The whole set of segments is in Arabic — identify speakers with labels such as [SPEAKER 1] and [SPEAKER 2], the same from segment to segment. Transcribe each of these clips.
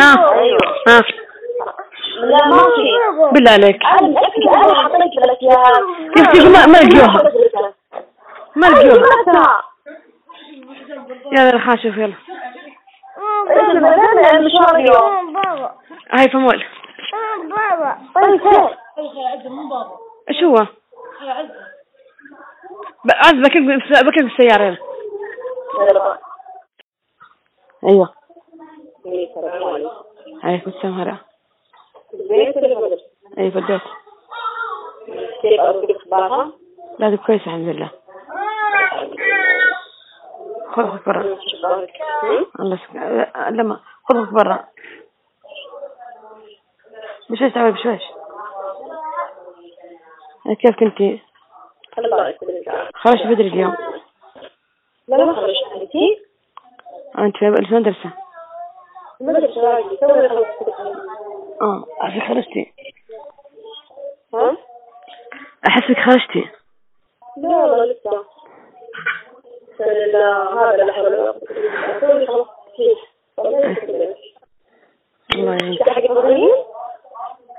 [SPEAKER 1] ها
[SPEAKER 2] أيوه
[SPEAKER 1] ها.
[SPEAKER 2] لا ما في.
[SPEAKER 1] بالله عليك.
[SPEAKER 2] أنا متاكده أنا حطيت لك اياها
[SPEAKER 1] يا أختي ما ما لقيوها. ما لقيوها. يلا. نشوف يلا
[SPEAKER 2] المشوار اليوم.
[SPEAKER 1] هاي فمول.
[SPEAKER 2] طيب خير.
[SPEAKER 1] إيش هو؟ ب- عز بكيك بس- بكيك بالسيارة يلا. أيوه.
[SPEAKER 2] السلام عليكم
[SPEAKER 1] عليكم السلام هلا
[SPEAKER 2] زين كيف بدأت؟
[SPEAKER 1] اي بديت
[SPEAKER 2] كيف أرد أخبارها؟
[SPEAKER 1] لا دي كويس الحمد لله. خذ خذ برا الله لما خذ خذ برا بشويش تعالي بشويش. كيف كنتي
[SPEAKER 2] الله
[SPEAKER 1] خرجت بدري اليوم.
[SPEAKER 2] لا ما خرجت عندي
[SPEAKER 1] انت في
[SPEAKER 2] توي خلصت
[SPEAKER 1] آه احسك خرجتي
[SPEAKER 2] ها؟
[SPEAKER 1] أحسك خرجتي
[SPEAKER 2] لا والله لسه هذا. الله
[SPEAKER 1] يعينك؟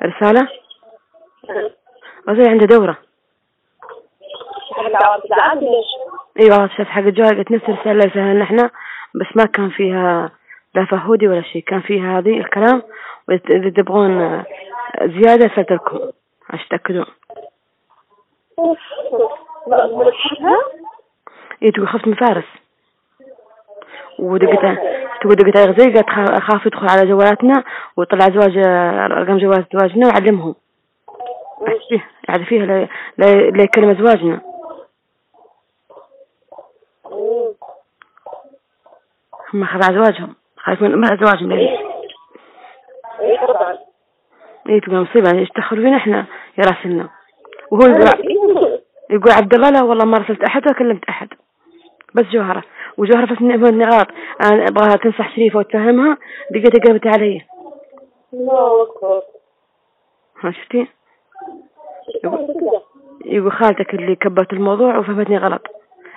[SPEAKER 1] رسالة
[SPEAKER 2] ها.
[SPEAKER 1] غزي عنده دورة؟ إيوه شفت حق الجوال قلت نفس الرسالة اللي سهلنا إحنا بس ما كان فيها لا فهودي ولا شيء. كان فيها هذه الكلام وإذا تبغون زيادة لكم عشان
[SPEAKER 2] ملحقها؟
[SPEAKER 1] إيه تقول خفت من فارس. ودقت تقول دقت على غزي قالت خا- اخاف يدخل على جوالاتنا ويطلع زواج أرقام جوالات زواجنا ويعلمهم. فيه يعني فيها لا لا لا يكلم زواجنا. هم على زواجهم. خايف من من زواجهم. ليه
[SPEAKER 2] إيه
[SPEAKER 1] إيه تقول مصيبة. يشتخر فينا إحنا؟ يا راسلنا. وهو يقول يقول عبد الله لا والله ما رسلت أحد ولا كلمت أحد. بس جوهرة. وجوهرة فهمتني فهمتني غلط أنا أبغاها تنصح شريفة وتفهمها. لقيتها قلبت علي.
[SPEAKER 2] الله أكبر.
[SPEAKER 1] ها شفتي؟ يقول خالتك اللي كبت الموضوع وفهمتني غلط.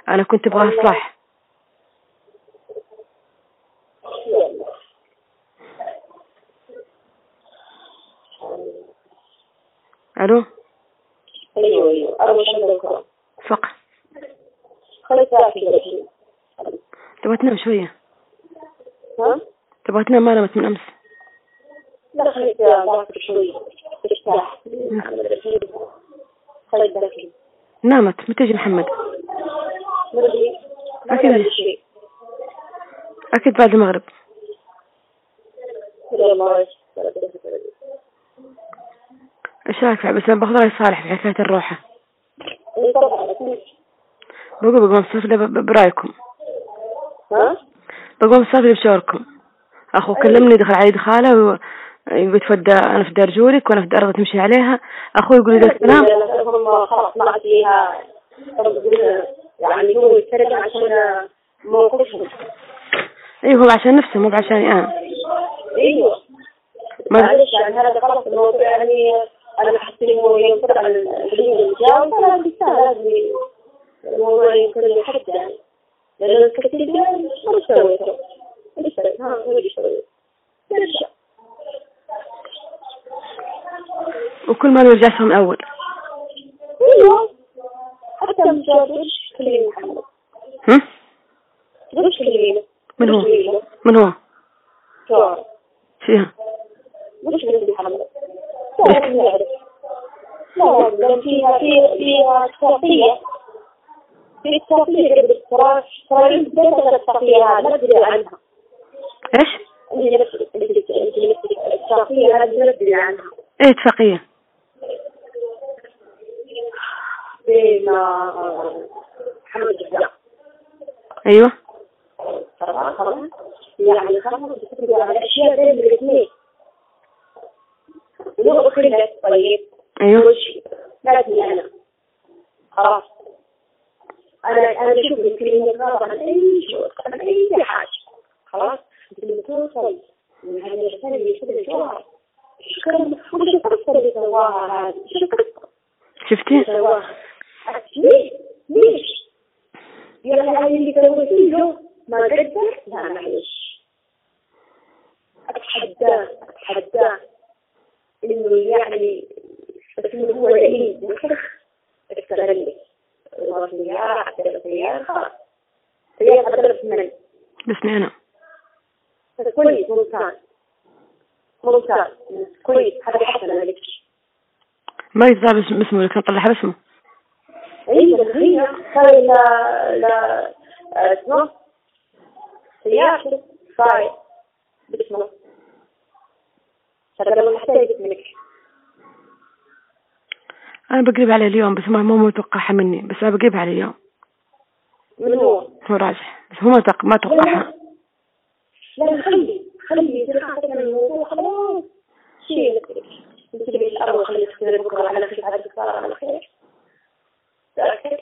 [SPEAKER 1] أنا كنت أبغى إصلاح. ألو؟
[SPEAKER 2] أيوه أيوه. اول شيء بكره
[SPEAKER 1] فق
[SPEAKER 2] خليتها في الحين
[SPEAKER 1] تبغى تنام شوية؟
[SPEAKER 2] ها؟
[SPEAKER 1] تبغى تنام ما نمت من أمس؟
[SPEAKER 2] لا خليتها ضاعت شوي. ترتاح خليتها في
[SPEAKER 1] نامت متى يجي محمد؟ أكيد. أكيد بعد المغرب. إيش رايك في- بس أنا باخذ رأي صالح في حكاية الروحة.
[SPEAKER 2] طبعا أكيد.
[SPEAKER 1] بقول بقوم ب- برأيكم.
[SPEAKER 2] ها؟
[SPEAKER 1] بقوم استفيد بشعوركم. أخو كلمني دخل علي دخالة ويقول تفدى أنا في دار جورك وأنا في دار تمشي عليها. أخوي يقول لي ذا السلام
[SPEAKER 2] هم خلاص ما عاد فيها يعني هو يترجم عشان موقفهم.
[SPEAKER 1] أيوه هو عشان نفسه مو عشاني أنا
[SPEAKER 2] أيوه.
[SPEAKER 1] ما-
[SPEAKER 2] معلش يعني هذا خلاص الموضوع يعني يوم طلع الحين الجاي فلا الانسان لازم الموضوع يكون يحد يعني لأن الكثير يعني ما سويته؟ ها هو؟
[SPEAKER 1] وكل ما من أول.
[SPEAKER 2] إيوه. حتى إيش كلمة. محمد
[SPEAKER 1] هم
[SPEAKER 2] كلمة.
[SPEAKER 1] من هو؟ من هو؟
[SPEAKER 2] شو
[SPEAKER 1] فيها.
[SPEAKER 2] مش من محمد لا لا فيها فيها فيها الاتفاقية هذه ما تدري عنها جبار
[SPEAKER 1] أيوه
[SPEAKER 2] خلاص. يعني خلاص. تدري على الاشياء بين الاثنين لو اخرجت طيب.
[SPEAKER 1] أيوه.
[SPEAKER 2] وش لازم أنا. خلاص. أنا أنا أشوف اني اتغاضى عن أي شيء عن أي حاجة. خلاص. لما توصل من هذه الرساله اللي يشوف الجوهر شكرا وش القصة اللي سواها؟ هذه؟ شو القصة؟
[SPEAKER 1] شفتي؟
[SPEAKER 2] سواها؟ ليش؟ ليش؟ يعني هذه اللي سويتيه له ما قدر؟ لا معلش. أتحداه أتحداه. إنه يعني بس إنه هو استغلك والله سيارة عدل سيارة خلاص سيارة عدل من
[SPEAKER 3] أنا
[SPEAKER 2] هذا كويس. ممتاز. ممتاز. كويس. هذا حسن عليك
[SPEAKER 3] ما يتضاع باسم- باسمه لكن طلعها باسمه
[SPEAKER 2] أيوه هي هاي لا لا اسمه؟ سيارته صاير باسمه منك.
[SPEAKER 3] أنا بقرب عليه اليوم بس ما مو متوقعها مني بس أنا بقرب عليه اليوم.
[SPEAKER 2] من هو؟
[SPEAKER 3] هو راجح بس هو ما توق- ما توقعها
[SPEAKER 2] لا خلي خلي خافت من الموضوع خلاص. تختار بكرة على خير على خير على خير. تأكد؟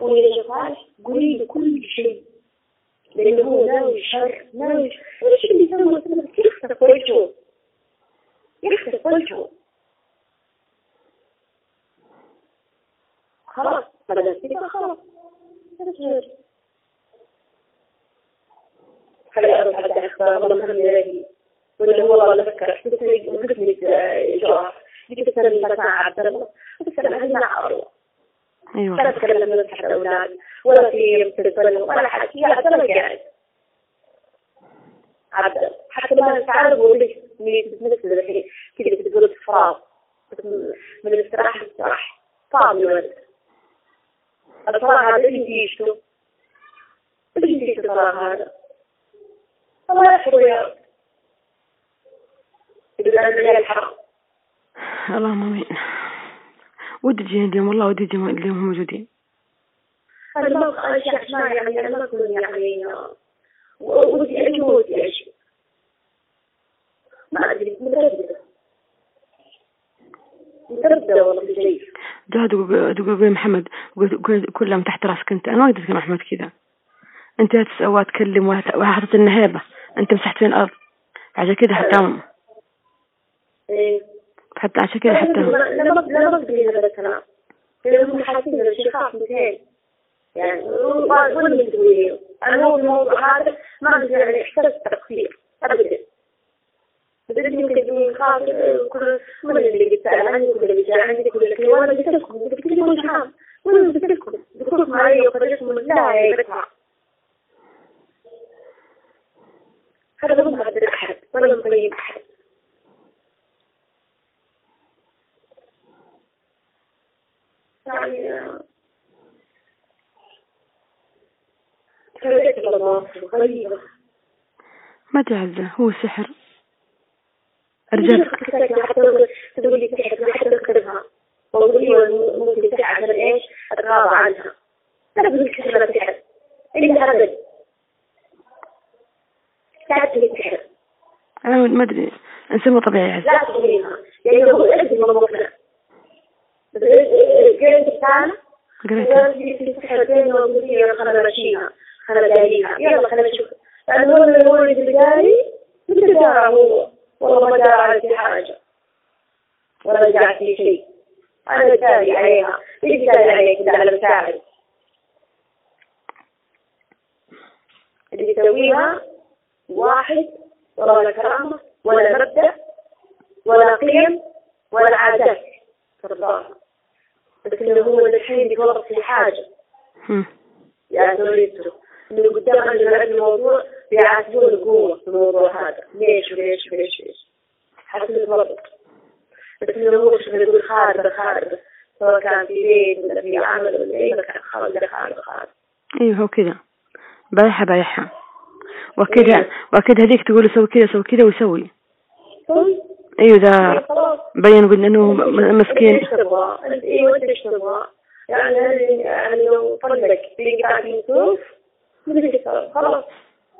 [SPEAKER 2] وإذا صالح قولي له كل شيء. لأنه هو ناوي شر ناوي إيش اللي يسوي يخسف وجهه يخسف وجهه خلاص. بدأ كذا خلاص. خلي أروح على أخبار. والله مهم لي ولا هو والله فكر قلت لي قلت لي جواب قلت عبد الله. قلت له هل أروح
[SPEAKER 3] أيوة.
[SPEAKER 2] تتكلم من تحت الأولاد ولا في تلفزيون ولا حاجة يا عبد الله قاعد عبد الله حتى لما تعرف أقول لك مثل الحين كذا تقول فراغ من الاستراحة للاستراحة طاب الولد. الفراغ هذا اللي يجيشه اللي يجيشه الفراغ هذا. الله يحفظه يا رب. يقول أنا من الحرام
[SPEAKER 3] اللهم آمين. ودي تجيني اليوم والله ودي تجي اليوم هم موجودين.
[SPEAKER 2] يعني يعني ودي أعيش ودي أعيش ما أدري مترددة. مترددة والله في شيء.
[SPEAKER 3] تقول محمد كلهم تحت راسك أنت. أنا ما يا محمد كذا. أنت تسوى تكلم وحطت النهيبة أنت مسحت فين الأرض. عشان كذا حتى
[SPEAKER 2] إيه.
[SPEAKER 3] حتى عشان كذا حتى
[SPEAKER 2] لا ما لا ما أقدر هذا الكلام لأنهم حاسين إن الشيء خاف مثال يعني أنا هو الموضوع هذا ما أقدر يعني إحساس تقصير أبدا بدل يمكن خاف كل من اللي بيسأل عني كل اللي عندي كل اللي وأنا قلت لكم قلت لكم مش عام وأنا قلت لكم دخلت معي من لا هذا مو مقدر أحد ولا مقيم أحد يعني
[SPEAKER 3] ما تعزه هو سحر.
[SPEAKER 2] حتى تقول لي تحت حتى تكتبها وأقول لي ممكن تحت عشان إيش أتغاضى عنها أنا بقول لك أنا تحت إلا أبد تعبت لي تحت
[SPEAKER 3] أنا ما أدري. انسان طبيعي. عز
[SPEAKER 2] لا تقوليها لأنه هو أجل من صحتين وأقول لي خلنا نمشيها خلنا داريها يلا خلنا نشوف لأنه هو اللي هو اللي داري مثل دار هو والله ما دار على حاجة ولا رجعت لي شيء أنا داري عليها ليش داري عليك كذا على مساعد اللي يسويها واحد ولا كرامة ولا مبدأ ولا قيم ولا عادات. ترضاها. بس إنه هو الحين بيتورط في حاجة. يعني نريده إنه قدام عندنا الموضوع بيعاتبون قوة في الموضوع هذا. ليش وليش وليش وليش؟ حسب الضبط بس إنه هو شغل يقول خاربة خاربة. سواء كان في بيت ولا في عمل ولا أي مكان. خاربة خاربة خاربة.
[SPEAKER 3] أيوه هو كذا بايحة بايحة وكذا وكذا هذيك تقول سوي كذا سوي كذا ويسوي. أيوه ذا
[SPEAKER 2] خلاص
[SPEAKER 3] بين قلنا إنه مسكين.
[SPEAKER 2] أيوه أنت إيش تبغى؟ يعني هل- يعني لو طلق بيقطع نصوص مدري خلاص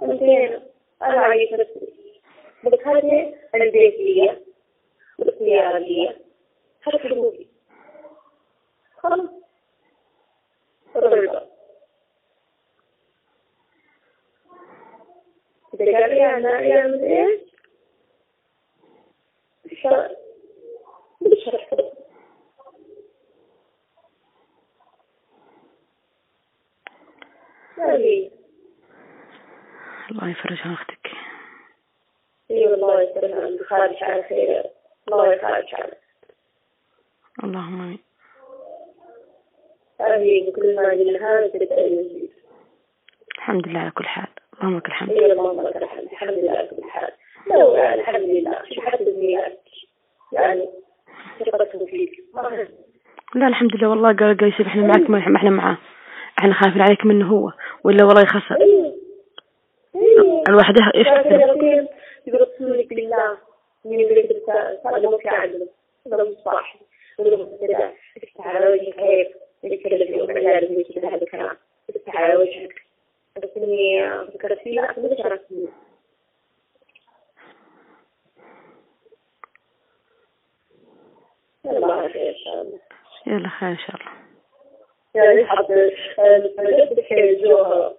[SPEAKER 2] انتهينا أنا عايز نفسي. هذه البيت لي والسيارة لي هذا حدودي خلاص. رضا إذا قال لي أنا أعمل إيش؟ بالشرع كده يعني
[SPEAKER 3] الله يفرج عن أختك.
[SPEAKER 2] إي والله يسلمك خارج على خير. الله يخرج على
[SPEAKER 3] اللهم آمين.
[SPEAKER 2] هذه بكل ما تدعي
[SPEAKER 3] الحمد لله على كل حال. اللهم لك الحمد.
[SPEAKER 2] إي اللهم لك الحمد. الحمد لله على كل حال. لو الحمد لله. شو النيات يعني. ما
[SPEAKER 3] لا الحمد لله والله قال قال يوسف إحنا معك ما إحنا معاه. إحنا خايفين عليك منه هو ولا والله يخسر. الواحد إيش
[SPEAKER 2] يقول يقول بالله من يقول لك هذا مو في هذا مو صح يقول كذا افتح على وجهك كيف يتكلم عيال ويجي هذا الكلام افتح على وجهك بس اني فكرت فيه لا ما شعرت الله خير إن شاء الله.
[SPEAKER 3] يلا خير إن شاء الله.
[SPEAKER 2] يعني حط جوهر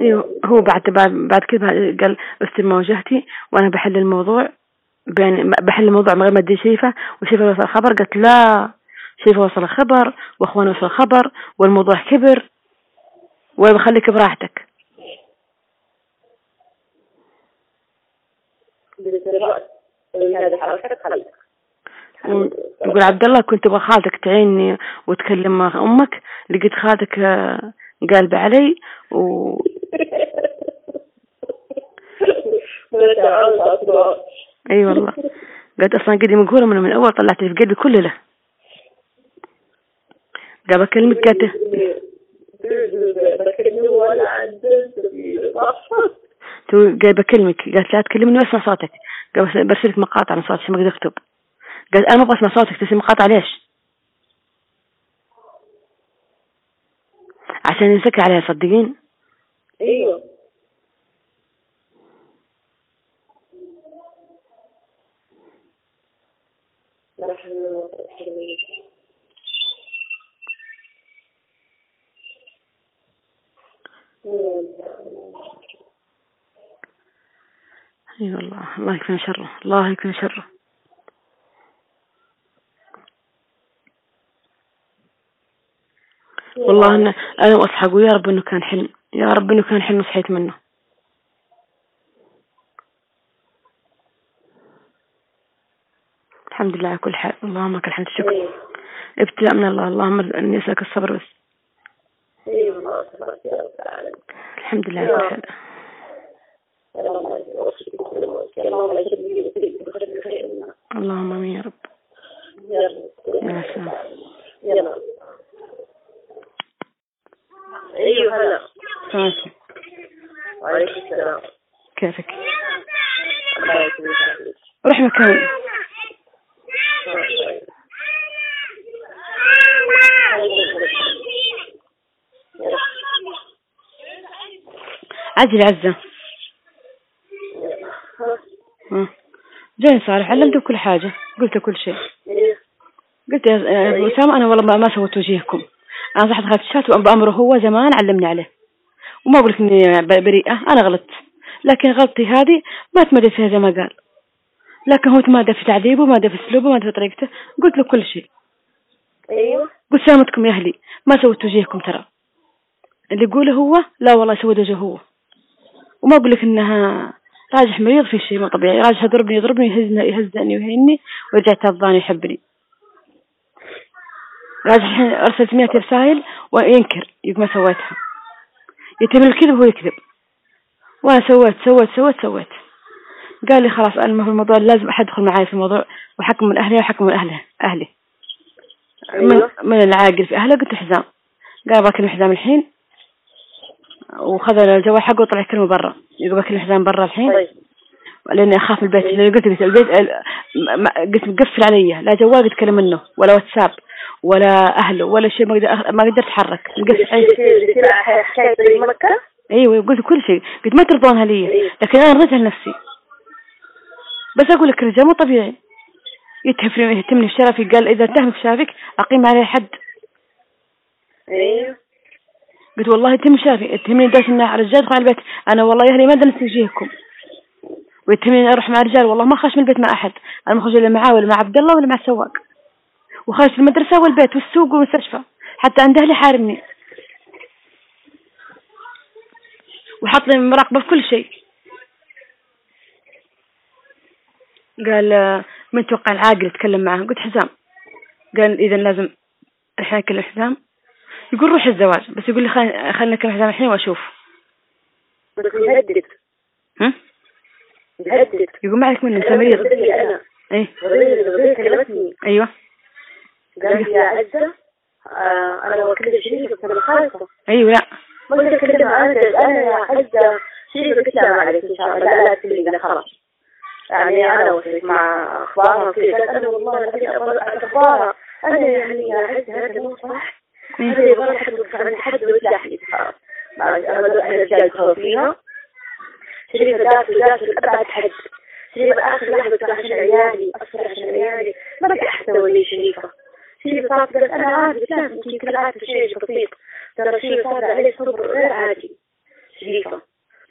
[SPEAKER 3] أيوه هو بعد بعد بعد كذا قال استلم مواجهتي وأنا بحل الموضوع بين بحل الموضوع من غير ما أدري شيفه وشيفه وصل الخبر قالت لا. شيفه وصل الخبر واخوانه وصل الخبر والموضوع كبر. وبخليك براحتك؟
[SPEAKER 2] هذا حركتك خليك
[SPEAKER 3] يقول عبد الله كنت أبغى خالتك تعيني وتكلم مع أمك. لقيت خالتك آه، قالبة علي و أي والله. قالت أصلا قدي مقهورة من, من أول طلعت في قلبي كله له. قال بكلمك قالت قال بكلمك قالت لا تكلمني واسمع صوتك. قال برسلك مقاطع من صوتك ما أقدر أكتب. قال أنا ما أبغى اسمع صوتك تسمع مقاطع ليش؟ عشان ينسكر عليها صدقين
[SPEAKER 2] أيوه.
[SPEAKER 3] اي والله الله يكفينا شره الله يكفينا شره. والله أنا أنا أقول يا رب إنه كان حلم. يا رب إنه كان حلم صحيت منه. الحمد لله على كل حال. اللهم لك الحمد. الشكر ابتلاء من الله. اللهم إني أسألك الصبر بس. الحمد لله على كل حال. اللهم آمين يا رب. يا سلام.
[SPEAKER 2] أيوه هلا. وعليكم السلام.
[SPEAKER 3] كيفك؟
[SPEAKER 2] الله يسلمك
[SPEAKER 3] روح مكان عجل عزة. جاي صالح علمته كل حاجة. قلت كل شيء. قلت يا أسامة أنا والله ما- ما سويت وجيهكم. أنا صحت خدت شات بأمره هو زمان علمني عليه. وما أقول لك إني ب- بريئة أنا غلطت. لكن غلطي هذه ما تمدى فيها زي ما قال. لكن هو تمادى في تعذيبه مادى في أسلوبه مادى في طريقته. قلت له كل شيء.
[SPEAKER 2] أيوه.
[SPEAKER 3] قلت سلامتكم يا أهلي. ما سويت وجيهكم ترى. اللي يقوله هو لا والله سويت وجهه هو. وما أقول لك إنها راجح مريض في شيء مو طبيعي. راجح يضربني يضربني يهزني يهزني ويهيني ورجعت تضاني يحبني راجح الحين أرسلت مئة رسائل وينكر يقول ما سويتها. يتم الكذب وهو يكذب. وأنا سويت سويت سويت سويت. قال لي خلاص أنا في الموضوع لازم أحد يدخل معي في الموضوع وحكم من أهلي وحكم من أهله أهلي. من,
[SPEAKER 2] أيوه.
[SPEAKER 3] من العاقل في أهله قلت حزام. قال بكلم حزام الحين. وخذ الجوال حقه وطلع يكلمه برا. يقول بكلم حزام برا الحين.
[SPEAKER 2] طيب.
[SPEAKER 3] لأني أخاف من البيت لأني قلت البيت قلت مقفل علي. لا جوال يتكلم منه ولا واتساب. ولا أهله ولا شيء ما أقدر ما قدرت أتحرك.
[SPEAKER 2] حكاية طريق مكة؟
[SPEAKER 3] أيوه قلت كل شيء. قلت ما ترضونها لي. لكن أنا رضيتها لنفسي. بس أقول لك الرجال مو طبيعي. يتهمني يهتمني في شرفي قال إذا اتهم في شرفك أقيم عليه حد.
[SPEAKER 2] أيوه
[SPEAKER 3] قلت والله يتهم شرفي. يتهمني داش ان رجال يدخل على البيت. أنا والله يا أهلي ما أدري نستجيهكم. ويتهمني أروح مع رجال والله ما خرج من البيت مع أحد. أنا ما خرج إلا معاه ولا مع عبد الله ولا مع السواق وخرجت المدرسة والبيت والسوق والمستشفى. حتى عند أهلي حارمني وحط لي مراقبة في كل شيء. قال من توقع العاقل يتكلم معه؟ قلت حسام قال اذا لازم الحين اكلم حسام يقول روح الزواج. بس يقول لي خلينا خلينا نكلم حسام الحين
[SPEAKER 2] يهدد
[SPEAKER 3] ها؟ يقول ما عليك مني أنت مريض.
[SPEAKER 2] كلمتني.
[SPEAKER 3] أيوه.
[SPEAKER 2] قال لي يا عزة آه، أكلم شريكة قلت أنا خالصة
[SPEAKER 3] أيوه. لا
[SPEAKER 2] ما قلت أكلمها أنا أنا يا عزة قلت لها ما عليك إن شاء الله. لا لا لا خلاص. يعني أنا وصلت مع أخبارها وكذا قالت أنا والله أنا أخبارها. أنا يعني يا عزة هذا مو صح. هذا. يبغى حد عند حد ويرجع بدأ أنا رجال فيها. داخل داخل أبعد حد. شريكة آخر لحظة قلت عشان عيالي عشان عيالي. ما بدي أحسن لي شريكة. شريكة صارت قالت أنا عادي لازم يمكن كل عادي شيء بسيط. ترى شيء صار عليه صبر غير عادي. شريكة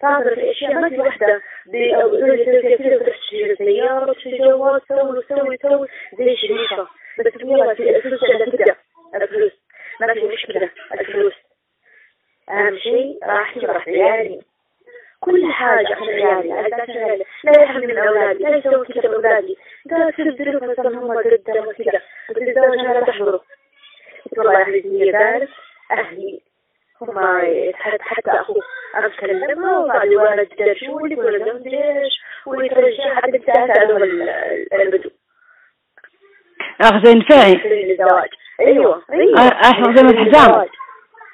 [SPEAKER 2] صادر في أشياء ما في وحدة. تشتري سيارة تشتري جوال سوي سوي سوي زي شريكة بس في الفلوس عندها تبدأ. الفلوس. ما في مشكلة. الفلوس. أهم شيء راح تفرح عيالي كل حاجة عشان عيالي عيالي. لا يحمل من أولادي لا يسوي كذا بأولادي قالت تبدلوا مثلا هم قدام وكذا بس الزواج أنا لا تحضره. قلت والله هي قالت أهلي هم حتى حتى أخوه وبعد الولد قال شو لك ولا قال ليش؟ ويترجع حتى تسألهم البدو.
[SPEAKER 3] أخ زين فاعي
[SPEAKER 2] للزواج أيوه أيوه.
[SPEAKER 3] أحمد زي ما الحزام.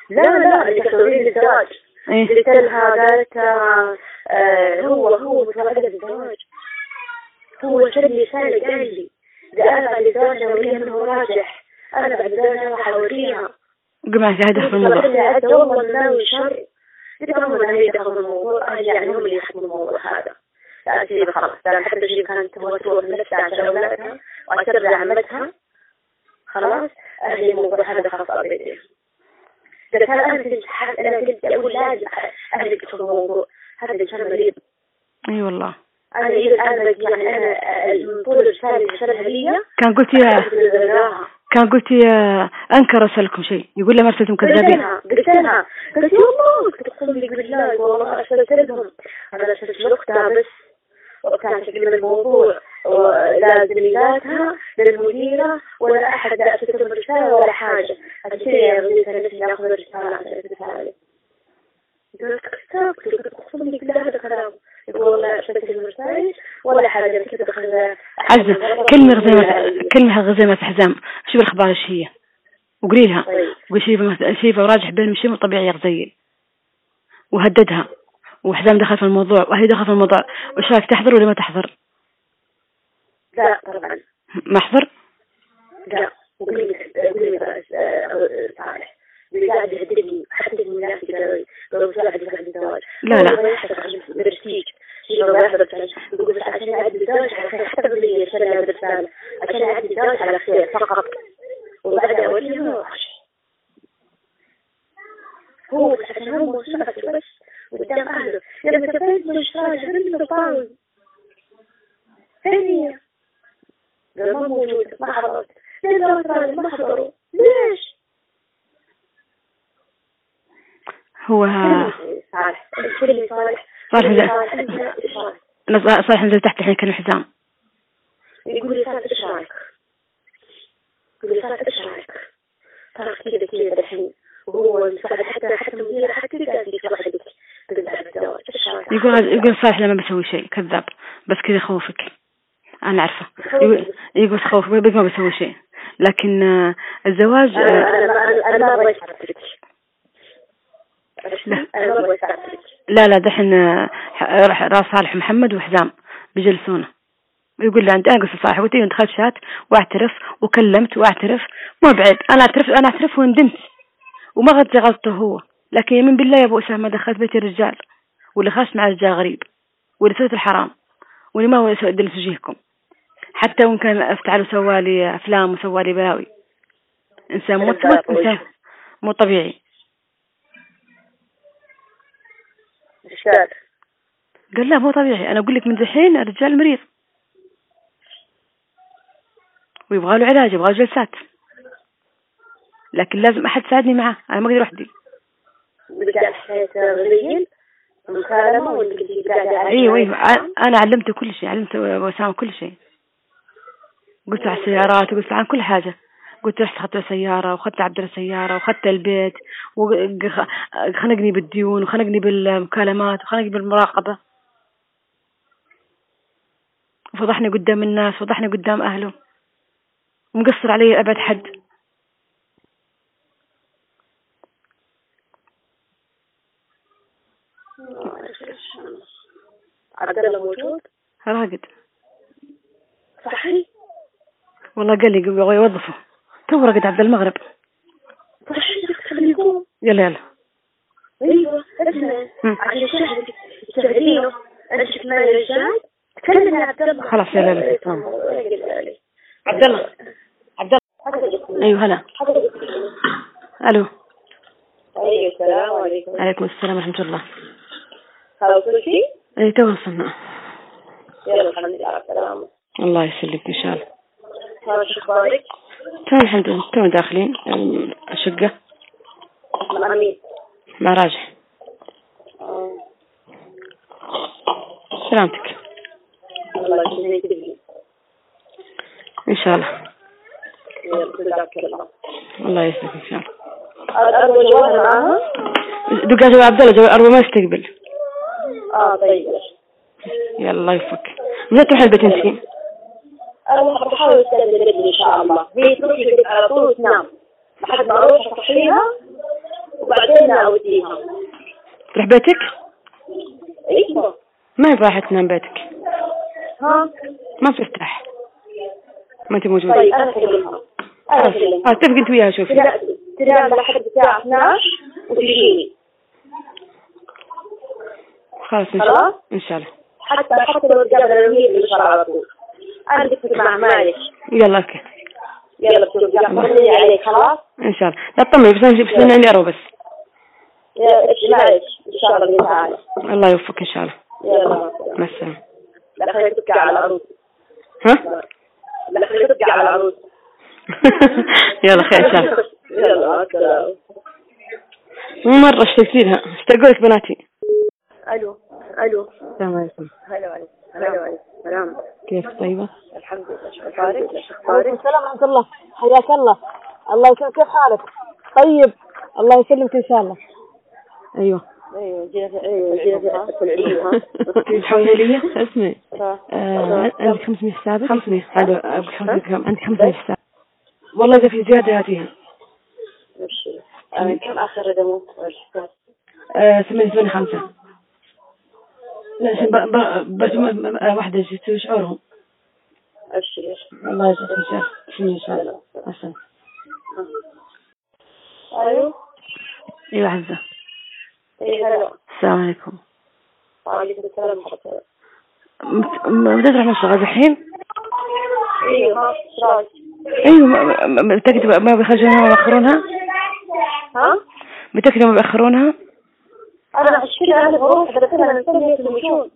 [SPEAKER 2] لا لا اللي تحضرين للزواج قلت لها قالت آه، هو هو متردد بالزواج هو شد لسانه قال لي ده أنا بعد ذلك أوريها إنه راجح. أنا بعد ذلك راح
[SPEAKER 3] أوريها. معك هدف في الموضوع
[SPEAKER 2] قلت لها والله ناوي شر قلت لهم أنا هي دخل الموضوع. أهلي يعني هم اللي يحكموا الموضوع هذا. لا سيبها خلاص لأن حتى تجري كانت تبغى تروح نفسها عشان أولادها وعشان ترجع عمتها خلاص أهلي الموضوع هذا خلاص ابدا كان أنا كنت أنا كنت أقول لازم أهلك في الموضوع هذا الإنسان مريض.
[SPEAKER 3] أي والله.
[SPEAKER 2] أنا إلى الآن بقى يعني أنا من طول الرسالة اللي رسالها لي
[SPEAKER 3] كان قلت يا كان قلت يا أنكر ارسلكم شيء. يقول لي ما ارسلتم
[SPEAKER 2] قلت
[SPEAKER 3] كذابين
[SPEAKER 2] لها قلت لها قلت يا الله قلت اقسم لك بالله والله أرسلت لهم. أنا ارسلت لاختها بس وقتها شكل الموضوع. لا زميلاتها لا المديرة ولا أحد لا أرسلت لهم رسالة ولا حاجة. عشان كذا يا غريبة أنا نفسي آخذ الرسالة عشان لك قلت كتبت قلت أقسم لك بالله هذا كلام. يقول والله ولا حاجة.
[SPEAKER 3] عزة كلمة غزيمة كلمة غزيمة حزام. شوف الأخبار إيش هي. وقولي لها.
[SPEAKER 2] طيب.
[SPEAKER 3] قولي شيفة شيفة وراجح بين مشي مو طبيعي يا غزيل. وهددها. وحزام دخل في الموضوع. وهي دخل في الموضوع. وش رأيك تحضر ولا ما تحضر؟
[SPEAKER 2] لا طبعا.
[SPEAKER 3] ما احضر؟
[SPEAKER 2] لا قولي صالح قاعد يهددني حتى من الناس قالوا قالوا صالح قاعد يهدد الزواج
[SPEAKER 3] لا، لا.
[SPEAKER 2] برستيج يقول يحضر يقول بس عشان يعدي الزواج على خير حتى باللي يرسل لها رسالة عشان يعدي الزواج على خير فقط. وبعدها هو بس عشان هو موسوعة بس قدام أهله. لما تبين مش راجع منه طاول فين هي؟ قال ما موجود ما حضرت ليه ما صار ما حضروا ليش؟
[SPEAKER 3] هو
[SPEAKER 2] صالح صالح
[SPEAKER 3] صالح.
[SPEAKER 2] صالح؟
[SPEAKER 3] أنا نزل تحت الحين كلمة حزام
[SPEAKER 2] يقول لي صالح إيش رأيك؟ يقول لي صالح إيش رأيك؟ صار كذا كذا الحين وهو مساعد حتى حتى المدير حتى قال لي إيش رأيك؟
[SPEAKER 3] يقول يقول صالح لما بسوي شيء كذاب بس كذا يخوفك أنا عارفة. يقول يقول خوف. بس ما بسوي شيء. لكن آه، الزواج
[SPEAKER 2] أنا أنا ما أساعدك
[SPEAKER 3] لا. لا لا دحين آه، راح راس صالح محمد وحزام بيجلسونه يقول له أنت أنا قلت صالح قلت دخلت شات واعترف وكلمت واعترف. مو بعيد أنا اعترف أنا أعترف وندمت وما غلطت غلطته هو. لكن يمين بالله يا أبو أسامة دخلت بيت الرجال. واللي خرجت مع رجال غريب. واللي سويت الحرام. واللي ما هو دلس وجهكم حتى وإن كان افتعل وسوى لي أفلام وسوى لي بلاوي. إنسان مو إنسان مو طبيعي.
[SPEAKER 2] قال؟
[SPEAKER 3] لا مو طبيعي. أنا أقول لك من دحين الرجال مريض. ويبغى له علاج يبغى جلسات. لكن لازم أحد يساعدني معاه. أنا ما أقدر وحدي
[SPEAKER 2] قال حياة غريب مكالمة ولا كنت قاعدة
[SPEAKER 3] أيوه أيوه. أ- أنا علمته كل شيء علمت وسام كل شيء. قلت على السيارات وقلت عن كل حاجة. قلت رحت اخذت سيارة واخذت عبد سيارة واخذت البيت وخنقني بالديون وخنقني بالمكالمات وخنقني بالمراقبة. وفضحني قدام الناس وفضحني قدام أهله. ومقصر علي أبعد حد.
[SPEAKER 2] عبد الله موجود
[SPEAKER 3] راقد.
[SPEAKER 2] صحي
[SPEAKER 3] والله قال لي يبغى يوظفه تو راقد عبد المغرب. يلا يلا.
[SPEAKER 2] أيوه اسمع شهرك تستهدينه انت في مال الرجال. يا عبد الله.
[SPEAKER 3] خلاص يلا يلا تمام. عبد الله. عبد الله. أيوه هلا. ألو.
[SPEAKER 2] أيوه السلام عليكم.
[SPEAKER 3] عليكم السلام ورحمة الله.
[SPEAKER 2] خلاص
[SPEAKER 3] اي تو وصلنا
[SPEAKER 2] يلا الحمد لله على السلامة
[SPEAKER 3] الله يسلمك إن شاء الله.
[SPEAKER 2] شو أخبارك؟
[SPEAKER 3] تو الحمد لله تو داخلين الشقة
[SPEAKER 2] مع مين؟
[SPEAKER 3] مع راجح. سلامتك
[SPEAKER 2] الله يسلمك
[SPEAKER 3] إن شاء الله
[SPEAKER 2] الله
[SPEAKER 3] يسلمك إن شاء الله
[SPEAKER 2] معاها؟
[SPEAKER 3] دقا جو عبد الله جو أروى ما يستقبل
[SPEAKER 2] آه طيب
[SPEAKER 3] يلا الله يوفقك متى تروح البيت انتي؟
[SPEAKER 2] أنا بحاول استاذن بدري إن شاء الله. هي تروح البيت على طول. وتنام لحد ما أروح أصحيها وبعدين أوديها.
[SPEAKER 3] تروح بيتك؟
[SPEAKER 2] أيوه.
[SPEAKER 3] ما رايحة تنام بيتك
[SPEAKER 2] ها؟
[SPEAKER 3] ما بترتاح ما أنت موجودة؟
[SPEAKER 2] طيب أنا اكلمها أنا اكلمها
[SPEAKER 3] اتفق أنت وياها شوفي.
[SPEAKER 2] تنام لحد الساعة 12 وتجيني.
[SPEAKER 3] خلاص إن شاء الله؟ إن شاء الله.
[SPEAKER 2] حتى حتى لو تقابل أنا وهي بالمشوار على طول. بتفق مع معلش
[SPEAKER 3] يلا أوكي.
[SPEAKER 2] يلا بتوقع طمني عليك خلاص؟
[SPEAKER 3] إن شاء الله. لا تطمني بس أنا عندي اروى بس.
[SPEAKER 2] معلش إن شاء الله تعالى
[SPEAKER 3] الله يوفقك إن شاء الله.
[SPEAKER 2] يلا مع السلامة. لا خليك تبكي على العروس.
[SPEAKER 3] ها؟
[SPEAKER 2] لا خليك تبكي على العروس.
[SPEAKER 3] يلا خير إن شاء الله.
[SPEAKER 2] يلا
[SPEAKER 3] مرة اشتقت لها اشتاق لك بناتي؟
[SPEAKER 2] ألو ألو.
[SPEAKER 3] السلام عليكم.
[SPEAKER 2] هلا عليك السلام السلام.
[SPEAKER 3] كيف؟ طيبة؟
[SPEAKER 2] الحمد لله. شو أخبارك؟
[SPEAKER 3] السلام ورحمة الله. حياك الله. الله يسلمك. كيف حالك؟ طيب. الله يسلمك إن شاء الله. أيوه.
[SPEAKER 2] أيوه أيوه أيوه. جينا
[SPEAKER 3] أيوة. الحمد اسمعي.
[SPEAKER 2] أيوه
[SPEAKER 3] آه، 500 حسابك؟ 500 حلو أيوه 500 حساب والله إذا في زيادة هاتيها.
[SPEAKER 2] آه، كم آخر رقم الحساب؟
[SPEAKER 3] 885 آه، واحدة جت شعورهم الله شاء الله شنو إن شاء الله. أحسن
[SPEAKER 2] ألو؟
[SPEAKER 3] أيوه عزة
[SPEAKER 2] اي هلا.
[SPEAKER 3] السلام عليكم.
[SPEAKER 2] وعليكم السلام ورحمة الله
[SPEAKER 3] متى تروح مشتغل الحين؟
[SPEAKER 2] أيوه؟
[SPEAKER 3] أيوه م- م- متأكد ما بيخرجونها ما بيأخرونها؟
[SPEAKER 2] ها؟
[SPEAKER 3] متأكدة ما بيأخرونها؟
[SPEAKER 2] أنا عشان أنا بروح بس أنا مستنية المشون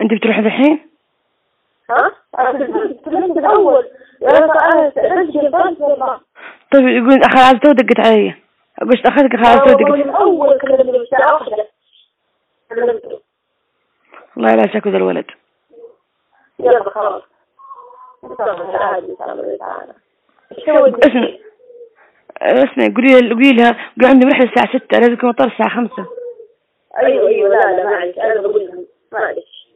[SPEAKER 3] أنت بتروحي الحين؟
[SPEAKER 2] ها؟ أنا الأول. أنا والله
[SPEAKER 3] طيب يقول اخر عزة ودقت علي. قلت
[SPEAKER 2] أخذك
[SPEAKER 3] ودقت
[SPEAKER 2] الأول كلمني بالساعة واحدة. كلمته
[SPEAKER 3] الله لا شكو ذا الولد.
[SPEAKER 2] يلا خلاص؟
[SPEAKER 3] اسمع اسمع قولي قولي لها قولي عندي رحلة الساعة ستة لازم يكون مطار الساعة خمسة
[SPEAKER 2] أيوه أيوه لا لا معلش أنا بقول لهم معلش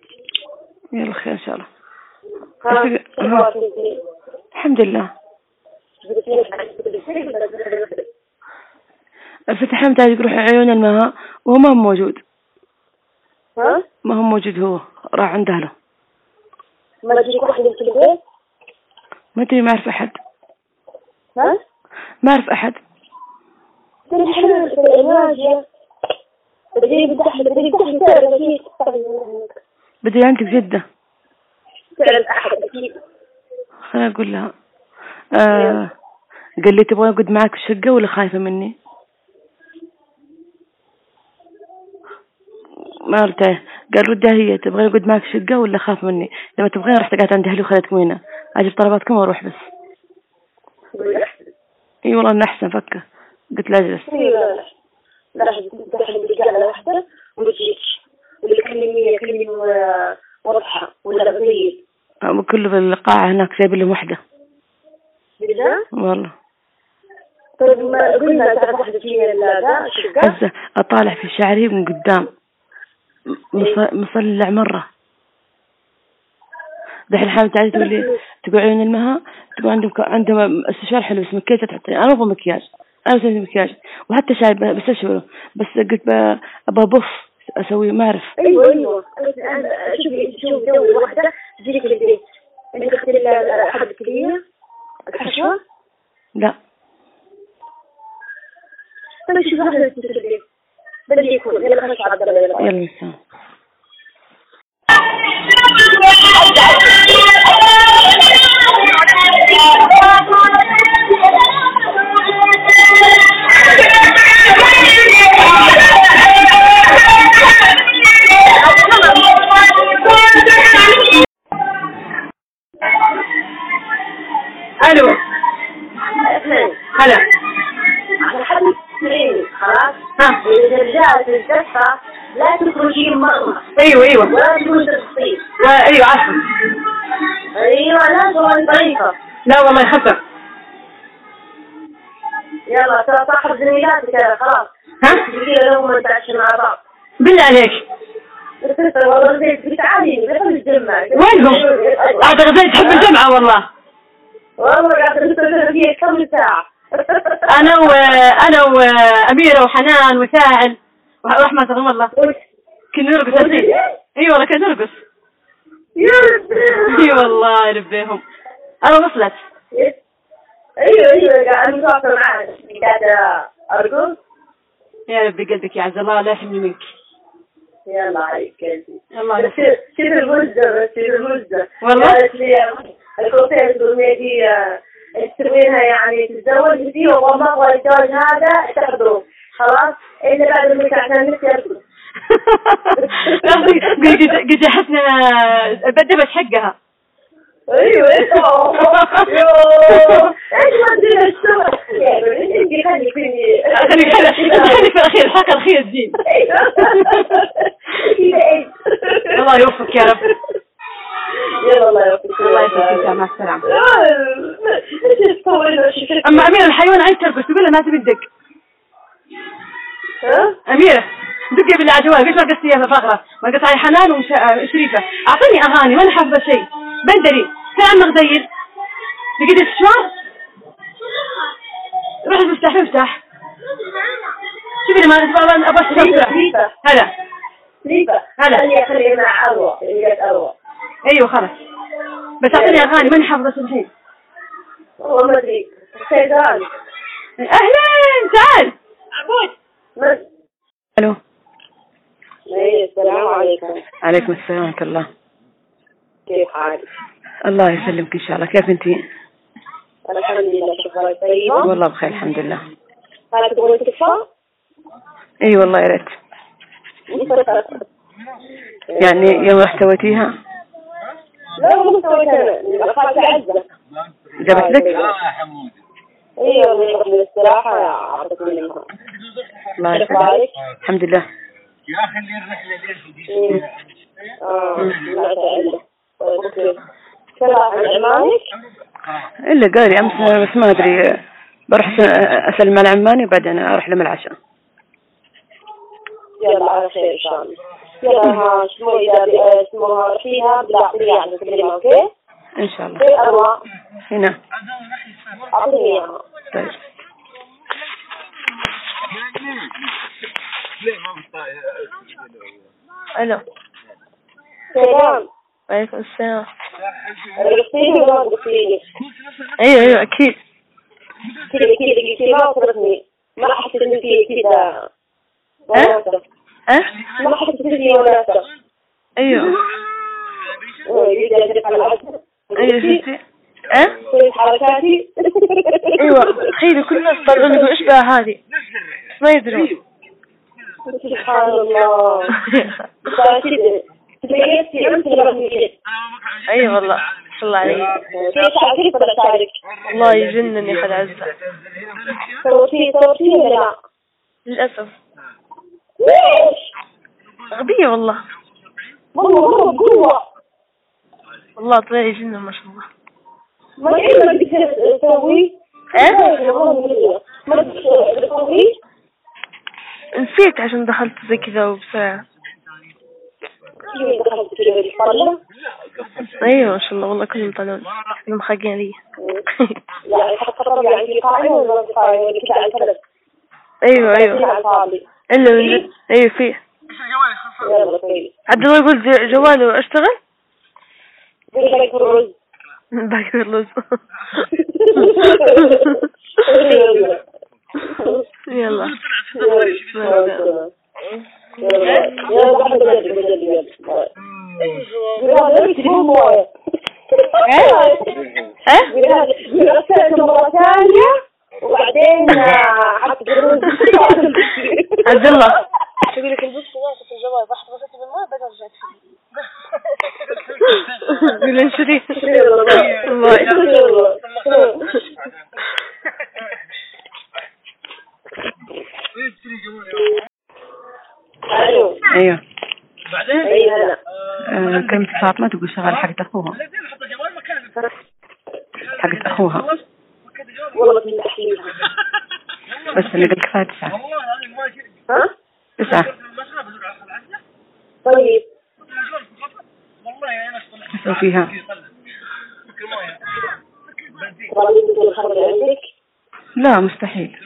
[SPEAKER 3] يلا خير إن شاء الله؟ الحمد لله. الفتح حمد يروح عيون الماء وهو ما هو موجود
[SPEAKER 2] ها؟
[SPEAKER 3] ما هو موجود هو راح عند أهله
[SPEAKER 2] ما تجيك واحدة في البيت؟
[SPEAKER 3] ما أدري ما أعرف أحد
[SPEAKER 2] ها؟
[SPEAKER 3] ما
[SPEAKER 2] في العلاج. بدي
[SPEAKER 3] عندك جدة.
[SPEAKER 2] أحد.
[SPEAKER 3] خليني أقول لها. آه قال لي تبغى أقعد معك في الشقة ولا خايفة مني؟ ما قلت قال ردها هي تبغى أقعد معك في الشقة ولا خاف مني؟ لما تبغين رحت قعدت عند أهلي وخذتكم هنا. أجيب طلباتكم وأروح بس. إي والله إنه أحسن فكة. قلت لا اجلس
[SPEAKER 2] لا دخل برجالة واحدة ومجيتش واللي كلمني كلمني و- واضحة ولا بغير
[SPEAKER 3] أو كله في القاعة هناك سايب لهم وحدة. والله.
[SPEAKER 2] طيب ما قلنا تعرف الشقة
[SPEAKER 3] هسه أطالع في شعري من قدام. مص- مصلع مرة. دحين حامل تعالي تقول لي تقعدين المها تقول عندهم عندهم استشوار حلو بس مكياج تحطين أنا أبغى مكياج أنا بسوي مكياج وحتى شاي بستشعره بس قلت ب- أبغى بوف أسوي ما
[SPEAKER 2] أعرف. أيوه أيوه. شوفي شوفي جو واحدة تجيك البيت. انت أختي ال- حق الكلية الحشوة
[SPEAKER 3] لا.
[SPEAKER 2] طيب شوفي واحدة تجيك البيت. يكون يلا خش عبد الله يلا يسمعني خلاص
[SPEAKER 3] ها
[SPEAKER 2] إذا رجعت الزفة لا تخرجين مرة
[SPEAKER 3] أيوه أيوه.
[SPEAKER 2] ولا تكون تفصيل
[SPEAKER 3] أيوه عارفه
[SPEAKER 2] أيوه لا تكون طريقة
[SPEAKER 3] لا والله يخفف
[SPEAKER 2] يلا ترى صاحب زميلاتك خلاص
[SPEAKER 3] ها؟
[SPEAKER 2] تجي لهم ما نتعشى مع بعض
[SPEAKER 3] بالله عليك. وينهم؟ أعتقد زي تحب الجمعة والله.
[SPEAKER 2] والله قاعد فيها كم ساعة؟
[SPEAKER 3] أنا وأنا واميرة وحنان وساعل ورحمة رحمة الله. كنا نرقص إي والله كنا نرقص. إي والله يربيهم أنا وصلت.
[SPEAKER 2] أيوه أيوه قاعد متواصل معاك. قاعد أرقص.
[SPEAKER 3] يا ربي قلبك يا عز الله لا يحرمني منك.
[SPEAKER 2] يلا عليك قلبي.
[SPEAKER 3] الله
[SPEAKER 2] بس شوف المزة شوف المزة
[SPEAKER 3] والله؟
[SPEAKER 2] قالت لي دي آه، تسوينها يعني تتزوج فيه والله ما الزواج هذا تاخذه خلاص؟ إلا بعد الموت عشان نفسي أرقص
[SPEAKER 3] قد جهزنا البدبة حقها.
[SPEAKER 2] أيوه. أيوه. يوه. إيش ما تدري الشغل يعني انت خلي
[SPEAKER 3] خليك خليك في الأخير تجين
[SPEAKER 2] أيوه. كذا إيش
[SPEAKER 3] الله يوفقك يا رب.
[SPEAKER 2] يلا الله يوفقك
[SPEAKER 3] الله مع
[SPEAKER 2] شو
[SPEAKER 3] أما أميرة الحيوان عايز ترقص. تقول لها ما تبي تدق.
[SPEAKER 2] ها؟
[SPEAKER 3] أميرة دقي بالله على جوالك ليش ما رقصتي يا فقرة. ما رقصت علي حنان وشريفة أعطيني أغاني وأنا حافظة شيء. بندري كان عمك غزير لقيت الشوار روح المفتاح المفتاح شوفي لي ما أبغى
[SPEAKER 2] أبغى
[SPEAKER 3] هلا. هلا.
[SPEAKER 2] خلي خلي مع أروى. اللي قالت أروى.
[SPEAKER 3] أيوه خلاص. بس أعطيني أغاني ماني حافظة شيء الحين
[SPEAKER 2] والله ما سيدان
[SPEAKER 3] أهلا تعال عبود. ألو.
[SPEAKER 2] إيه السلام عليكم.
[SPEAKER 3] عليكم السلام ورحمة الله.
[SPEAKER 2] كيف حالك؟
[SPEAKER 3] الله يسلمك إن شاء الله. كيف انتي؟
[SPEAKER 2] الحمد لله شكرا. طيبة
[SPEAKER 3] والله بخير الحمد لله.
[SPEAKER 2] هل تبغون تكفى؟
[SPEAKER 3] إي والله يا ريت. يعني يوم رحت سويتيها؟
[SPEAKER 2] لا مو سويت أنا أخذت عزة
[SPEAKER 3] جابت لك؟
[SPEAKER 2] أيوه من قبل الاستراحة أعطتني منها
[SPEAKER 3] الله
[SPEAKER 2] كيف
[SPEAKER 3] يسعدك
[SPEAKER 2] حالك؟
[SPEAKER 3] الحمد لله.
[SPEAKER 4] يا أخي اللي الرحلة ليش
[SPEAKER 2] إيه. آه Okay. كلا عن عمانك؟
[SPEAKER 3] إلا قال لي أمس بس ما أدري. بروح أسلم على عماني وبعدين أروح لهم العشاء
[SPEAKER 2] يلا على خير إن شاء الله. يلا ها شنو اذا اسمها فيها بتعطيني يعني كلمة okay؟
[SPEAKER 3] ان شاء الله
[SPEAKER 2] في اروى
[SPEAKER 3] هنا
[SPEAKER 2] اعطيني اياها
[SPEAKER 3] طيب ألو
[SPEAKER 2] سلام
[SPEAKER 3] وعليكم السلام
[SPEAKER 2] رقصتيني ولا ما رقصتيني؟
[SPEAKER 3] أيوه أيوه أكيد
[SPEAKER 2] كذا كذا قلتي ما وصلتني ما حسيت اني في كذا
[SPEAKER 3] آه
[SPEAKER 2] ما حسيت اني وناسة أيوه.
[SPEAKER 3] أيوه شفتي؟ آه
[SPEAKER 2] كل حركاتي.
[SPEAKER 3] أيوه. تخيلي كل الناس طلعوا لي إيش بها هذه؟ ما يدرون.
[SPEAKER 2] سبحان الله تجي
[SPEAKER 3] اي والله. ما شاء الله عليك.
[SPEAKER 2] ولا
[SPEAKER 3] الله يجنني خد عزة.
[SPEAKER 2] صورتي صورتي ولا لا؟
[SPEAKER 3] للأسف؟
[SPEAKER 5] غبية والله.
[SPEAKER 2] والله والله بقوة
[SPEAKER 5] والله طلع جنة ما شاء الله.
[SPEAKER 2] ما ما تقدر تسوي
[SPEAKER 5] إيه؟
[SPEAKER 2] ما تقدر تسوي
[SPEAKER 5] نسيت عشان دخلت زي كذا وبسرعة أيوه ما شاء الله والله كلهم طلعوا كلهم خاقين
[SPEAKER 2] الفلك أيوه
[SPEAKER 5] أيوه.
[SPEAKER 2] الفاضي
[SPEAKER 5] الا من جد أيوه فيه عبد الله يقول ج- جواله اشتغل؟ باقي اللوز يلا.
[SPEAKER 2] تقول مويه
[SPEAKER 5] إيه؟
[SPEAKER 2] غسلته مرة ثانية. وبعدين حط الرز
[SPEAKER 5] عبد الله.
[SPEAKER 6] تقول لك البس في الجوال رحت غسلت بالماء بعدين رجعت. فيه
[SPEAKER 5] قول انشري الله.
[SPEAKER 2] ألو
[SPEAKER 3] أيوه.
[SPEAKER 2] اي هلا
[SPEAKER 3] آه، كلمة فاطمة تقول شغال حقت أخوها. حقت أخوها
[SPEAKER 2] والله من تحليلها
[SPEAKER 3] بس أنا قلت كفاية تسعة
[SPEAKER 2] ها
[SPEAKER 3] تسعة
[SPEAKER 2] طيب
[SPEAKER 3] أسوي فيها.
[SPEAKER 2] انت عندك
[SPEAKER 3] لا مستحيل.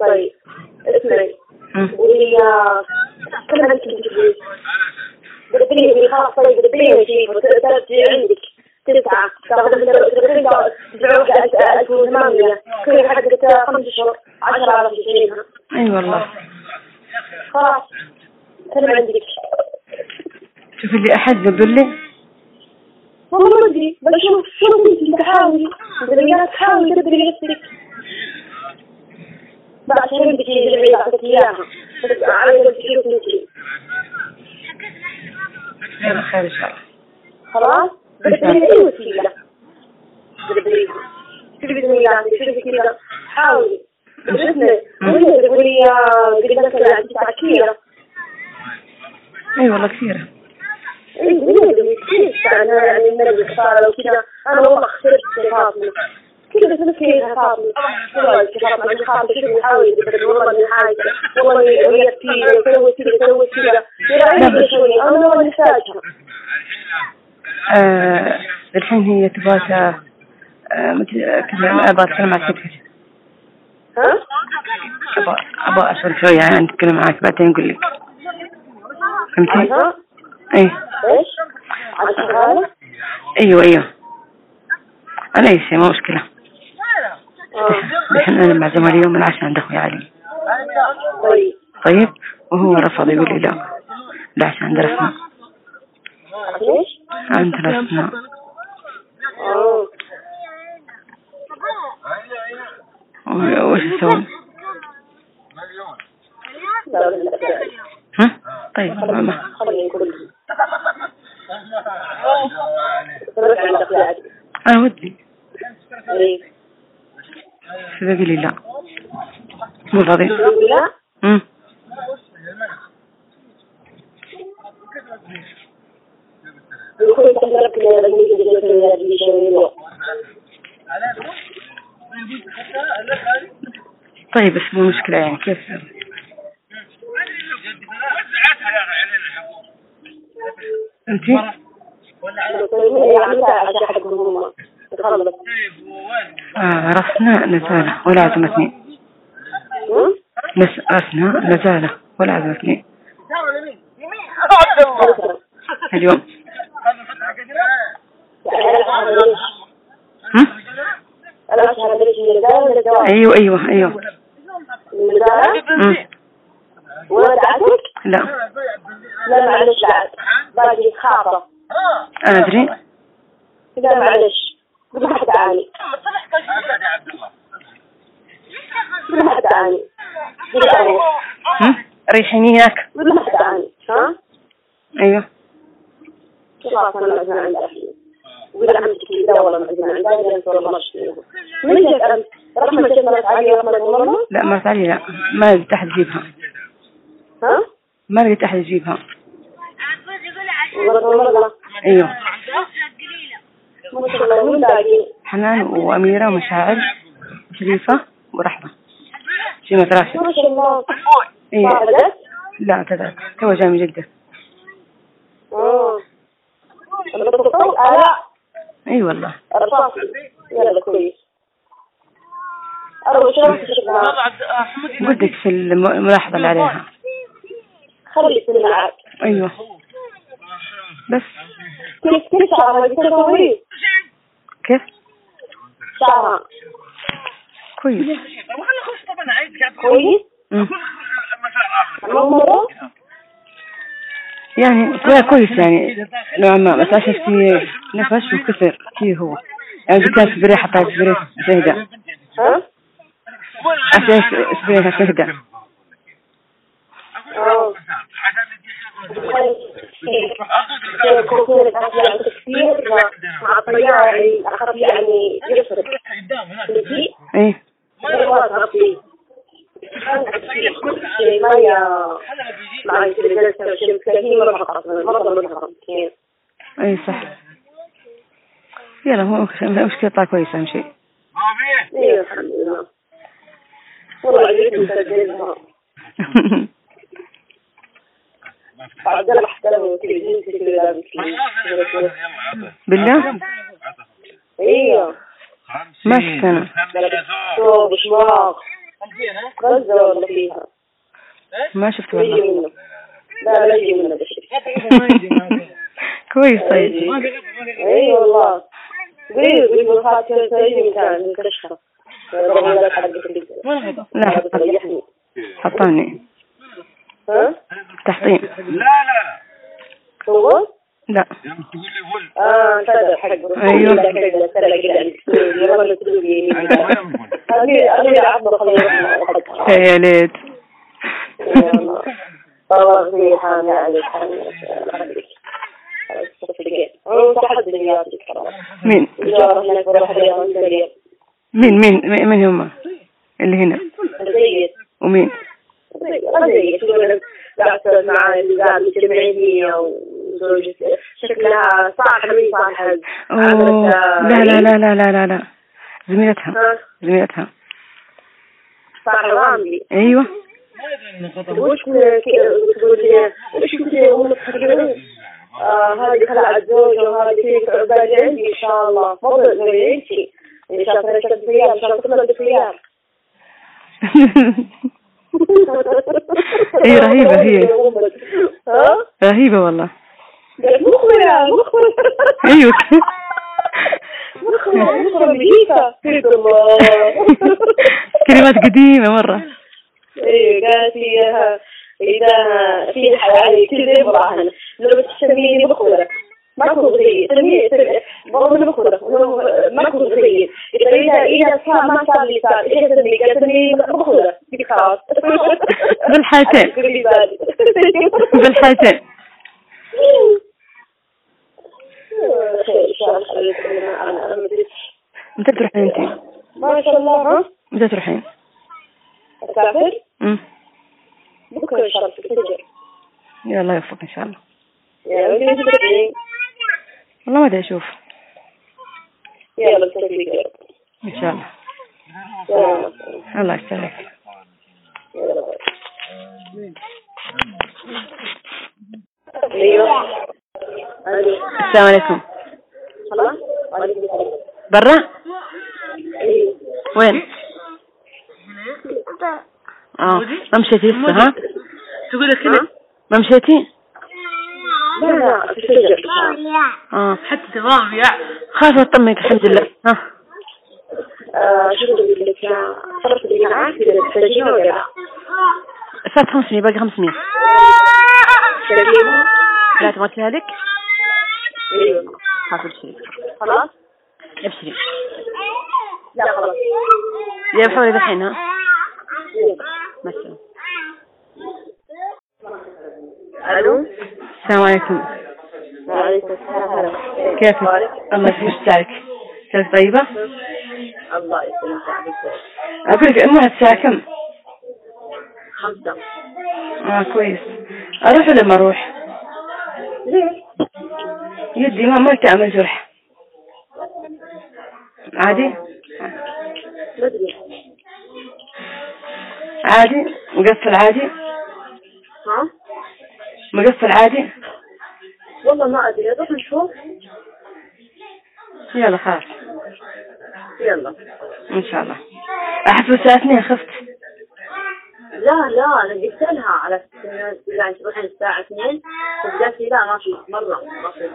[SPEAKER 2] طيب اسمعي. قولي كم انت بتقولي بدبريه لي خلاص طيب شيء عندك تسعة تاخذ تسعة ألف وثمانية كل حقت خمس شهور عشرة آلاف تشتريها
[SPEAKER 3] اي والله.
[SPEAKER 2] خلاص كم عندك.
[SPEAKER 3] شوف اللي أحد يقول لي
[SPEAKER 2] والله ما ادري بس شوف شوف انت تحاولي انت بالله تحاولي تدري نفسك بعد شهرين بتجي العيد اعطيك اياها بس على قد تشوف انت
[SPEAKER 3] يلا خير ان شاء الله
[SPEAKER 2] خلاص بس هي اي وسيله تدري شوفي بسم الله شوفي كذا حاولي بس اسمعي وين تقولي يا قد مثلا عندك كثيره
[SPEAKER 3] اي والله كثيرة
[SPEAKER 2] اي قولي كيف أنا يعني المرض خساره لو كذا أنا والله خسرت فاطمه كذا بس مسكينها فاطمه شو رايك يا فاطمه عندي خاطر شوفي حاولي بدل والله اني حاجة والله اني غيرت كذا وسويت كذا وسويت كذا يا ريت شوي أنا والله محتاجها
[SPEAKER 3] آه، الحين هي تبغى آه، مثل- كذا أبغى اتكلم معك
[SPEAKER 2] ها؟
[SPEAKER 3] أبغى اسولف شوية يعني اتكلم معك بعدين أقول لك. فهمتي؟
[SPEAKER 2] ها؟
[SPEAKER 3] اي
[SPEAKER 2] إيش؟
[SPEAKER 3] أيوه أيوه. أنا أي شيء مو مشكلة. الحين أنا معزومة اليوم العشاء عند أخوي علي.
[SPEAKER 2] طيب.
[SPEAKER 3] طيب. وهو رفض يقول لي لا. العشاء عند رسمة؟ عند رسمة
[SPEAKER 2] آه
[SPEAKER 3] و- وش أسوي؟
[SPEAKER 2] لا لا لا
[SPEAKER 3] ها؟ طيب ما
[SPEAKER 2] خليني نقول روح عند أخوي
[SPEAKER 3] أنا ودي إيه قال لي لا مو راضي
[SPEAKER 2] لا
[SPEAKER 3] طيب بس مو مشكلة يعني كيف؟
[SPEAKER 2] هم تخلص
[SPEAKER 3] آه نزالة ولا عزمتني نس رسنا نزالة ولا عزمتني اليوم هم؟
[SPEAKER 2] أنا اشهر ليش النزال ولا الزواج؟ أيوه
[SPEAKER 3] أيوه
[SPEAKER 2] أيوه. دعتك؟
[SPEAKER 3] لا.
[SPEAKER 2] لا معلش بعد باقي خاطة
[SPEAKER 3] أنا أدري.
[SPEAKER 2] لا معلش. قبل ما تعاني
[SPEAKER 3] هم؟ ريحيني هناك.
[SPEAKER 2] قبل ما تعاني ها؟
[SPEAKER 3] أيوه.
[SPEAKER 2] خلاص أنا معزمة عند أهلي ولا عندك كذا ولا معزمة عند أهلي انت والله مش من جد انت رحمة الله علي رحمة الله
[SPEAKER 3] لا ما تعالي لا ما تحت جيبها.
[SPEAKER 2] ها؟
[SPEAKER 3] ما لقيت أحد يجيبها أيوه؟ حنان وأميرة ومشاعر شريفة ورحمة. شيمة راشد
[SPEAKER 2] ما شاء الله
[SPEAKER 3] إيه؟ لا كذا تو جاي من جدة أي والله
[SPEAKER 2] الرصاصي يلا كويس أروح شلون تشبها
[SPEAKER 3] قلت لك في الم- الملاحظة اللي عليها.
[SPEAKER 2] خلي معك
[SPEAKER 3] أيوه. بس.
[SPEAKER 2] كيف كيف شعرها
[SPEAKER 3] كيف؟
[SPEAKER 2] شعرها
[SPEAKER 3] كويس.
[SPEAKER 2] كويس.
[SPEAKER 3] مم.
[SPEAKER 2] مرة
[SPEAKER 3] يعني كويس يعني. نوعا ما بس عشان في نفس وكسر كثير هو. يعني إذا كان سبري حطيت سبري تهدى
[SPEAKER 2] ها؟ آه مع الطيارة يعني ما ما مرهقة
[SPEAKER 3] أي صح. يلا هو مشكلة طلع كويس اهم شيء
[SPEAKER 2] الحمد لله. والله مسجلها بعد ذلك احترم
[SPEAKER 3] بالله
[SPEAKER 2] أيوه
[SPEAKER 3] ما شفت ما والله
[SPEAKER 2] لا لا يجي منه
[SPEAKER 3] كويس طيب
[SPEAKER 2] اي والله قريب يقول هات تجي مكان حق الفيزا.
[SPEAKER 3] لا حطاني
[SPEAKER 2] ها
[SPEAKER 3] تحطيم.
[SPEAKER 4] لا لا.
[SPEAKER 2] هو؟
[SPEAKER 3] لا.
[SPEAKER 4] يوم تقول لي فل
[SPEAKER 2] آه خلينا
[SPEAKER 3] يا ليت.
[SPEAKER 2] والله هي حامل عليك حامل
[SPEAKER 3] مين مين مين مين مين هم اللي هنا. ومين؟
[SPEAKER 2] شكلها صاحب
[SPEAKER 3] لا لا لا لا لا لا لا. زميلتها. زميلتها.
[SPEAKER 2] صاحب رامي
[SPEAKER 3] أيوه.
[SPEAKER 2] وش تقول وش هم هذه خلع الزوج وهذه في باقي عندي إن شاء الله. فضل من عندي خيار
[SPEAKER 3] اي رهيبة هي؟ رهيبة والله.
[SPEAKER 2] مخبرة مخبرة.
[SPEAKER 3] أيوه.
[SPEAKER 2] مخبرة مخبرة الله.
[SPEAKER 3] كلمات قديمة مرة.
[SPEAKER 2] إيه قالت لي إياها إذا في حوالي كذا يبغى لو بتسميني بخبرة ما كنت غير سميني والله أنا بخبرة ما كنت غير إذا إذا صار ما صار لي صار. خلاص
[SPEAKER 3] متى تروحين أنتي؟
[SPEAKER 2] ما شاء الله. ها؟
[SPEAKER 3] متى تروحين؟ أسافر.
[SPEAKER 2] بكرة إن شاء الله.
[SPEAKER 3] الله يوفقك ان شاء الله
[SPEAKER 2] تدري
[SPEAKER 3] والله ما أدري أشوف.
[SPEAKER 2] يلا
[SPEAKER 3] إن شاء الله. الله يسلمك.
[SPEAKER 2] أيوه. ألو
[SPEAKER 3] السلام عليكم. برا؟
[SPEAKER 2] أيوه
[SPEAKER 3] وين؟ آه ما مشيتي لسه ها؟
[SPEAKER 5] تقول لك كذا
[SPEAKER 3] ما مشيتي؟
[SPEAKER 2] لا
[SPEAKER 3] آه
[SPEAKER 5] حتى تمام يا.
[SPEAKER 3] خلاص اطمنك الحمد لله. ها
[SPEAKER 2] آه، شو بدي لك؟ يا صرفت تسجل ولا لا؟
[SPEAKER 3] صارت 500 باقي 500
[SPEAKER 2] تسجل
[SPEAKER 3] لا تبغى لك؟
[SPEAKER 2] أيوه
[SPEAKER 3] خلاص ابشري
[SPEAKER 2] خلاص؟
[SPEAKER 3] ابشري
[SPEAKER 2] لا خلاص.
[SPEAKER 3] يا بحولي الحين ها؟ مع السلامة.
[SPEAKER 2] ألو؟
[SPEAKER 3] السلام عليكم.
[SPEAKER 2] وعليكم السلام
[SPEAKER 3] كيفك؟ الله يسلمك. كيف طيبة؟
[SPEAKER 2] الله يسلمك
[SPEAKER 3] أقول لك الموعد الساعة كم؟
[SPEAKER 2] خمسة.
[SPEAKER 3] آه كويس. أروح ولا ما أروح؟
[SPEAKER 2] ليه؟
[SPEAKER 3] يدي ما ما تعمل جرح. عادي؟ عادي؟ مقفل عادي؟ مقفل عادي؟
[SPEAKER 2] والله ما أدري أروح نشوف.
[SPEAKER 3] يلا خلاص.
[SPEAKER 2] يلا.
[SPEAKER 3] إن شاء الله. احس الساعة اثنين خفت.
[SPEAKER 2] لا لا أنا قلت لها على يعني تروحين الساعة 2 بس قالت لي لا ما في مرة ما في.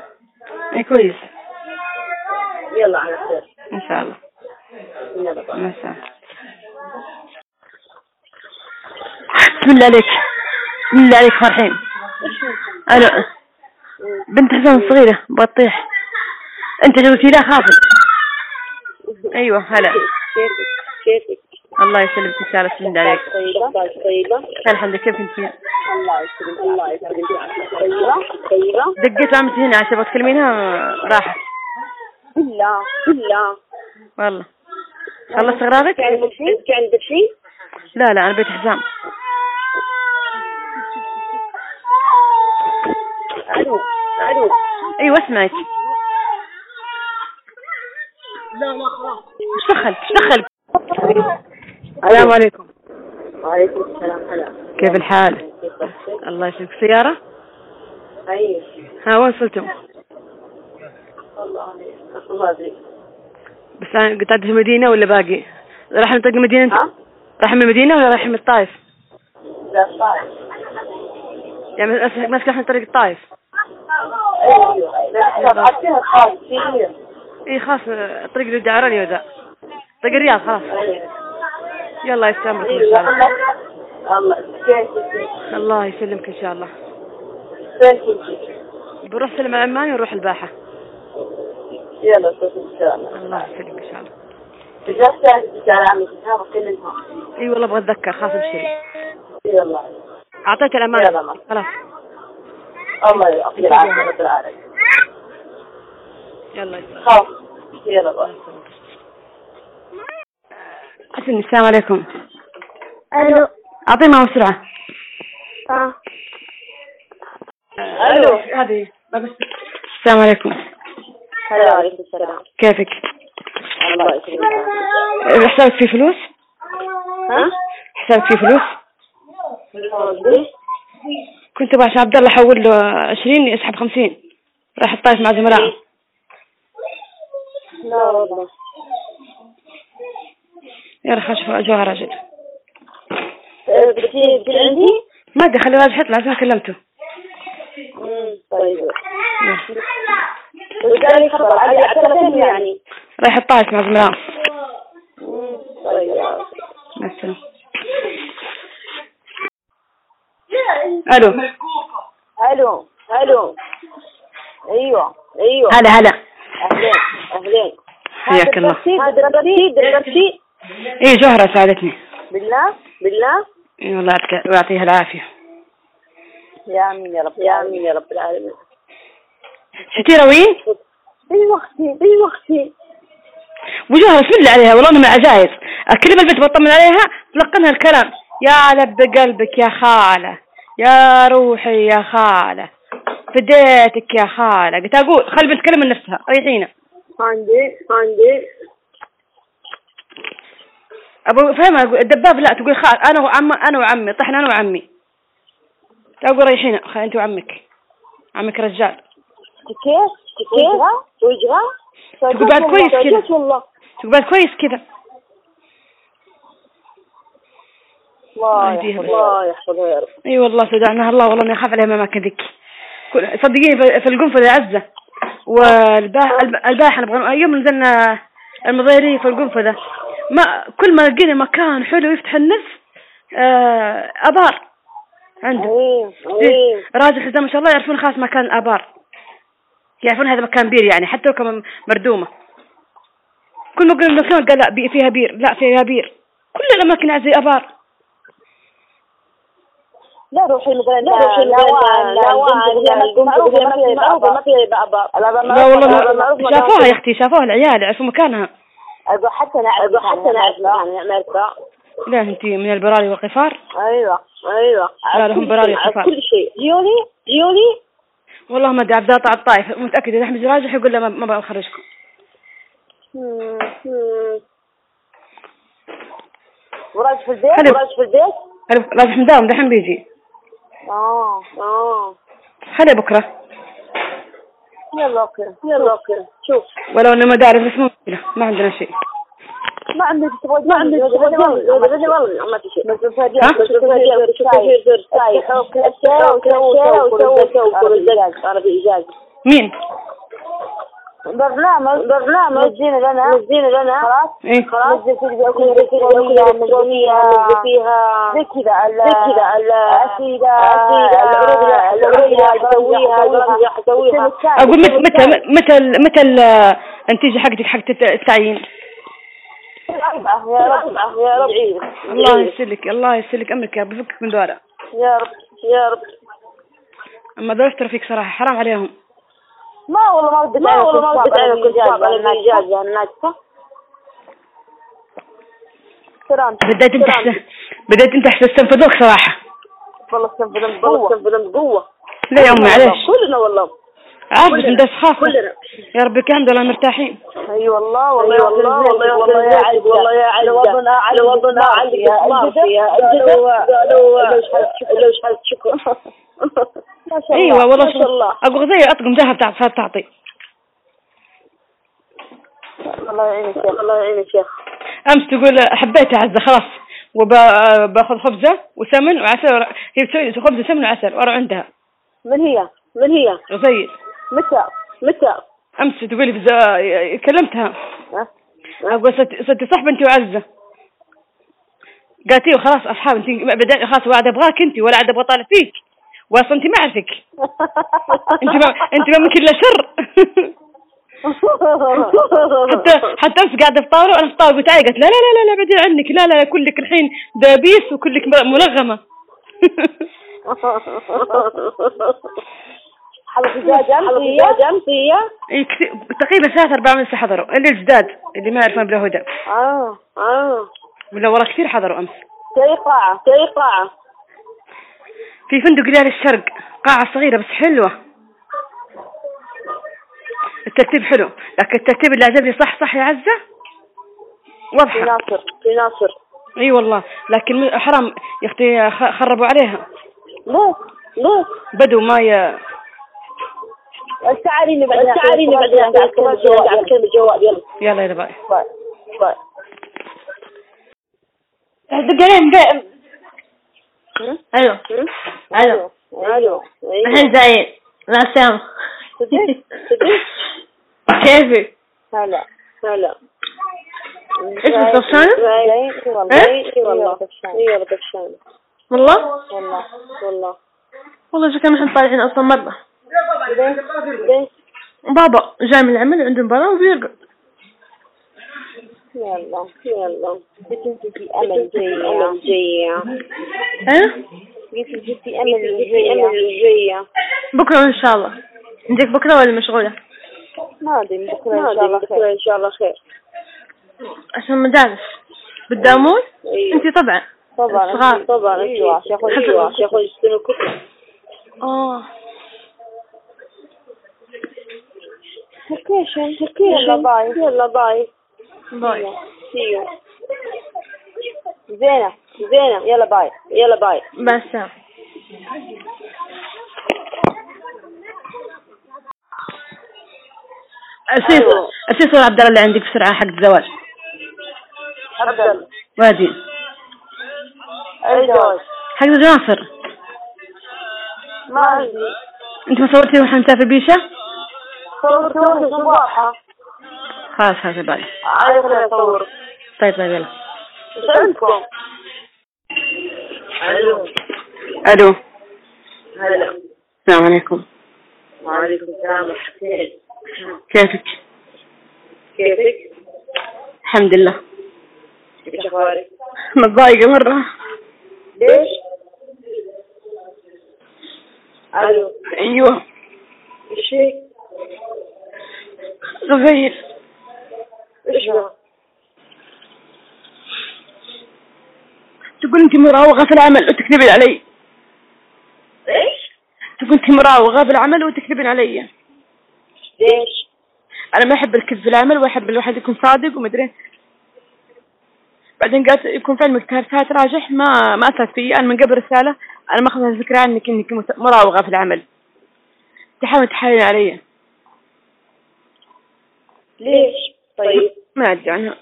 [SPEAKER 3] اي كويس.
[SPEAKER 2] يلا على خير.
[SPEAKER 3] إن شاء الله.
[SPEAKER 2] يلا
[SPEAKER 3] السلامة بسم الله عليك. بسم الله عليك فرحين ألو. بنت حسن صغيرة بطيح أنت جوتي لها خافت. أيوه هلا.
[SPEAKER 2] كيفك كيفك
[SPEAKER 3] الله يسلمك إن شاء الله الله عليك.
[SPEAKER 2] طيبة طيبة
[SPEAKER 3] الحمد لله كيف أنت؟
[SPEAKER 2] الله يسلمك الله يسلمك طيبة طيبة
[SPEAKER 3] دقيت عمتي هنا عشان تكلمينها؟ راحت.
[SPEAKER 2] بالله بالله
[SPEAKER 3] والله. خلصت أغراضك؟
[SPEAKER 2] يعني انت عندك شيء؟
[SPEAKER 3] لا لا أنا بيت حزام.
[SPEAKER 2] ألو ألو.
[SPEAKER 3] أيوه اسمعك
[SPEAKER 2] لا لا خلاص.
[SPEAKER 3] إيش دخل إيش دخل السلام عليكم.
[SPEAKER 2] وعليكم السلام هلا.
[SPEAKER 3] كيف الحال؟ الله يسلمك. سيارة؟
[SPEAKER 2] أيوه
[SPEAKER 3] ها وين وصلتم
[SPEAKER 2] والله ما ادري
[SPEAKER 3] بس أنا قلت عندك المدينة ولا باقي؟ راح من طريق المدينة
[SPEAKER 2] أنت؟
[SPEAKER 3] راح من المدينة ولا رايح من الطائف؟
[SPEAKER 2] لا صار
[SPEAKER 3] يعني مس- ماسك راح من طريق الطائف؟
[SPEAKER 2] أيوه حاطينها خاص كثير
[SPEAKER 3] اي خلاص الطريق اللي دعراني وذا طريق الرياض خلاص. يلا يسلمك إن شاء الله.
[SPEAKER 2] الله
[SPEAKER 3] يسلمك إن شاء الله؟ بنروح سلم عماني ونروح الباحة.
[SPEAKER 2] يلا إن شاء الله.
[SPEAKER 3] الله يسلمك إن شاء الله.
[SPEAKER 2] رجعت رجال عمي كتابة كلمها.
[SPEAKER 3] إي والله أبغى أتذكر خلاص ابشري
[SPEAKER 2] يلا.
[SPEAKER 3] الأمانة.
[SPEAKER 2] ما.
[SPEAKER 3] خلاص.
[SPEAKER 2] الله يعطيك العافية رب. العالمين.
[SPEAKER 3] يلا. يسلمك
[SPEAKER 2] خلاص يلا باي
[SPEAKER 3] السلام عليكم.
[SPEAKER 6] ألو.
[SPEAKER 3] اعطيه معه بسرعة.
[SPEAKER 6] آه.
[SPEAKER 2] ألو.
[SPEAKER 3] هذه. السلام عليكم.
[SPEAKER 2] هلا وعليكم السلام.
[SPEAKER 3] كيفك؟
[SPEAKER 2] الله يسلمك.
[SPEAKER 3] حسابك فيه فلوس؟
[SPEAKER 2] ها؟
[SPEAKER 3] حسابك فيه فلوس؟ كنت أبغى عشان عبد الله احول له 20 يسحب 50 راح الطايف مع زملائه
[SPEAKER 2] لا والله.
[SPEAKER 3] يلا خش في جوهر أجل
[SPEAKER 2] بتجي بتجي عندي؟
[SPEAKER 3] ما ادري خليه واجه يطلع زي ما كلمته.
[SPEAKER 2] مم، طيب.
[SPEAKER 3] يلا.
[SPEAKER 2] وقال لي خبر علي اعترفني يعني.
[SPEAKER 3] رايح الطايف مع
[SPEAKER 2] مم، طيب.
[SPEAKER 3] مع السلامة. ألو.
[SPEAKER 2] ألو ألو. أيوه أيوه.
[SPEAKER 3] هلا هلا.
[SPEAKER 2] اهلين اهلين.
[SPEAKER 3] حياك الله.
[SPEAKER 2] هذا ربطي دربتي
[SPEAKER 3] إيه جوهرة ساعدتني.
[SPEAKER 2] بالله بالله.
[SPEAKER 3] اي والله ويعطيها العافية.
[SPEAKER 2] يا آمين يا رب يا آمين يا رب العالمين.
[SPEAKER 3] شتي روي؟
[SPEAKER 2] اي وقتي اي وقتي
[SPEAKER 3] وجوهها بسم الله عليها والله من العجائز أكلم البنت بطمن عليها تلقنها الكلام. يا لب قلبك يا خالة. يا روحي يا خالة فديتك يا خالة. قلت أقول خلي البنت تكلم من نفسها ريحينا.
[SPEAKER 2] عندي عندي
[SPEAKER 3] أبو فهمها أقول- الدباب لا تقول خال أنا وعم أنا وعمي طحنا أنا وعمي. تقول ريحينا خل أنت وعمك. عمك رجال.
[SPEAKER 2] كيف؟ كيف؟ وجهها
[SPEAKER 3] تقول بعد كويس كذا. تقول بعد كويس كذا.
[SPEAKER 2] الله
[SPEAKER 3] بس.
[SPEAKER 2] الله يحفظها يا رب.
[SPEAKER 3] أي والله سدعناها الله والله اني اخاف عليها ما ماكن ذيك. صدقيني في- في القنفذ عزة. الباحة نبغى يوم نزلنا المضيري في القنفذة ما كل ما لقينا مكان حلو يفتح النفس آه أبار. عنده إيه، راجل حزام ما شاء الله يعرفون خاص مكان الابار يعرفون هذا مكان بير يعني حتى لو كان مردومة. كل ما قلنا مكان قال لا بي- فيها بير. لا فيها بير. كل الأماكن زي أبار.
[SPEAKER 2] لا روحي مثلا لا روحي لا لا لا
[SPEAKER 3] والله شافوها يا أختي شافوها العيال يعرفوا مكانها.
[SPEAKER 2] أبغى حتى نعرف أبغى حتى مكان أمريكا.
[SPEAKER 3] لا أنت من البراري والقفار؟
[SPEAKER 2] أيوه أيوه.
[SPEAKER 3] لا، لهم براري خفاف.
[SPEAKER 2] كل شيء. جيوني جيوني.
[SPEAKER 3] والله ما أدري عبد الله طلع الطايف متأكد إذا احمد راجح يقول له ما بخرجكم
[SPEAKER 2] مم. مم. وراج في البيت؟
[SPEAKER 3] حلو.
[SPEAKER 2] وراج في البيت؟
[SPEAKER 3] راجح مداوم دحين بيجي.
[SPEAKER 2] آه
[SPEAKER 3] آه بكره
[SPEAKER 2] يلا okay يلا okay شوف
[SPEAKER 3] ولو انه مدارس بس مو مشكله ما عندنا شيء
[SPEAKER 2] ما عندك تبغى ما عندك تبغى والله ما في شيء بس
[SPEAKER 3] ها؟
[SPEAKER 2] أنا باجازه
[SPEAKER 3] مين؟
[SPEAKER 2] برنامج برنامج نزينا لنا نزينا لنا خلاص؟
[SPEAKER 3] إيه.
[SPEAKER 2] خلاص؟ فيها نزل فيها زي كذا زي كذا العروض العروض حسويها حسويها
[SPEAKER 3] أقول متى متى متى ال- متى ال- النتيجة حقتك حق التعيين؟
[SPEAKER 2] يا رب يا رب
[SPEAKER 3] الله يسلك الله يسلك امرك يا رب بفكك من دورة
[SPEAKER 2] يا رب يا رب.
[SPEAKER 3] اما ذول ترى فيك صراحة حرام عليهم.
[SPEAKER 2] ما والله ما ردت
[SPEAKER 7] ما والله ما ردت
[SPEAKER 2] عليك على
[SPEAKER 7] أنا
[SPEAKER 2] الإجازة الناجحة سلام.
[SPEAKER 3] بديت أنت بديت أنت أحسن استنفذوك صراحة.
[SPEAKER 2] والله
[SPEAKER 7] والله
[SPEAKER 2] بقوة.
[SPEAKER 7] استنفذنا بقوة.
[SPEAKER 3] لا يا أمي معلش
[SPEAKER 7] كلنا والله.
[SPEAKER 3] عارف بس ندس خاصه
[SPEAKER 7] كلنا
[SPEAKER 3] يا رب الحمد لله مرتاحين
[SPEAKER 2] اي والله
[SPEAKER 7] والله والله والله والله يا عز والله يا عز
[SPEAKER 2] لو وضنا على
[SPEAKER 7] وضنا على
[SPEAKER 2] الإطلاق
[SPEAKER 7] فيها لو شحال شكر
[SPEAKER 2] ما شاء الله
[SPEAKER 3] أيوه والله
[SPEAKER 7] ما شاء الله.
[SPEAKER 3] أقول زي اطقم ذهب تعطي صار تعطي
[SPEAKER 2] الله يعينك يا
[SPEAKER 7] الله يعين الشيخ
[SPEAKER 3] امس تقول حبيت عزه خلاص وباخذ خبزه وسمن وعسل هي بتسوي خبزه سمن وعسل وأروح عندها
[SPEAKER 2] من هي
[SPEAKER 7] من هي
[SPEAKER 3] غزير
[SPEAKER 2] متى؟
[SPEAKER 7] متى؟
[SPEAKER 3] أمس تقول لي بز- كلمتها.
[SPEAKER 2] ها؟
[SPEAKER 3] أقول صدق صدق صاحبه انت وعزة. قالت لي خلاص أصحاب انت بعدين خلاص وعد أبغاك انت ولا عاد أبغى طالع فيك. واصلا انت ما أعرفك. انت ما انت ما منك إلا شر. حتى حتى أمس قاعدة في طاولة وأنا في طاولة قلت قالت لا لا لا لا لا بعدين عنك. لا لا لا كلك الحين دابيس وكلك ملغمة. كثير تقريبا ثلاث أربع من حضروا اللي الجداد اللي ما يعرفون بلا هدى.
[SPEAKER 2] آه
[SPEAKER 7] آه.
[SPEAKER 3] ولا والله كثير حضروا أمس.
[SPEAKER 2] زي قاعة
[SPEAKER 7] زي قاعة.
[SPEAKER 3] في فندق ليالي الشرق قاعة صغيرة بس حلوة. الترتيب حلو. لكن الترتيب اللي عجبني صح صح يا عزة؟
[SPEAKER 2] في
[SPEAKER 3] واضحة
[SPEAKER 2] ناصر
[SPEAKER 7] في ناصر.
[SPEAKER 3] إي والله. لكن حرام يا أختي خ- خربوا عليها.
[SPEAKER 2] ليه
[SPEAKER 7] ليه
[SPEAKER 3] بدوا ما ي...
[SPEAKER 2] السعريني بعدين
[SPEAKER 7] تعاليني بعدين عند كلمة الجواب كلمة الجواب يلا
[SPEAKER 3] يلا يلا bye
[SPEAKER 2] bye bye.
[SPEAKER 5] دق عليهم بقى أيوه ألو.
[SPEAKER 7] ألو.
[SPEAKER 5] الحين زين مع السلامة
[SPEAKER 2] صدق
[SPEAKER 5] كيفك؟
[SPEAKER 2] هلا
[SPEAKER 7] هلا.
[SPEAKER 2] إيش والله.
[SPEAKER 7] اي والله. اي والله. طفشانة
[SPEAKER 5] والله؟
[SPEAKER 2] والله.
[SPEAKER 7] والله.
[SPEAKER 5] والله شكلنا إحنا طالعين أصلا مرة. بابا جاي من العمل عنده مباراة وبيرقد
[SPEAKER 2] يلا
[SPEAKER 7] يلا.
[SPEAKER 2] قلت في امل جاية
[SPEAKER 7] أمل جاية
[SPEAKER 5] ها؟
[SPEAKER 2] قلت في امل
[SPEAKER 7] في أمل
[SPEAKER 2] جاية
[SPEAKER 7] جاية
[SPEAKER 5] بكرة إن شاء الله. عندك بكرة ولا مشغولة؟
[SPEAKER 2] ما ادري بكرة
[SPEAKER 7] ما
[SPEAKER 2] ان شاء الله
[SPEAKER 7] أدري
[SPEAKER 2] خير
[SPEAKER 7] بكرة إن شاء الله خير.
[SPEAKER 5] عشان مدارس. بتداومون؟
[SPEAKER 7] أيوة.
[SPEAKER 5] انتي طبعا.
[SPEAKER 2] طبعا
[SPEAKER 5] صغار.
[SPEAKER 7] طبعا
[SPEAKER 2] أيوه
[SPEAKER 7] أيوه
[SPEAKER 2] ياخذ
[SPEAKER 7] يستلم الكتب
[SPEAKER 5] آه.
[SPEAKER 2] هكيشن يلا bye
[SPEAKER 7] يلا bye
[SPEAKER 5] bye
[SPEAKER 7] see you
[SPEAKER 2] زينة
[SPEAKER 7] زينة
[SPEAKER 2] يلا bye
[SPEAKER 7] يلا
[SPEAKER 5] bye السلامة
[SPEAKER 3] ارسلي ارسلي صورة عبد الله اللي عندك بسرعة حق الزواج.
[SPEAKER 2] عبد
[SPEAKER 3] وادي.
[SPEAKER 2] أي زواج؟
[SPEAKER 3] حق ناصر
[SPEAKER 2] ما عندي.
[SPEAKER 3] أنت ما صورتي وإحنا نسافر بيشة؟
[SPEAKER 2] صورت صورت صباحة
[SPEAKER 3] خلاص هذا
[SPEAKER 2] اصور
[SPEAKER 3] طيب طيب يلا.
[SPEAKER 2] إيش عندكم؟
[SPEAKER 7] ألو.
[SPEAKER 3] ألو.
[SPEAKER 7] هلا
[SPEAKER 3] السلام عليكم.
[SPEAKER 7] وعليكم السلام حسين
[SPEAKER 3] كيفك؟
[SPEAKER 7] كيفك؟
[SPEAKER 3] الحمد لله.
[SPEAKER 7] إيش أخبارك؟
[SPEAKER 3] متضايقة مرة.
[SPEAKER 7] ليش؟ ألو.
[SPEAKER 3] أيوه.
[SPEAKER 7] إيش هيك؟
[SPEAKER 3] غزير
[SPEAKER 7] إيش؟
[SPEAKER 3] تقول أنت مراوغة في العمل وتكذبين علي.
[SPEAKER 2] إيش؟
[SPEAKER 3] تقول أنت مراوغة في العمل وتكذبين علي.
[SPEAKER 2] ليش؟
[SPEAKER 3] أنا ما أحب الكذب في العمل وأحب الواحد يكون صادق ومدري بعدين قالت يكون في علمك ارسالات راجح ما ما أثرت في أنا من قبل رسالة أنا ما أخذت الفكرة عنك إنك مراوغة في العمل. تحاول تحايل علي.
[SPEAKER 2] ليش؟ طيب.
[SPEAKER 3] ما أدري عنها.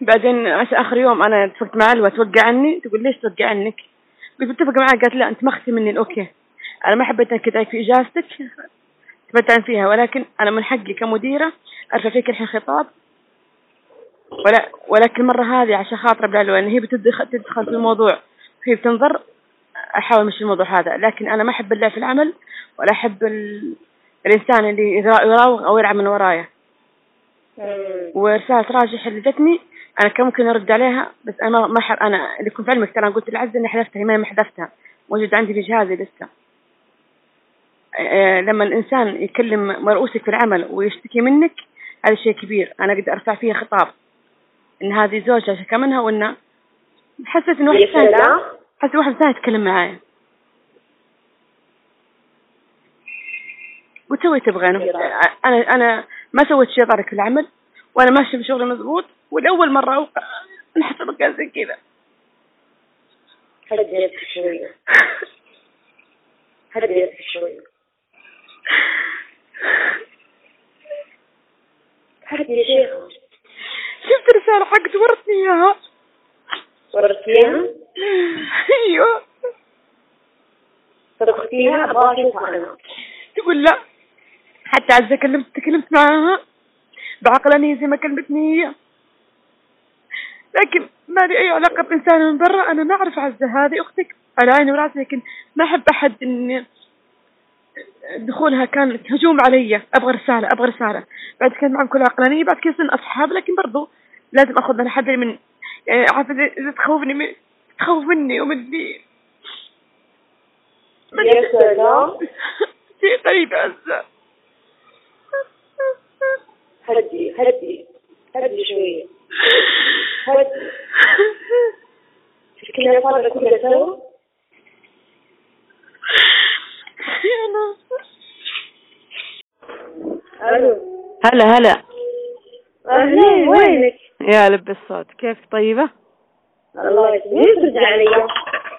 [SPEAKER 3] بعدين آخر يوم أنا اتفقت مع الوى توقع عني؟ تقول ليش توقع عنك؟ قلت متفقه معها قالت لا أنت ما أخذتي مني. الاوكي أنا ما حبيت أنك عليك في إجازتك. تمتعن فيها. ولكن أنا من حقي كمديرة أرفع فيك الحين خطاب. ولا ولكن المره هذه عشان خاطر بالعلوى ان هي بتدخل تدخل في الموضوع. هي بتنظر. أحاول مش الموضوع هذا. لكن أنا ما أحب اللعب في العمل ولا أحب ال... الإنسان اللي يرا- يراوغ أو يلعب من ورايا.
[SPEAKER 2] مم.
[SPEAKER 3] ورسالة راجح اللي جتني أنا كان ممكن أرد عليها بس أنا ما- حب أنا اللي كنت في علمك ترى أنا قلت العزة إني حذفتها هي ما حذفتها. موجود عندي في جهازي لسه. آه، لما الإنسان يكلم مرؤوسك في العمل ويشتكي منك هذا شيء كبير. أنا قد أرفع فيها خطاب. إن هذه زوجة شكا منها وإن حسيت إن واحد ثاني حسيت واحد ثاني يتكلم معايا. وتسوي تبغى أنا أنا أنا ما سويت شيء ضارك في العمل وأنا ماشية بشغلي مضبوط والأول مرة أوقع انحسب كان زي كذا.
[SPEAKER 2] هدي نفسك شوية هدي نفسك شوية هدي يا شيخة
[SPEAKER 3] شفت رسالة حقت ورثني إياها؟
[SPEAKER 2] ورثتيها
[SPEAKER 3] أيوه.
[SPEAKER 2] صدقتيها؟ أنا.
[SPEAKER 3] تقول لا. حتى عزة كلمت تكلمت معاها. بعقلانية زي ما كلمتني هي لكن ما لي أي علاقة بإنسان من برا. أنا ما أعرف عزة هذه أختك. على عيني ورأسي لكن ما أحب أحد إن دخولها كان هجوم علي. أبغى رسالة أبغى رسالة. بعد كان معهم كل عقلانية بعد كذا صرنا أصحاب. لكن برضو لازم أخذ من حد من يعني عارفة إذا- تخوفني من تخوف مني ومني.
[SPEAKER 2] يا سلام.
[SPEAKER 3] شيء غريب عزة.
[SPEAKER 2] هدي هدي هدي شوية. هدي كلها سوا؟
[SPEAKER 3] أنا
[SPEAKER 2] ألو.
[SPEAKER 3] هلا هلا.
[SPEAKER 2] أهلين وينك؟
[SPEAKER 3] يا لب الصوت. كيف طيبة؟
[SPEAKER 2] الله يسلمك ترد علي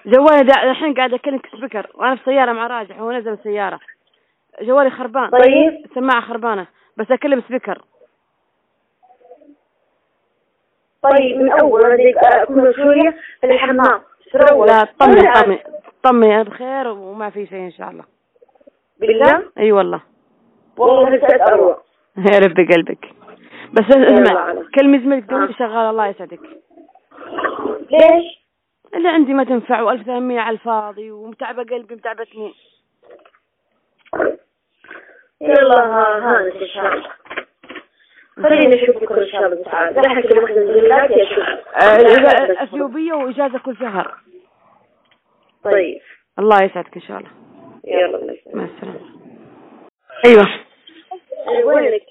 [SPEAKER 3] جوالي دا الحين قاعد أكلمك سبيكر. وأنا في سيارة مع راجح هو نزل السيارة جوالي خربان.
[SPEAKER 2] طيب.
[SPEAKER 3] سماعة خربانة. بس أكلم سبيكر.
[SPEAKER 2] طيب من ديك أكون شوية في الحمام. تروح.
[SPEAKER 3] لا طمي طمي طمي بخير وما في شيء إن شاء الله.
[SPEAKER 2] بالله؟
[SPEAKER 3] أي والله.
[SPEAKER 2] والله نسيت أروح
[SPEAKER 3] يا رب قلبك. بس اسمع. كلمة زميلك
[SPEAKER 2] آه.
[SPEAKER 3] تقول شغال الله يسعدك.
[SPEAKER 2] ليش؟
[SPEAKER 3] اللي عندي ما تنفع وألف ثمانية على الفاضي ومتعبة قلبي متعبتني
[SPEAKER 2] يلا ها هانت إن شاء الله. خلينا نشوف بكرة إن شاء الله تعالى. حكي لمخزن زميلاتي أشوف
[SPEAKER 3] آه، الأثيوبية وإجازة كل شهر.
[SPEAKER 2] طيب.
[SPEAKER 3] الله يسعدك إن شاء الله.
[SPEAKER 2] يلا.
[SPEAKER 3] مع السلامة. أيوة.
[SPEAKER 2] إيه، وينك؟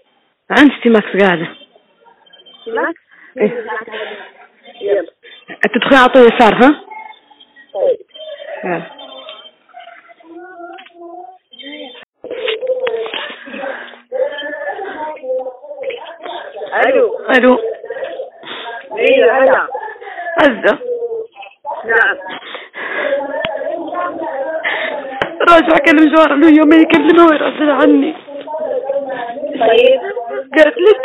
[SPEAKER 3] عندي تيماكس قاعدة.
[SPEAKER 2] معك؟
[SPEAKER 3] إيه.
[SPEAKER 2] يلا.
[SPEAKER 3] تدخلين على طول يسار ها؟
[SPEAKER 2] طيب.
[SPEAKER 3] يلا.
[SPEAKER 2] ألو.
[SPEAKER 3] ألو.
[SPEAKER 2] أيوة هلا.
[SPEAKER 3] عزة
[SPEAKER 2] نعم.
[SPEAKER 3] راجع أكلم جوار له يومين يكلمها ويراسل عني.
[SPEAKER 2] طيب.
[SPEAKER 3] قالت لك؟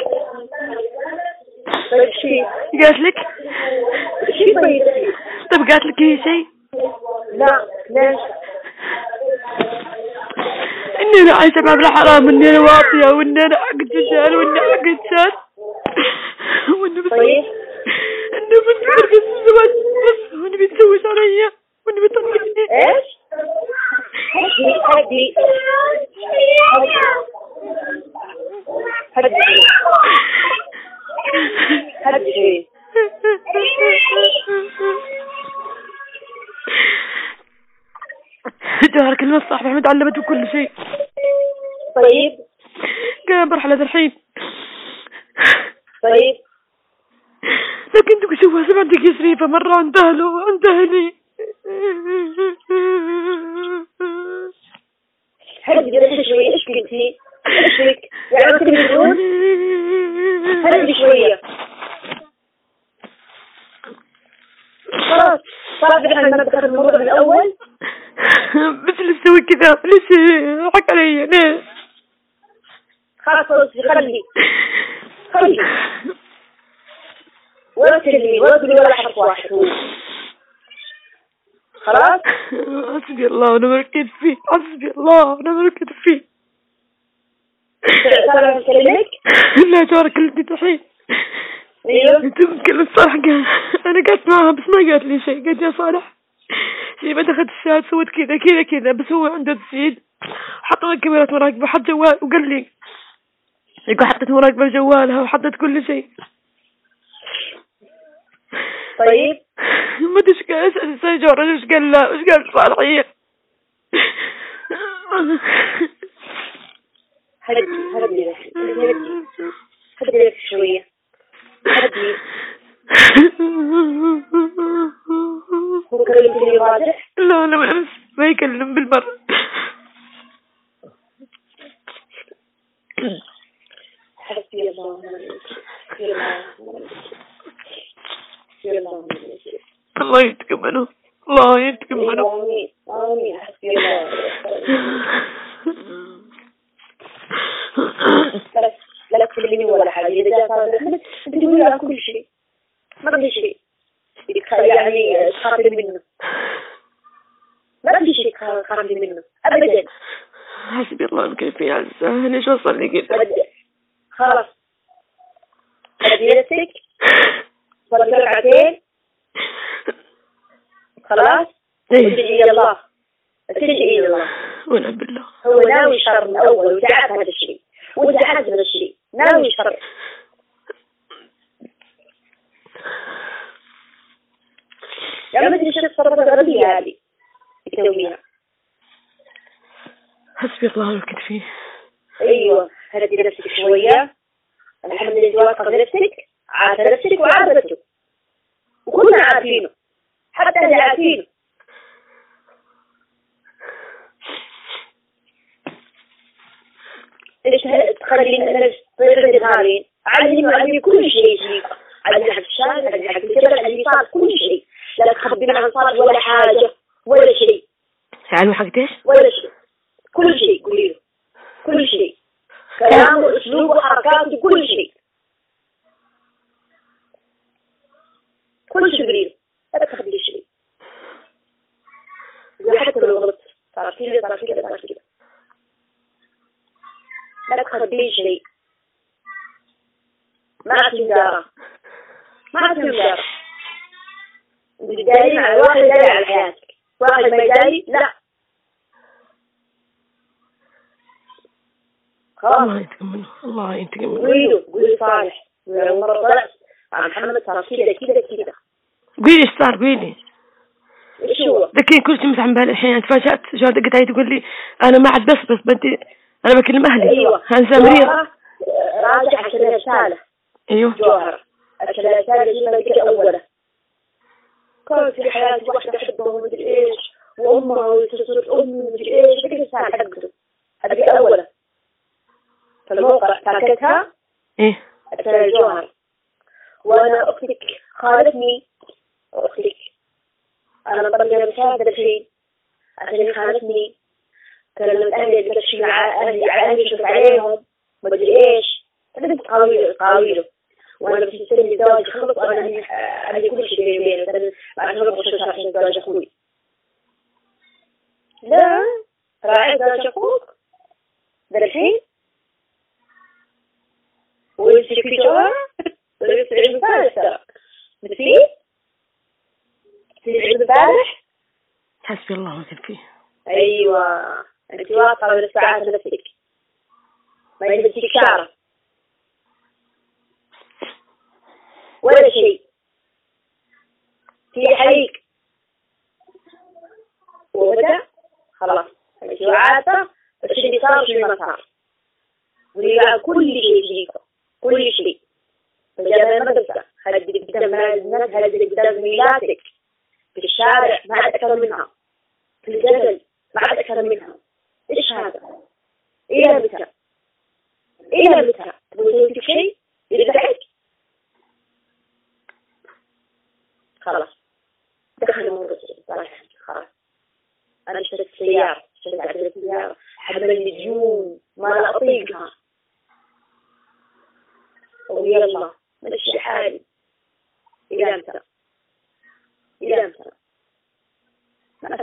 [SPEAKER 2] طيب شي؟
[SPEAKER 3] قالت لك؟
[SPEAKER 2] شي طيب
[SPEAKER 3] طيب قالت لك هي شيء
[SPEAKER 2] لا ليش؟
[SPEAKER 3] إني أنا عايشة مع ابن حرام إني أنا واطية وإني أنا عقد رجال وإني عقد شات
[SPEAKER 2] طيب
[SPEAKER 3] إنه بس بيرقص الزواج بس وإنه بيتزوج عليا وإنه بيطلقني
[SPEAKER 2] إيش؟ هدي هدي هدي هدي
[SPEAKER 3] جوهر كلمة صاحبي أحمد علمته كل شيء.
[SPEAKER 2] طيب.
[SPEAKER 3] قام برحلة الحين.
[SPEAKER 2] طيب.
[SPEAKER 3] لكن تقول شوف سمعتك يا شريفة مرة أهله وعند أهلي
[SPEAKER 2] هدي راسك شوية إيش قلتي؟ إيش بك؟ يعني شوية خلاص خلاص ما دخلنا الموضوع من الأول.
[SPEAKER 3] بس تسوي كذا ليش حق علي؟ ليه
[SPEAKER 2] خلاص خلاص خلي. خلي ولا تكلمي ولا تقولي ولا حرف واحد. خلاص؟
[SPEAKER 3] حسبي الله ونعم الوكيل فيه حسبي الله ونعم الوكيل فيه. لا جارة كلمتني الحين أيوه. صالح قال أنا قعدت معها بس ما قالت لي شيء. قالت يا صالح شي ما دخلت الشات سويت كذا كذا كذا بس هو عنده تسجيل حط لي كاميرات مراقبة حط جوال وقال لي يقول حطت مراقبة لجوالها وحطت كل شيء.
[SPEAKER 2] طيب.
[SPEAKER 3] ما أدري إيش قال اسال سجور إيش قال لا إيش قال صالح هي
[SPEAKER 2] هدي هدي هدي هدي نفسك شوية. هدي هو كلمتني واضح؟
[SPEAKER 3] لا لا بالامس ما يكلم بالمرة.
[SPEAKER 2] حسبي الله ونعم الوكيل الله حسبي الله
[SPEAKER 3] منه
[SPEAKER 2] آمين آمين حسبي الله لا لا تكلمني ولا حاجة إذا جاء صار تقولي على كل شيء ما بدي شيء يعني تخافي منه ما بدي شيء تخافي منه أبدا
[SPEAKER 3] حسبي الله يا عزة أنا شو وصل لي
[SPEAKER 2] أبدا خلاص. هدي نفسك صلي ركعتين خلاص. وتدعي إلى الله. تدعي إلى الله.
[SPEAKER 3] ونعم بالله.
[SPEAKER 2] هو ناوي شر من أول وتعب هذا الشيء. وانت هذا الشيء. ناوي شر. ما ادري إيش التصرفات الغبية هذه. تسويها
[SPEAKER 3] حسبي الله ونعم فيه.
[SPEAKER 2] أيوه. هدي نفسك شوية. الحمد لله واثقة عارفة نفسك وعارفة نفسك وكلنا عارفينه حتى اللي عارفينه ليش تخلي الناس طريقة الغالين علمي علمي كل شيء فيك علمي حق الشارع علمي حق الجبل علمي صار كل شيء. لا تخبي عن صار ولا حاجة ولا شيء.
[SPEAKER 3] تعلموا حق إيش؟
[SPEAKER 2] ولا شيء. كل شيء قولي له. كل شيء. كلام وأسلوب وحركات كل شيء. كل شيء له لا تخبي شيء. حتى لو غلطت صار كذا صار كذا صار كذا. لا تخبي شيء. ما في مدارة. ما في مدارة. بداري مع واحد داري على حياتك. واحد ما يداري لا.
[SPEAKER 3] الله ينتقم منه الله ينتقم منه.
[SPEAKER 2] قولي له قولي صالح. مرة طلعت محمد صار كذا كذا كذا
[SPEAKER 3] قولي إيش صار قولي
[SPEAKER 2] إيش هو؟
[SPEAKER 3] ذكي كل شيء مسح بالي الحين. تفاجأت جوار دقت علي تقول لي أنا ما عاد بس بس بدي أنا بكلم أهلي.
[SPEAKER 2] أيوه.
[SPEAKER 3] انسى مريض
[SPEAKER 2] آه، راجع عشان رسالة
[SPEAKER 3] أيوه.
[SPEAKER 2] جوهرة. عشان رسالة دي ما ذكر أوله كان في حياتي واحدة أحبها ومدري إيش وأمها وتصير أم ومدري إيش. ذكر رسالة حقته هذه أوله في الموقع تركتها إيه. جوهر وأنا أختك خالتني. أختك. أنا مطلعة رسالة الحين عشان خالتني. كلمت أهلي تكشف مع أهلي على أهلي شوف عليهم. مدري إيش. أنا كنت قاوي قاوي وأنا بس مستني زواج خلص وأنا عندي عندي كل شيء بيني وبينه مثلا بعد خلص عشان عشان زواج أخوي. لا. راعي زواج أخوك؟ ده الحين؟ في امبارح؟
[SPEAKER 3] حسبي الله ونعم فيه
[SPEAKER 2] أيوه انت واثقه من الساعات نفسك ما يلبسك شعره ولا شيء في حريق وبدا خلاص انت وعارفه بس اللي صار شو ما صار ولي كل شيء فيكم كل شيء. فجاء من المدرسة. هذه قدام الناس هذه قدام زميلاتك في الشارع ما عاد أكثر منها. في الجبل ما عاد أكثر منها. إيش هذا؟ إلى متى؟ إلى متى؟ تبغى شيء؟ يدفعك؟ خلاص. دخل الموضوع. يحفظك خلاص. أنا اشتريت سيارة. اشتريت عدد سيارة. حملني ديون ما لا أطيقها. ويلا مشي حالي. إلى متى إلى متى ما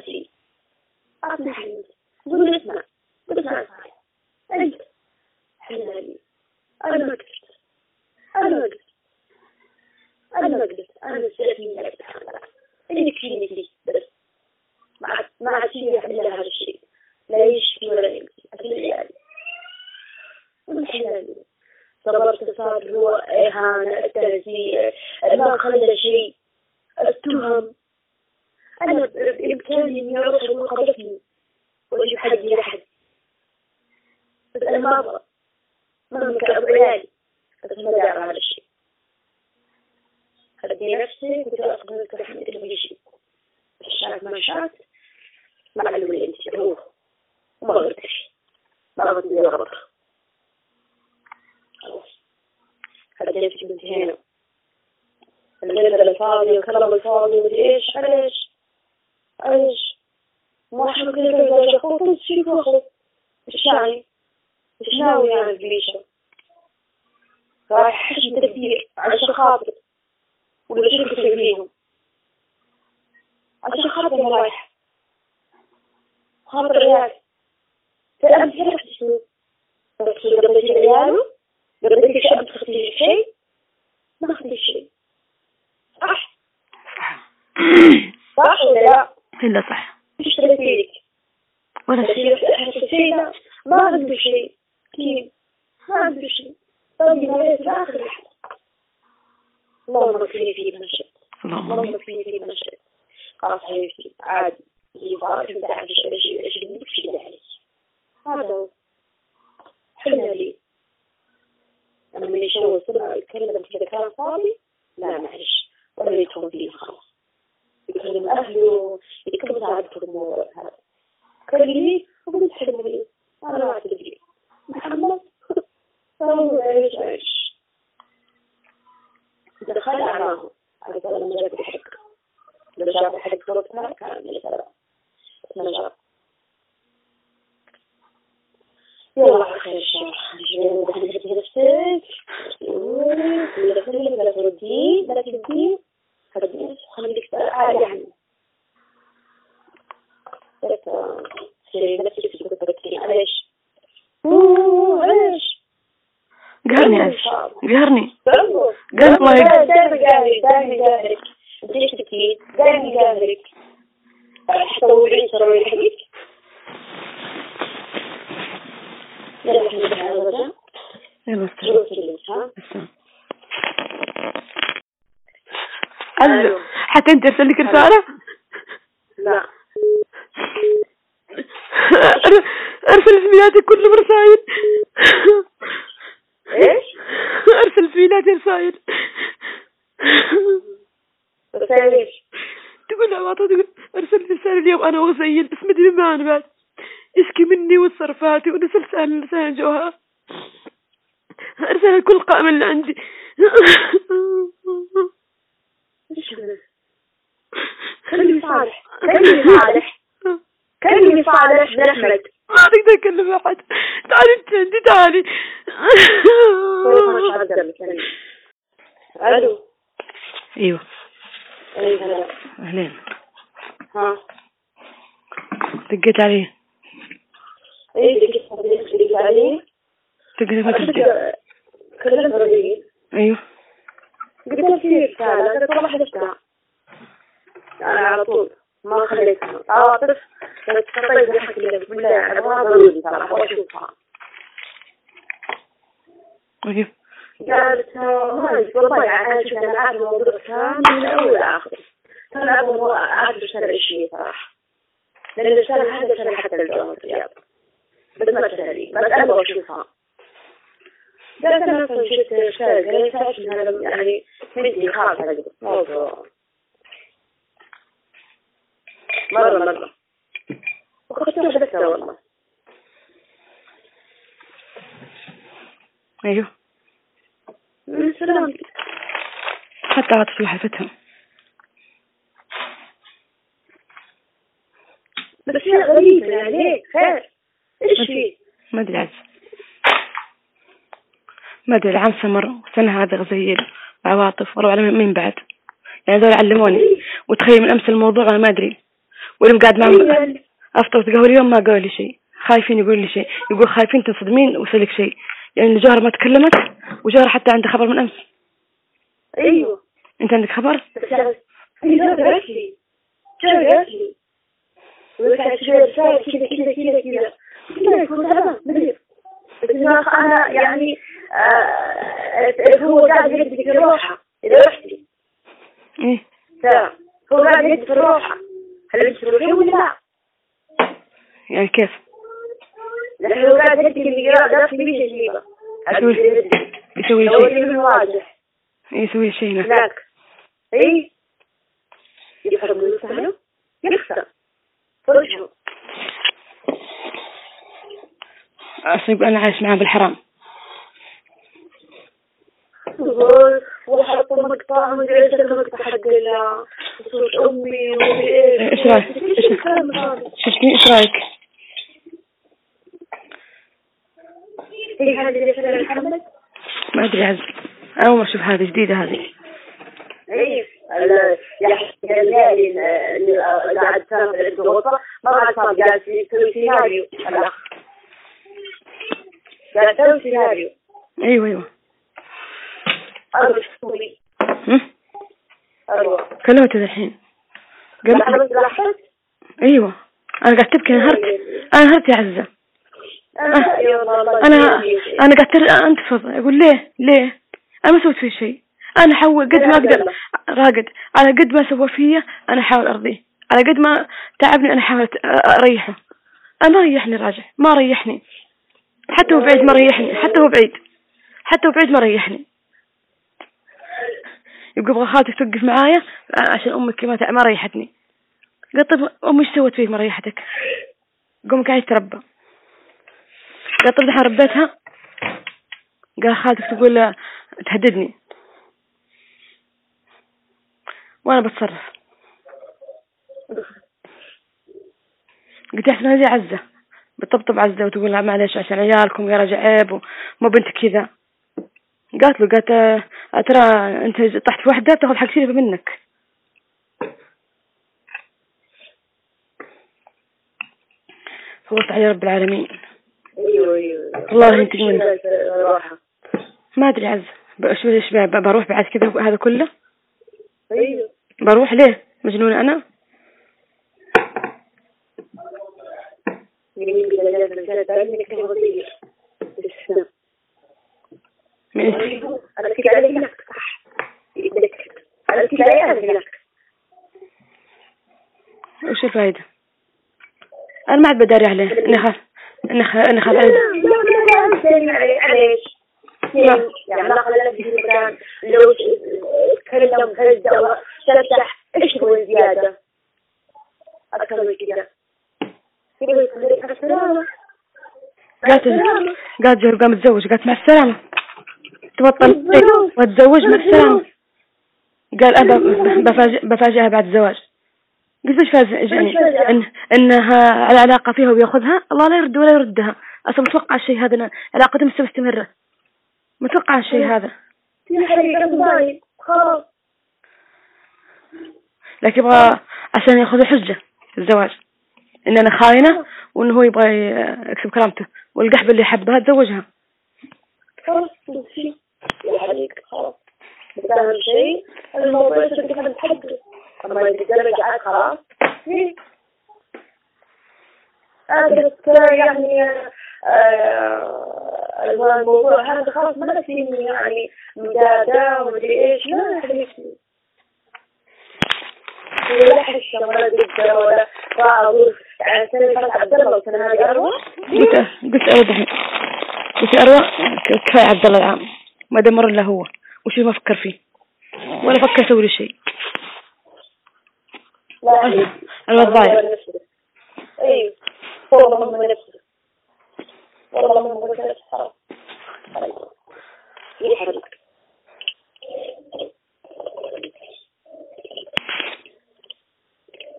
[SPEAKER 2] قول اسمع قول اسمع صحيح أنت. حلالي أنا ما قدرت. أنا ما قدرت. أنا ما قدرت. أنا سألت من وتعالى اللي يكفيني فيه بس ما ما فيني إلا هذا الشيء. لا يشفي ولا يمشي عيالي من حلالي صبرت صار هو إهانة التهزيء ما خلى شيء التهم. أنا بإمكاني إني أروح أقول قبلتني وأجيب حد لحد. بس أنا ما أبغى مهما كان عيالي بس ما دار هذا الشيء. هدي نفسي قلت أقبل رحمة كل شيء شاف ما شاف ما علم اللي أنت هو وما غلطش ما غلطت اللي غلط خلاص نفسي بنت هنا الجدل الفاضي والكلام الفاضي ومدري إيش علاش علاش ما كذا خطوط شي فوق إيش يعني إيش ناوي يعني بليشة رايح حشم تدبير عشان خاطر ولا شركة تجريهم عشان خاطر رايح خاطر عيال فالأمس عرفت شنو بس قبل عياله قبل تجي شاب تخطي شيء؟ ما خطي شيء. صح؟ صح ولا لا؟
[SPEAKER 3] إلا صح.
[SPEAKER 2] إيش تبي
[SPEAKER 3] ولا شيء.
[SPEAKER 2] شيء لا ما عنده شيء. كيف؟ ما عنده شيء. طيب ما في آخر لحظة؟ اللهم اكفني فيه من الشر
[SPEAKER 3] اللهم
[SPEAKER 2] اللهم
[SPEAKER 3] آمين.
[SPEAKER 2] اكفني فيه من الشر خلاص حبيبتي عادي. يبغى انت عارف إيش إيش في عليك هذا هو. حلنا لي أنا من يشوه سرعة يتكلم كذا كلام فاضي لا معلش. ولا يدخل فيه خلاص يكلم أهله يكلم في الموضوع هذا كلمني وقلت حلمني أنا ما أدري. محمد هو إيش إيش دخل على قال لما جاب الحق لما جاب الحق صوتنا كان من السلام لما جاب يلا خير جينا دخلت في نفسك ولا تكلم ولا تردي ولا تدي الناس خليك عادي عني لك سيري نفسك في كتبتي علاش علاش
[SPEAKER 3] قهرني أنت قهرني قال الله يقهر
[SPEAKER 2] دائما قاهرك دائما قاهرك انت ليش تبكي دائما قاهرك حتطوعي تروي الحديث يلا إحنا
[SPEAKER 3] يلا ألو. حتى أنت أرسل لك رسالة؟
[SPEAKER 2] لا.
[SPEAKER 3] أرسل زميلاتي كلهم رسائل
[SPEAKER 2] إيش؟
[SPEAKER 3] أرسل زميلاتي رسائل
[SPEAKER 2] رسائل إيش؟
[SPEAKER 3] تقول عواطف تقول. أرسل رسالة اليوم أنا وغزيل. بس مدري ما أنا بعد. يشكي مني وتصرفاتي ونسل سأل لسان جوها أرسل كل قائمة اللي عندي؟
[SPEAKER 2] كلمي صالح. كلمي صالح. كلمي صالح بن احمد
[SPEAKER 3] ما أقدر أكلم أحد. تعالي أنت عندي تعالي.
[SPEAKER 2] طيب ألو.
[SPEAKER 3] أيوه.
[SPEAKER 2] اي هلا
[SPEAKER 3] أهلين.
[SPEAKER 2] ها.
[SPEAKER 3] دقيت عليه
[SPEAKER 2] اي دقيقة دقيقة علي
[SPEAKER 3] دقيت ما تدق
[SPEAKER 2] كلمت رجل
[SPEAKER 3] أيوه.
[SPEAKER 2] قلت له في رسالة قلت والله حذفتها أنا على طول. ما خليتها. عاطف قلت طيب ضحك لي أنا ما ضروري صراحة وأشوفها
[SPEAKER 3] أيوه
[SPEAKER 2] قالت ما والله أنا شفت أنا عارف الموضوع كان من أول لآخر كان أبغى أعرف رسالة إيش هي صراحة لأن الرسالة هذا حتى الجواب. الرياض بس ما تسألي بس أنا أنا شفت إن هذا يعني بنتي خلاص على قد موضوع مرة مرة. وأختي حدثنا والله.
[SPEAKER 3] أيوه.
[SPEAKER 2] من سلامتك
[SPEAKER 3] حتى عاطف اللي حلفتها
[SPEAKER 2] بس هي غريبة يعني هيك خير
[SPEAKER 3] ما أدري. ما أدري العام سمر وسنة هذا غزيل وعواطف والله أعلم من بعد. يعني هذول علموني. وتخيل من أمس الموضوع أنا ما أدري. واليوم قاعد معهم أفطر تقهوى اليوم ما قالوا لي شيء. خايفين يقول لي شيء. يقول خايفين تنصدمين ويصير شيء. يعني جوهر ما تكلمت وجوهر حتى عنده خبر من أمس.
[SPEAKER 2] أيوه.
[SPEAKER 3] أنت عندك خبر؟
[SPEAKER 2] بس هي قالت لي. قالت لي. وقعت شوية رسالة كذا كذا كذا كذا. بس إنه أنا يعني آه، هو قاعد يدق إذا رحتي إيه. هو قاعد يدق الروحة هل أنت تروحين ولا لا؟
[SPEAKER 3] يعني كيف؟
[SPEAKER 2] لكن هو قاعد يدق درس لي بيش جيبه.
[SPEAKER 3] يسوي شيء.
[SPEAKER 2] واضح
[SPEAKER 3] يسوي شيء هناك.
[SPEAKER 2] اي يفهم لسانه يخسر فرجه
[SPEAKER 3] أصلا يقول أنا عايش معاه بالحرام.
[SPEAKER 2] وحطوا مقطع ومدري إيش المقطع حق صوت امي إيش رأيك؟
[SPEAKER 3] شفتني إيش رأيك؟
[SPEAKER 2] هي هذه اللي محمد؟
[SPEAKER 3] ما أدري أنا أول ما أشوف هذه جديدة هذه.
[SPEAKER 2] اي ال- يحكي الليالي اللي قاعد سافر الغرفة ما بعد صار قاعد يسوي سيناريو يسوي سيناريو. أيوه أيوه.
[SPEAKER 3] هم؟
[SPEAKER 2] أروح
[SPEAKER 3] كلمته الحين.
[SPEAKER 2] أنا
[SPEAKER 3] قال
[SPEAKER 2] بس لاحظت
[SPEAKER 3] أيوه. أنا قاعد تبكي انهرت أنا انهرت يا عزة.
[SPEAKER 2] أنا يا والله
[SPEAKER 3] أنا أنا قاعد تر- انتفض أقول ليه؟ ليه؟ أنا ما سويت فيه شيء. أنا احاول قد ما أقدر. راقد. على قد ما سوى فيا أنا أحاول أرضيه. على قد ما تعبني أنا أحاول أ- أريحه. أنا ريحني راجع. ما ريحني. حتى هو بعيد ما ريحني حتى هو بعيد. حتى هو بعيد ما ريحني. يبقى أبغى خالتك توقف معايا عشان أمك ما ما ريحتني. قلت طيب امي إيش سوت فيك ما ريحتك؟ قوم قاعد تربى. قلت طيب الحين ربيتها. قال خالتك تقول تهددني. وأنا بتصرف. قلت احسن هذه عزة. بتطبطب عزة وتقول لها معلش عشان عيالكم يا رجع عيب وما بنت كذا. قالت له قالت آه، ترى أنت طحت في وحدة بتاخذ حق شريفة منك. فوت علي رب العالمين.
[SPEAKER 2] أيوه أيوه
[SPEAKER 3] الله ينتقم منه. ما أدري عز إيش بروح بعد كذا هذا كله؟
[SPEAKER 2] أيوه.
[SPEAKER 3] بروح ليه؟ مجنونة
[SPEAKER 2] أنا؟ بالسلام
[SPEAKER 3] من
[SPEAKER 2] أنا بكيت عليه هناك صح يدك أنا عليه انا هناك
[SPEAKER 3] وش الفايدة أنا ما عاد بداري عليه اني خاف اني خاف اني خاف
[SPEAKER 2] لا
[SPEAKER 3] عليه
[SPEAKER 2] لا لا لا معليش يعني ما خلى في مكان لو تكلم هز أو تفتح إيش تبغى زيادة أكثر من كذا يبغى يخليك على السلامة
[SPEAKER 3] قالت قالت جهر قام متزوج قالت مع السلامة. تبطل وتزوج مع السلامة. قال أبا بفاجئ بفاجئها بعد الزواج. قلت إيش فاجئني إن إنها على علاقة فيها ويأخذها؟ الله لا يرد ولا يردها. أصلا متوقع الشيء هذا علاقتهم مستمرة. متوقع الشيء هذا.
[SPEAKER 2] خلاص
[SPEAKER 3] لكن يبغى عشان يأخذ حجة الزواج. ان أنا خاينة وإنه هو يبغى يكسب كرامته والقحبة اللي يحبها تزوجها.
[SPEAKER 2] خلاص حبيبي خلاص. أهم شيء؟ الموضوع خلاص. أنا بس يعني آه، الموضوع هذا خلاص ما فيني يعني مدادة ومدري إيش. لا يا يعني هذه أروح
[SPEAKER 3] قلت قلت قلت أروى كفاية عبد الله العام ما دمر إلا هو وش ما فكر فيه ولا فكر يسوي شيء
[SPEAKER 2] لا
[SPEAKER 3] ضايع
[SPEAKER 2] أيوه والله من نفسه والله من نفسه حرام يحرق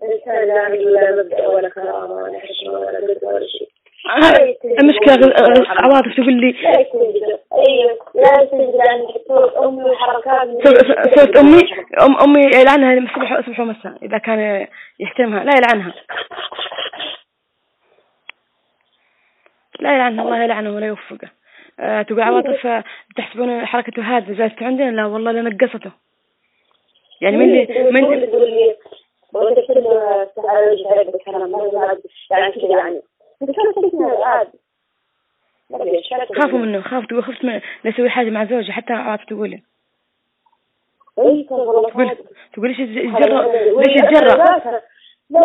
[SPEAKER 2] الإنسان لا عنده ولا مبدأ ولا كرامة ولا حشمة ولا قدر ولا شيء
[SPEAKER 3] المشكلة غ- غ- عواطف تقول لي
[SPEAKER 2] لا لا صوت وحركات
[SPEAKER 3] أمي أم أمي يلعنها الصبح الصبح ومساء إذا كان يحترمها لا يلعنها. لا يلعنها الله يلعنه ولا يوفقه. آه تقول عواطف آه، تحسبون حركته هذه جالسة عندنا لا والله لنقصته يعني من اللي من
[SPEAKER 2] من وانت على يزعج يعني كذا يعني عادي
[SPEAKER 3] خافوا منه خاف تقول خفت من نسوي حاجة مع زوجي حتى عواطف تقول لي
[SPEAKER 2] اي كان والله
[SPEAKER 3] تقول. تقول ليش يتجرأ ليش يتجرأ
[SPEAKER 2] لا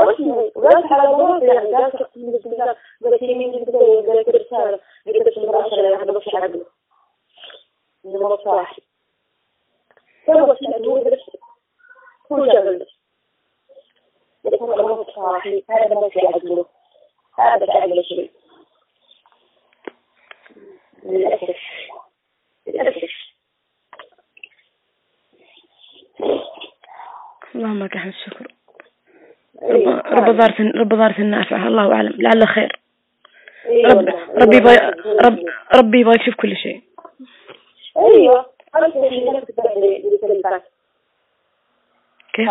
[SPEAKER 2] قالت على يعني قالت اقسم بالله قالت يمين قالت رسالة قالت من العشرة هذا بس عقله صاحي شغل صاحي هذا ما في هذا شيء للأسف للأسف
[SPEAKER 3] اللهم لك الحمد الشكر رب رب ضارة رب ضارة نافعة الله أعلم. لعل خير. رب ربي يبغى رب ربي يبغى يكشف كل شيء.
[SPEAKER 2] أيوه.
[SPEAKER 3] كيف؟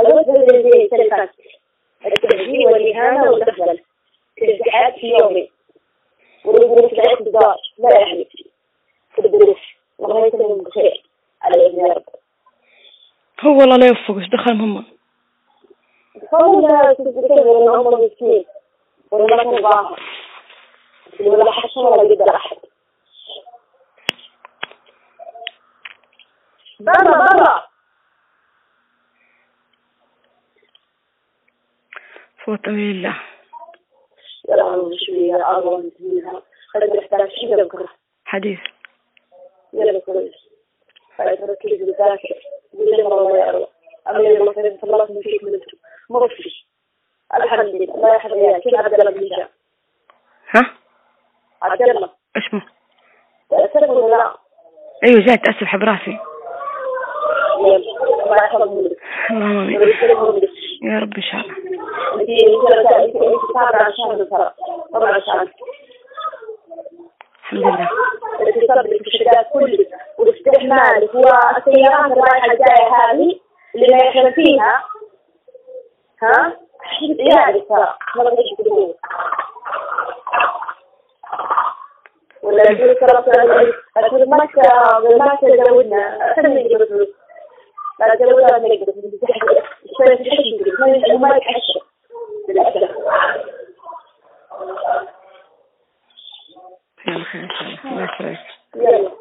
[SPEAKER 2] الوجه اللي زي التلفاز التهجير والإهانة والبهدلة الازدحام في يومي والظروف العيش بدار لا يعني. في الظروف. الله يسلمك بخير على يا رب.
[SPEAKER 3] هو والله لا يوفقه إيش دخلهم هم
[SPEAKER 2] فولا تذكر ان هم مسكين ولا ما كان ظاهر ولا حسن ولا قدر أحد. برا برا يا الله شوية منها شيء بكرة
[SPEAKER 3] حديث.
[SPEAKER 2] يلا كويس بذاكر يا الله ما في الحمد لله الله عبد الله بن جاب
[SPEAKER 3] ها؟
[SPEAKER 2] عبد الله.
[SPEAKER 3] اسمه.
[SPEAKER 2] تأثر ولا لا؟
[SPEAKER 3] أيوه جاي تأسف براسي
[SPEAKER 2] يلا. الله
[SPEAKER 3] يا رب إن شاء الله. الحمد لله.
[SPEAKER 2] والاستحمال والسيارات الرايحة الجاية هذه اللي ما فيها ها يعني ترى ما إيش تقول ولا يقول ترى ترى ما ما تزودنا خلينا نجيب لا تزودنا نقدر تحشي ما للأسف
[SPEAKER 3] يلا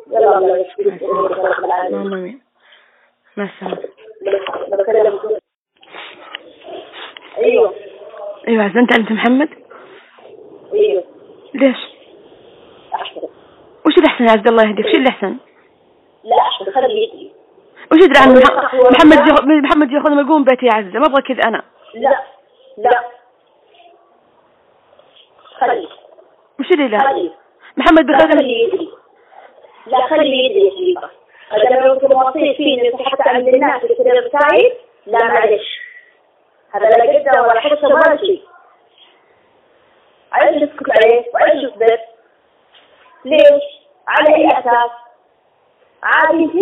[SPEAKER 3] الله الله مع السلامة
[SPEAKER 2] أيوه
[SPEAKER 3] أيوه عزمت انت محمد
[SPEAKER 2] أيوه
[SPEAKER 3] ليش؟ وش اللي احسن يا عبد الله يهديك؟ وش اللي احسن؟
[SPEAKER 2] لا احسن خلي يدري
[SPEAKER 3] وش يدري عن مح- محمد محمد ياخذ ما يقوم بيتي يا عزة ما أبغى كذا أنا
[SPEAKER 2] لا لا خلي
[SPEAKER 3] وش اللي لا؟
[SPEAKER 2] خلي
[SPEAKER 3] محمد
[SPEAKER 2] لا
[SPEAKER 3] بيخدم
[SPEAKER 2] خلي يدري. لا خلي يدري يا هذا لما يمكن وصيت فيه حتى عند الناس اللي بتاعي لا معلش. هذا لا قدر ولا حتى ولا شيء. عايز اسكت عليه وعايز اصبر. ليش؟ على أي أساس؟ عادي أنت؟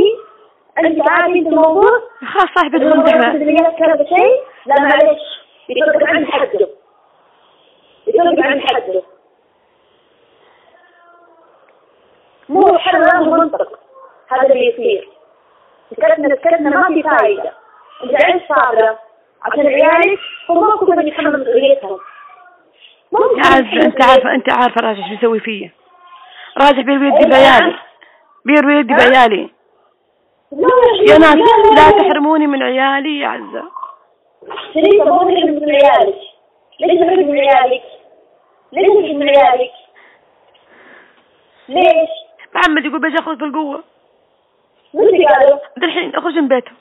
[SPEAKER 2] أنت عادي أنت الموضوع؟
[SPEAKER 3] خلاص صاحبي
[SPEAKER 2] بدك كذا شيء لا معلش. يطلق عن حده. يطلق عن حده. مو هو منطق. هذا اللي يصير. سكتنا سكتنا ما في فايدة. انت عايش صابرة عشان عيالك هم ما كلهم يتحملوا مسؤوليتهم.
[SPEAKER 3] يا عز أنت عارفه أنت عارفه راجح شو يسوي فيا. راجح بيروي يدي بعيالي بيروي يدي بعيالي يا ناس لا تحرموني من عيالي يا عزة.
[SPEAKER 2] شريكة مو نحن من عيالك. ليش نحن من عيالك؟ ليش نحن من عيالك ليش؟
[SPEAKER 3] محمد يقول اخذ بالقوة.
[SPEAKER 2] من اللي قالوا؟
[SPEAKER 3] دحين اخرج من بيته.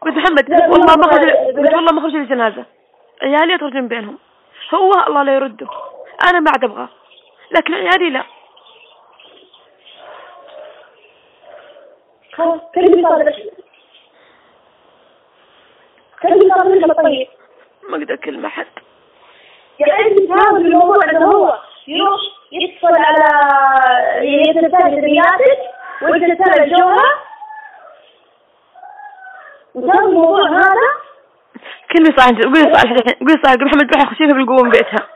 [SPEAKER 3] قلت محمد والله ما اخرج قلت والله ما اخرج الجنازة عيالي اخرج من بينهم. هو الله لا يرده. أنا ما عاد أبغاه. لكن عيالي لا.
[SPEAKER 2] خلاص كلمي صادق كلمي صادق طيب.
[SPEAKER 3] ما أقدر أكلم أحد.
[SPEAKER 2] يعني أنت تحاول الموضوع انه هو يروح يدخل على يتسال دنياتك وانت تسال الجوهرة وتاخذ الموضوع هذا؟
[SPEAKER 3] كلمة صح قولي صح قولي صح قول محمد روح اخذ شيء بالقوة من بيتها.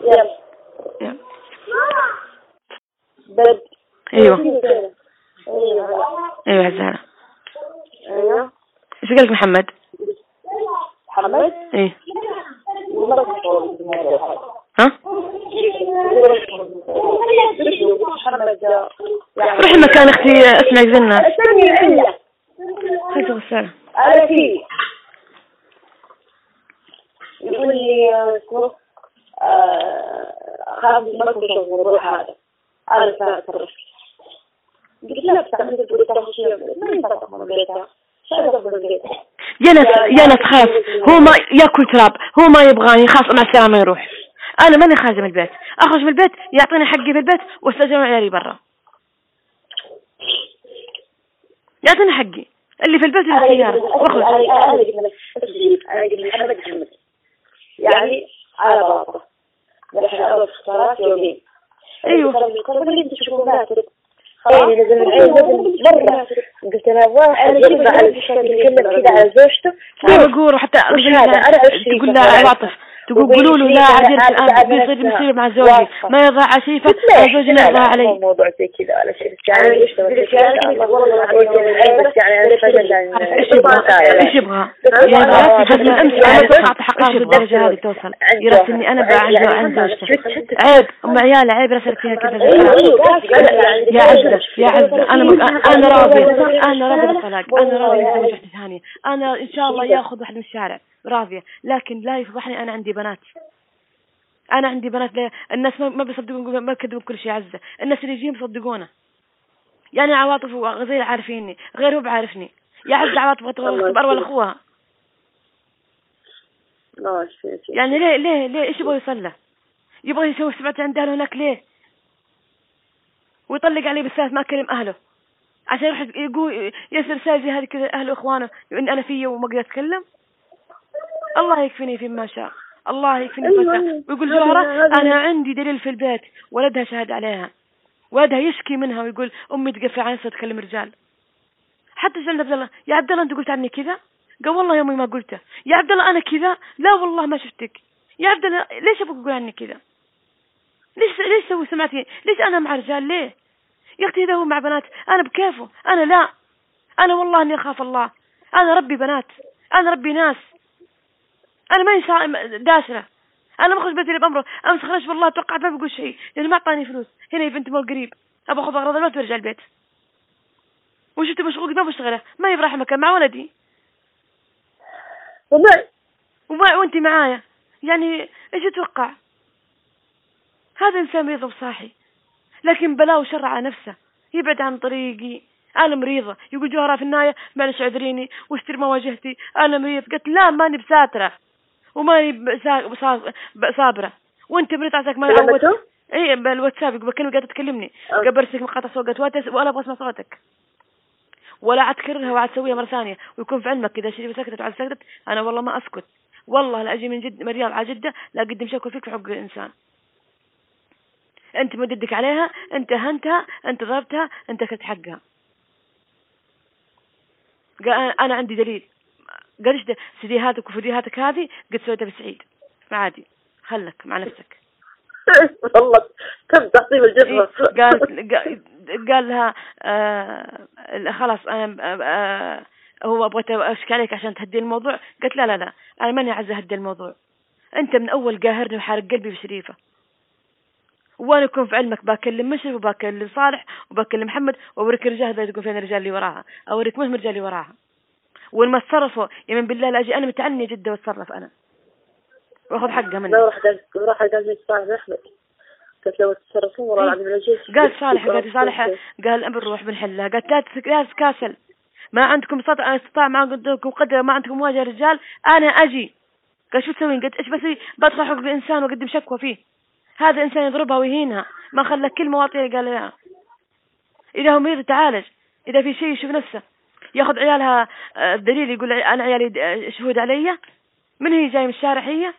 [SPEAKER 2] يلا.
[SPEAKER 3] يلا.
[SPEAKER 2] بد. أيوه.
[SPEAKER 3] أيوه. زهرة
[SPEAKER 2] أيوه.
[SPEAKER 3] إيش قال لك محمد؟
[SPEAKER 2] محمد؟
[SPEAKER 3] إيه. ها؟ روحي مكان أختي اسمعك زنا
[SPEAKER 2] استني العلة
[SPEAKER 3] خلص غسالة
[SPEAKER 2] أنا في يقول لي خلاص ما شغل الموضوع هذا أنا سأتصرف قلت لا بس أنت تقول تاخذ شيء ما ينفع تاخذ من بيتها شو تاخذ من بيتها
[SPEAKER 3] يا ناس يا ناس هو ما ياكل تراب. هو ما يبغاني خلاص مع السلامة يروح. أنا ماني خارجة من البيت. أخرج من البيت يعطيني حقي في البيت واستأجر عيالي برا. يعطيني حقي. اللي في البيت اللي في السيارة
[SPEAKER 2] وأخرج. يعني على بعضه نحن اختارات يومين.
[SPEAKER 3] أيوه.
[SPEAKER 2] إيه لازم العين لازم مرة. قلت أنا واحد يرضى على على زوجته.
[SPEAKER 3] أنا بقول حتى
[SPEAKER 2] مش هذا؟ أنا عشرين
[SPEAKER 3] تقول لا عواطف تقول قولوا له لا عجل الآن بيصير مصير مع زوجي. ما يرضى عشيفة أنا زوجي ما يرضى علي
[SPEAKER 2] موضوع زي كذا. ولا شيء. يعني إيش يعني
[SPEAKER 3] إيش؟ يبغى؟ إيش يبغى؟ من امس أنا قطعت حقائق بالدرجة هذه توصل. يرسلني أنا بعد عن زوجته عيب أم عيالي عيب رسلت فيها كذا يا عزة يا عزة. أنا. أنا راضية. أنا راضية. بالطلاق أنا راضية. يتزوج واحدة ثانية أنا ان شاء الله ياخذ واحد من الشارع راضية. لكن لا يفضحني أنا عندي بنات. أنا عندي بنات لا الناس ما بيصدقون ما يكذبون كل شيء عزة. الناس اللي يجيهم يصدقونه يعني عواطف وغزير عارفيني. غير هو بعارفني. يا عزة عواطف تختبر ولا اخوها يعني ليه ليه ليه؟ إيش يبغى يوصل له يبغى يسوي سمعة عند أهله هناك ليه؟ ويطلق عليه بالثلاث ما كلم أهله. عشان يروح يقول يرسل رسالة زي هذه كذا أهله وإخوانه. ان أنا فيه وما أقدر أتكلم. الله يكفيني فيما شاء. الله يكفيني فيما شاء. ويقول جوهرة أنا عندي دليل في البيت ولدها شهد عليها. ولدها يشكي منها ويقول أمي تقفل عن نفسها تكلم رجال. حتى سألنا عبد الله يا عبد الله أنت قلت عني كذا؟ قال والله يا أمي ما قلته. يا عبد الله أنا كذا؟ لا والله ما شفتك. يا عبد الله ليش أبغى تقول عني كذا؟ ليش ليش سوي سمعتي ليش أنا مع رجال ليه؟ يا أختي إذا هو مع بنات أنا بكيفه. أنا لا. أنا والله إني أخاف الله. أنا ربي بنات. أنا ربي ناس. أنا ماني شا... داشره أنا بخرج بيتي اللي بأمره. امس خرجت والله توقعت ما بقول شيء. لأنه ما أعطاني فلوس. هنا يا بنت مول قريب. ابى اخذ اغراض البيت وارجع البيت. وشفت مشغول ما بشتغله. ما يبراح مكان مع ولدي.
[SPEAKER 2] وما
[SPEAKER 3] وما وانت معايا. يعني إيش تتوقع؟ هذا إنسان مريض وصاحي. لكن بلاو شر على نفسه. يبعد عن طريقي. أنا مريضه يقول جوهره في النهاية معلش اعذريني. واشتري مواجهتي أنا مريض قلت لا ماني بساترة. وماني بصابره وانت مريض عساك ما عودت؟ اي بالواتساب بكلمك قاعدة تكلمني. برسلك مقاطع صوت واتس ولا أبغى اسمع صوتك. ولا عاد تكررها وعاد تسويها مرة ثانية. ويكون في علمك إذا شريفه سكتت وعاد سكتت أنا والله ما أسكت. والله لا أجي من جد من الرياض على جدة لا اقدم شكوى فيك في حق الإنسان. أنت مددك عليها أنت هنتها أنت ضربتها أنت اكلت حقها. قال أنا- أنا عندي دليل. قال إيش ده سيديهاتك وفيديوهاتك هذه قد سويتها بسعيد. ما عادي. خلك مع نفسك.
[SPEAKER 2] والله كم تحطيم
[SPEAKER 3] إيه،
[SPEAKER 2] الجبهة
[SPEAKER 3] قال قال- لها آه خلاص أنا آه هو أبغى أشكي عليك عشان تهدي الموضوع. قلت لا لا لا أنا ماني عايزه أهدي الموضوع. أنت من أول قاهرني وحارق قلبي بشريفة. وأنا يكون في علمك بكلم مشرف وبكلم صالح وبكلم محمد وأوريك الرجال هذا تقول فين الرجال اللي وراها. أوريك مهم الرجال اللي وراها. ولما تصرفوا يمن بالله لا أجي. أنا متعني جدا وأتصرف أنا. واخذ حقها مني.
[SPEAKER 2] لا راح داز راح داز صاحب أحمد. قلت له تتصرفون والله العظيم لو
[SPEAKER 3] قال صالح قالت صالح قال بنروح بنحلها قالت لا لا تتكاسل ما عندكم استطاع استطاع ما عندكم قدر ما عندكم مواجهة رجال أنا أجي. قال شو تسوين؟ قلت إيش بسوي بدخل حق الانسان واقدم شكوى فيه. هذا إنسان يضربها ويهينها. ما خلى كلمة واطية قال لها إذا هو مريض يتعالج إذا في شيء يشوف نفسه. ياخذ عيالها آه، الدليل يقول أنا عيالي آه، شهود علي. من هي جاي من الشارع هي؟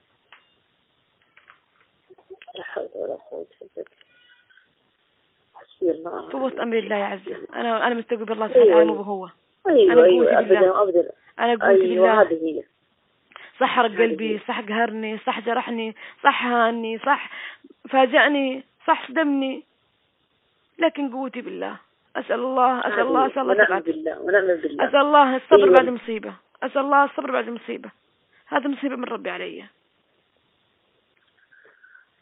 [SPEAKER 3] فوت أمر الله عزه أنا أنا مستوعب الله سبحانه وتعالى مو هو أيوه
[SPEAKER 2] أيوه
[SPEAKER 3] قوتي بالله.
[SPEAKER 2] ابدا. ابدا
[SPEAKER 3] أنا قلت
[SPEAKER 2] هذه هي.
[SPEAKER 3] صح حرق قلبي صح قهرني صح جرحني صح هاني صح فاجأني صح صدمني. لكن قوتي بالله. أسأل الله أسأل الله أسأل الله
[SPEAKER 2] ونعم بالله ونعم بالله.
[SPEAKER 3] أسأل الله الصبر. بعد المصيبة أسأل الله الصبر بعد المصيبة هذا مصيبة من ربي علي.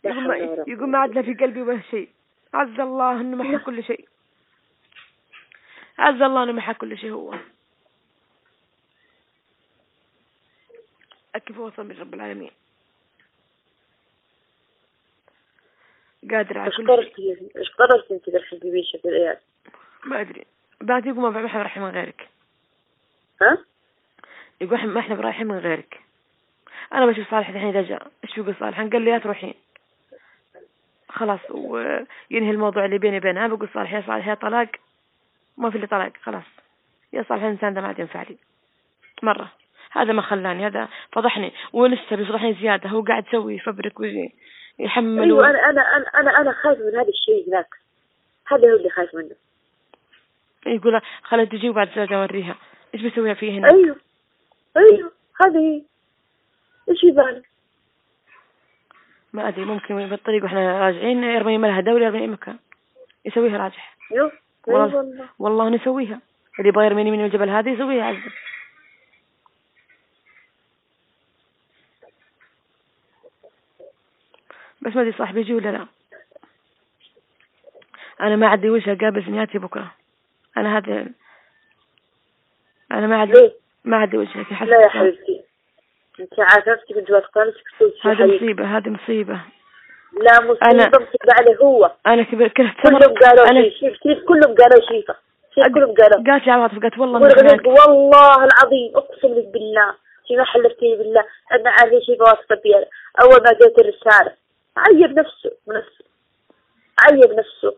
[SPEAKER 3] يقول ما, عدنا في قلبي ولا شيء. عز الله إنه محى كل شيء. عز الله إنه محى كل شيء هو. كيف وصل من رب العالمين. قادر على كل شيء.
[SPEAKER 2] إيش قررت انت الحين تبيشة في العيال.
[SPEAKER 3] ما أدري. بعد يقول ما إحنا رايحين من غيرك.
[SPEAKER 2] ها؟
[SPEAKER 3] يقول إحنا- ما إحنا رايحين من غيرك. أنا بشوف صالح الحين إذا جاء. إيش بيقول صالح؟ قال لي يا تروحين. خلاص وينهي الموضوع اللي بيني وبينها. بقول صالح يا صالح يا طلاق. ما في اللي طلاق خلاص. يا صالح الإنسان ده ما عاد ينفع لي. مرة. هذا ما خلاني هذا فضحني. ولسه بيفضحني زيادة. هو قاعد يسوي يفبرك ويحمل
[SPEAKER 2] أيوه أنا أنا أنا أنا خايف من هذا الشيء هناك. هذا هو اللي خايف منه.
[SPEAKER 3] يقول خلت تجي وبعد زوجة أوريها. إيش بيسويها فيه هنا
[SPEAKER 2] أيوه. أيوه. هذه إيش في بالك؟
[SPEAKER 3] ما أدري ممكن بالطريق وإحنا راجعين يرمي لها دوري يرمي مكان يسويها راجح.
[SPEAKER 2] أيوه. اي
[SPEAKER 3] والله.
[SPEAKER 2] والله.
[SPEAKER 3] نسويها. اللي يبغى يرميني من الجبل هذا يسويها. عزة بس ما أدري صاحبي يجي ولا لا. أنا ما عندي وجه اقابل زميلاتي بكرة. أنا هذا أنا ما
[SPEAKER 2] ليه؟
[SPEAKER 3] ما عندي وجه لك
[SPEAKER 2] لا يا حبيبتي. انت انت واثقه نفسك تسوي شيء
[SPEAKER 3] هذه. مصيبة هذه مصيبة.
[SPEAKER 2] لا مصيبة مصيبة عليه هو.
[SPEAKER 3] أنا كبر كرهت
[SPEAKER 2] كلهم قالوا شيء شيف شيف كلهم قالوا شيف كلهم قالوا.
[SPEAKER 3] قالت لي عواطف قالت والله من
[SPEAKER 2] والله العظيم أقسم لك بالله في ما حلفتني بالله أنا عارفه شيء واثقه فيها أول ما جت الرسالة عيب نفسه نفسه عيب نفسه.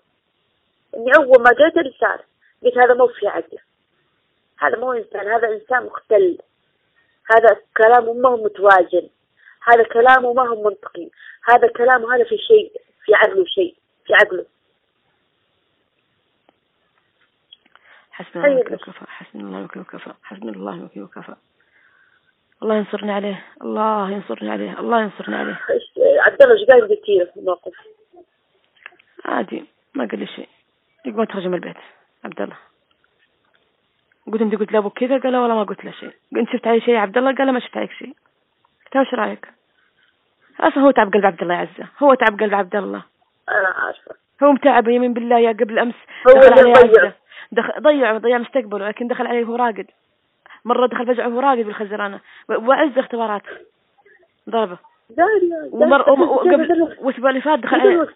[SPEAKER 2] إني أول ما جت الرسالة قلت هذا مو في عقله هذا مو إنسان هذا إنسان مختل. هذا كلامه ما هو متوازن. هذا كلامه ما هو منطقي. هذا كلامه هذا في شيء في عقله شيء في عقله.
[SPEAKER 3] حسبنا الله
[SPEAKER 2] أيوة
[SPEAKER 3] وكيل. وكفى حسبنا الله وكيل وكفى حسبنا الله وكيل وكفى. الله ينصرنا عليه الله ينصرنا عليه الله ينصرنا عليه.
[SPEAKER 2] عبد الله إيش قاعد قلت له في الموقف؟
[SPEAKER 3] عادي ما قال لي شيء. يقول ما تخرج من البيت. عبد الله قلت انت قلت لابوك كذا قال والله ما قلت له شيء. انت شفت علي شيء يا عبد الله قال ما شفت عليك شيء. قلت له وش رأيك؟ أصلا هو تعب قلب عبد الله يعزه هو تعب قلب عبد الله
[SPEAKER 2] أنا عارفة.
[SPEAKER 3] هو متعب يمين بالله يا قبل أمس
[SPEAKER 2] هو
[SPEAKER 3] دخل
[SPEAKER 2] اللي
[SPEAKER 3] عليه. عزة. دخل ضيع ضيع مستقبله لكن دخل عليه وهو راقد. مرة دخل فجأة وهو راقد بالخزرانة. و- وعز اختبارات. ضربه.
[SPEAKER 2] داري
[SPEAKER 3] ومر وم- وقبل والأسبوع اللي فات دخل عليه.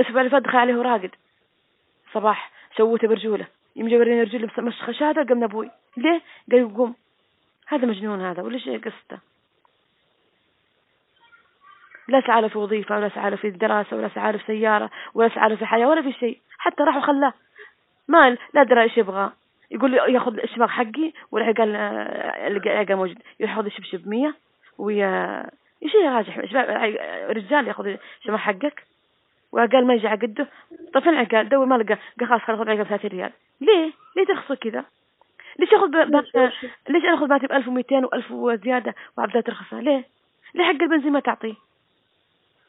[SPEAKER 3] الأسبوع اللي فات دخل عليه وهو راقد. صباح شوته برجولة. يوم جا وريني رجولة بس مش خشاده قمنا أبوي ليه؟ قال يقوم. هذا مجنون هذا ولا شيء قصته؟ لا سعاله في وظيفة ولا سعاله في دراسة ولا سعاله في سيارة ولا سعاله في حياة ولا في شيء. حتى راح وخلاه. ما لا درى إيش يبغى. يقول لي ياخذ الشماغ حقي والحين قال آه، اللي قاعد موجود. ياخذ الشبشب 100 ويا إيش راجح رجال ياخذ الشماغ حقك؟ وقال ما يجي عقده طيب فين العقال دور ما لقى قال خلاص خلاص خذ عقال ب 30 ريال ليه؟ ليه ترخصه كذا؟ ليش ياخذ ب... ليش أنا أخذ باتي ب 1200 و1000 وزيادة وعبدها ترخصها؟ ليه؟ ليه حق البنزين ما تعطيه؟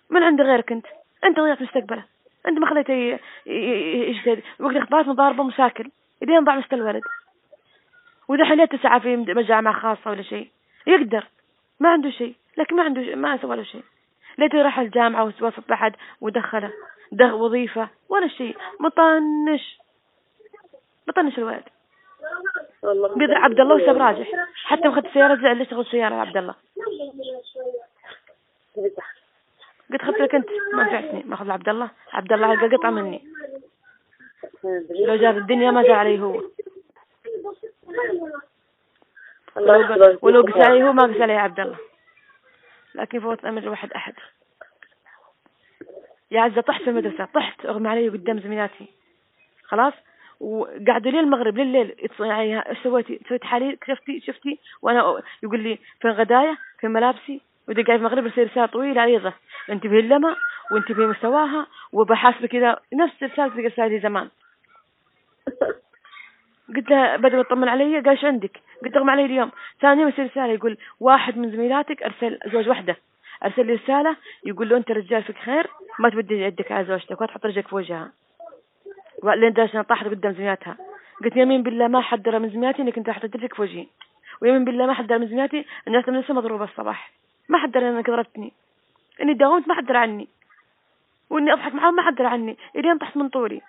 [SPEAKER 3] من عند غيرك أنت؟ أنت ضيعت مستقبله أنت ما خليته يجتهد وقت اختبارات مضاربة مشاكل اذا ضاع مست الولد وإذا حليت ساعه في مجامع خاصة ولا شيء يقدر ما عنده شيء لكن ما عنده ما سوى له شيء ليته راح الجامعة ووسط أحد ودخله. دخل وظيفة. ولا شيء. مطنش مطنش الولد قدر عبد الله وساب راجح. حتى ما اخذت السياره زعل ليش تاخذ يا عبد الله؟ قلت خذت لك أنت. ما نفعتني. ما أخذ عبد الله. عبد الله قطعه مني. لو جاب الدنيا ما جاء علي هو. ولو,
[SPEAKER 7] يحفظك.
[SPEAKER 3] ولو قس علي هو ما قس علي عبد الله. لكن فوت أمر الواحد أحد. يا عزة طحت في المدرسة طحت اغمى علي قدام زميلاتي. خلاص؟ وقعدوا لي المغرب لليل يعني سويتي؟ سويت حالي شفتي شفتي؟ وأنا يقول لي فين غدايا؟ فين ملابسي؟ ودي قاعد في المغرب يرسل رسالة طويلة عريضة. انتبهي لما وانتبهي مستواها وبحاسبك كذا نفس اللي رسالة زمان. قلت له بدل ما تطمن علي قال إيش عندك؟ قلت اغمى علي اليوم. ثاني يوم يرسل رسالة يقول واحد من زميلاتك أرسل زوج وحدة. أرسل لي رسالة يقول له أنت رجال فيك خير ما تبدي يدك على زوجتك ولا تحط رجلك في وجهها. لين درجة طاحت قدام زميلاتها. قلت يمين بالله ما حد درى من زميلاتي إنك أنت حطيت رجلك في وجهي. ويمين بالله ما حد درى من زميلاتي اني من لسه مضروبة الصباح. ما حد درى انك ضربتني إني داومت ما حد درى عني. وإني أضحك معاهم ما حد درى عني. إلين طحت من طولي.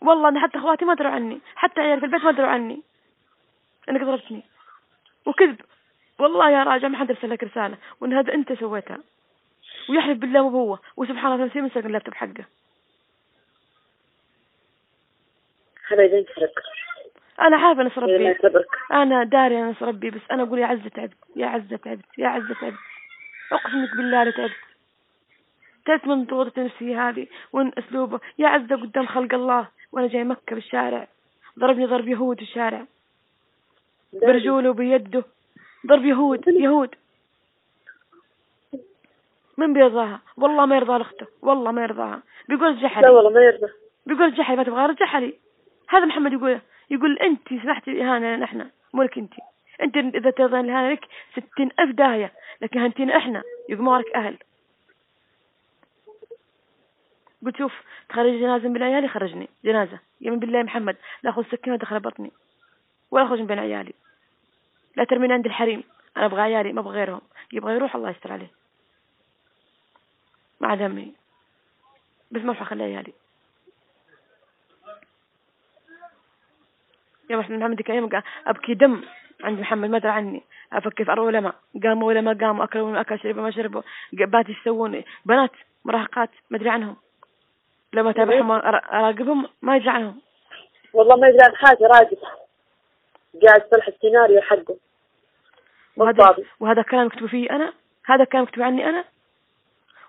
[SPEAKER 3] والله ان حتى أخواتي ما دروا عني. حتى عيال في البيت ما دروا عني. انك ضربتني وكذب. والله يا راجع ما حد ارسل لك رسالة. وإن هذا أنت سويتها. ويحلف بالله مو هو. وسبحان الله نسي من سرق اللابتوب حقه.
[SPEAKER 7] هذا إذا انفرق
[SPEAKER 3] أنا عارفه نص
[SPEAKER 7] إذا ما
[SPEAKER 3] ربي أنا داري نص ربي بس أنا أقول يا عزة تعبت. يا عزة تعبت. يا عزة تعبت. اقسمك بالله تعبت. تعبت من ضغوطة نفسي هذه وان أسلوبه يا عزه قدام خلق الله وأنا جاي مكة بالشارع. ضربني ضرب يهود الشارع. برجوله بيده. ضرب يهود يهود. من بيرضاها؟ والله ما يرضى لأخته. والله ما يرضاها. بيقول
[SPEAKER 7] لا
[SPEAKER 3] جحلي
[SPEAKER 7] والله ما يرضى.
[SPEAKER 3] بيقول جحلي ما تبغى رجعها لي هذا محمد يقول يقول أنت سمحتي الاهانه لنا إحنا مو لك أنت. أنت إذا ترضين الاهانه لك ستين ألف داهية لكن هنتينا إحنا يقول ما لك أهل. قلت شوف تخرج جنازة من بين عيالي خرجني جنازه يمين بالله محمد لا أخذ سكينة ودخل بطني ولا أخرج من بين عيالي. لا ترميني عند الحريم. أنا أبغى عيالي ما أبغى غيرهم. يبغى يروح الله يستر عليه. مع دمي بس ما راح أخلي عيالي. يا محمد محمد ذيك الأيام قا- أبكي دم عند محمد ما ادري عني. أفكر في اروى لما قاموا ولا ما قاموا أكلوا ولا ما اكلوا شربوا ما شربوا. بات يسوون. بنات مراهقات ما أدري عنهم. لما اتابعهم وأرا- اراقبهم ما ادري عنهم
[SPEAKER 7] والله ما يدري عن حاجة راجل قاعد يصلح السيناريو حقه.
[SPEAKER 3] وهذا. وهذا كلام مكتوب فيه أنا؟ هذا كلام مكتوب عني أنا؟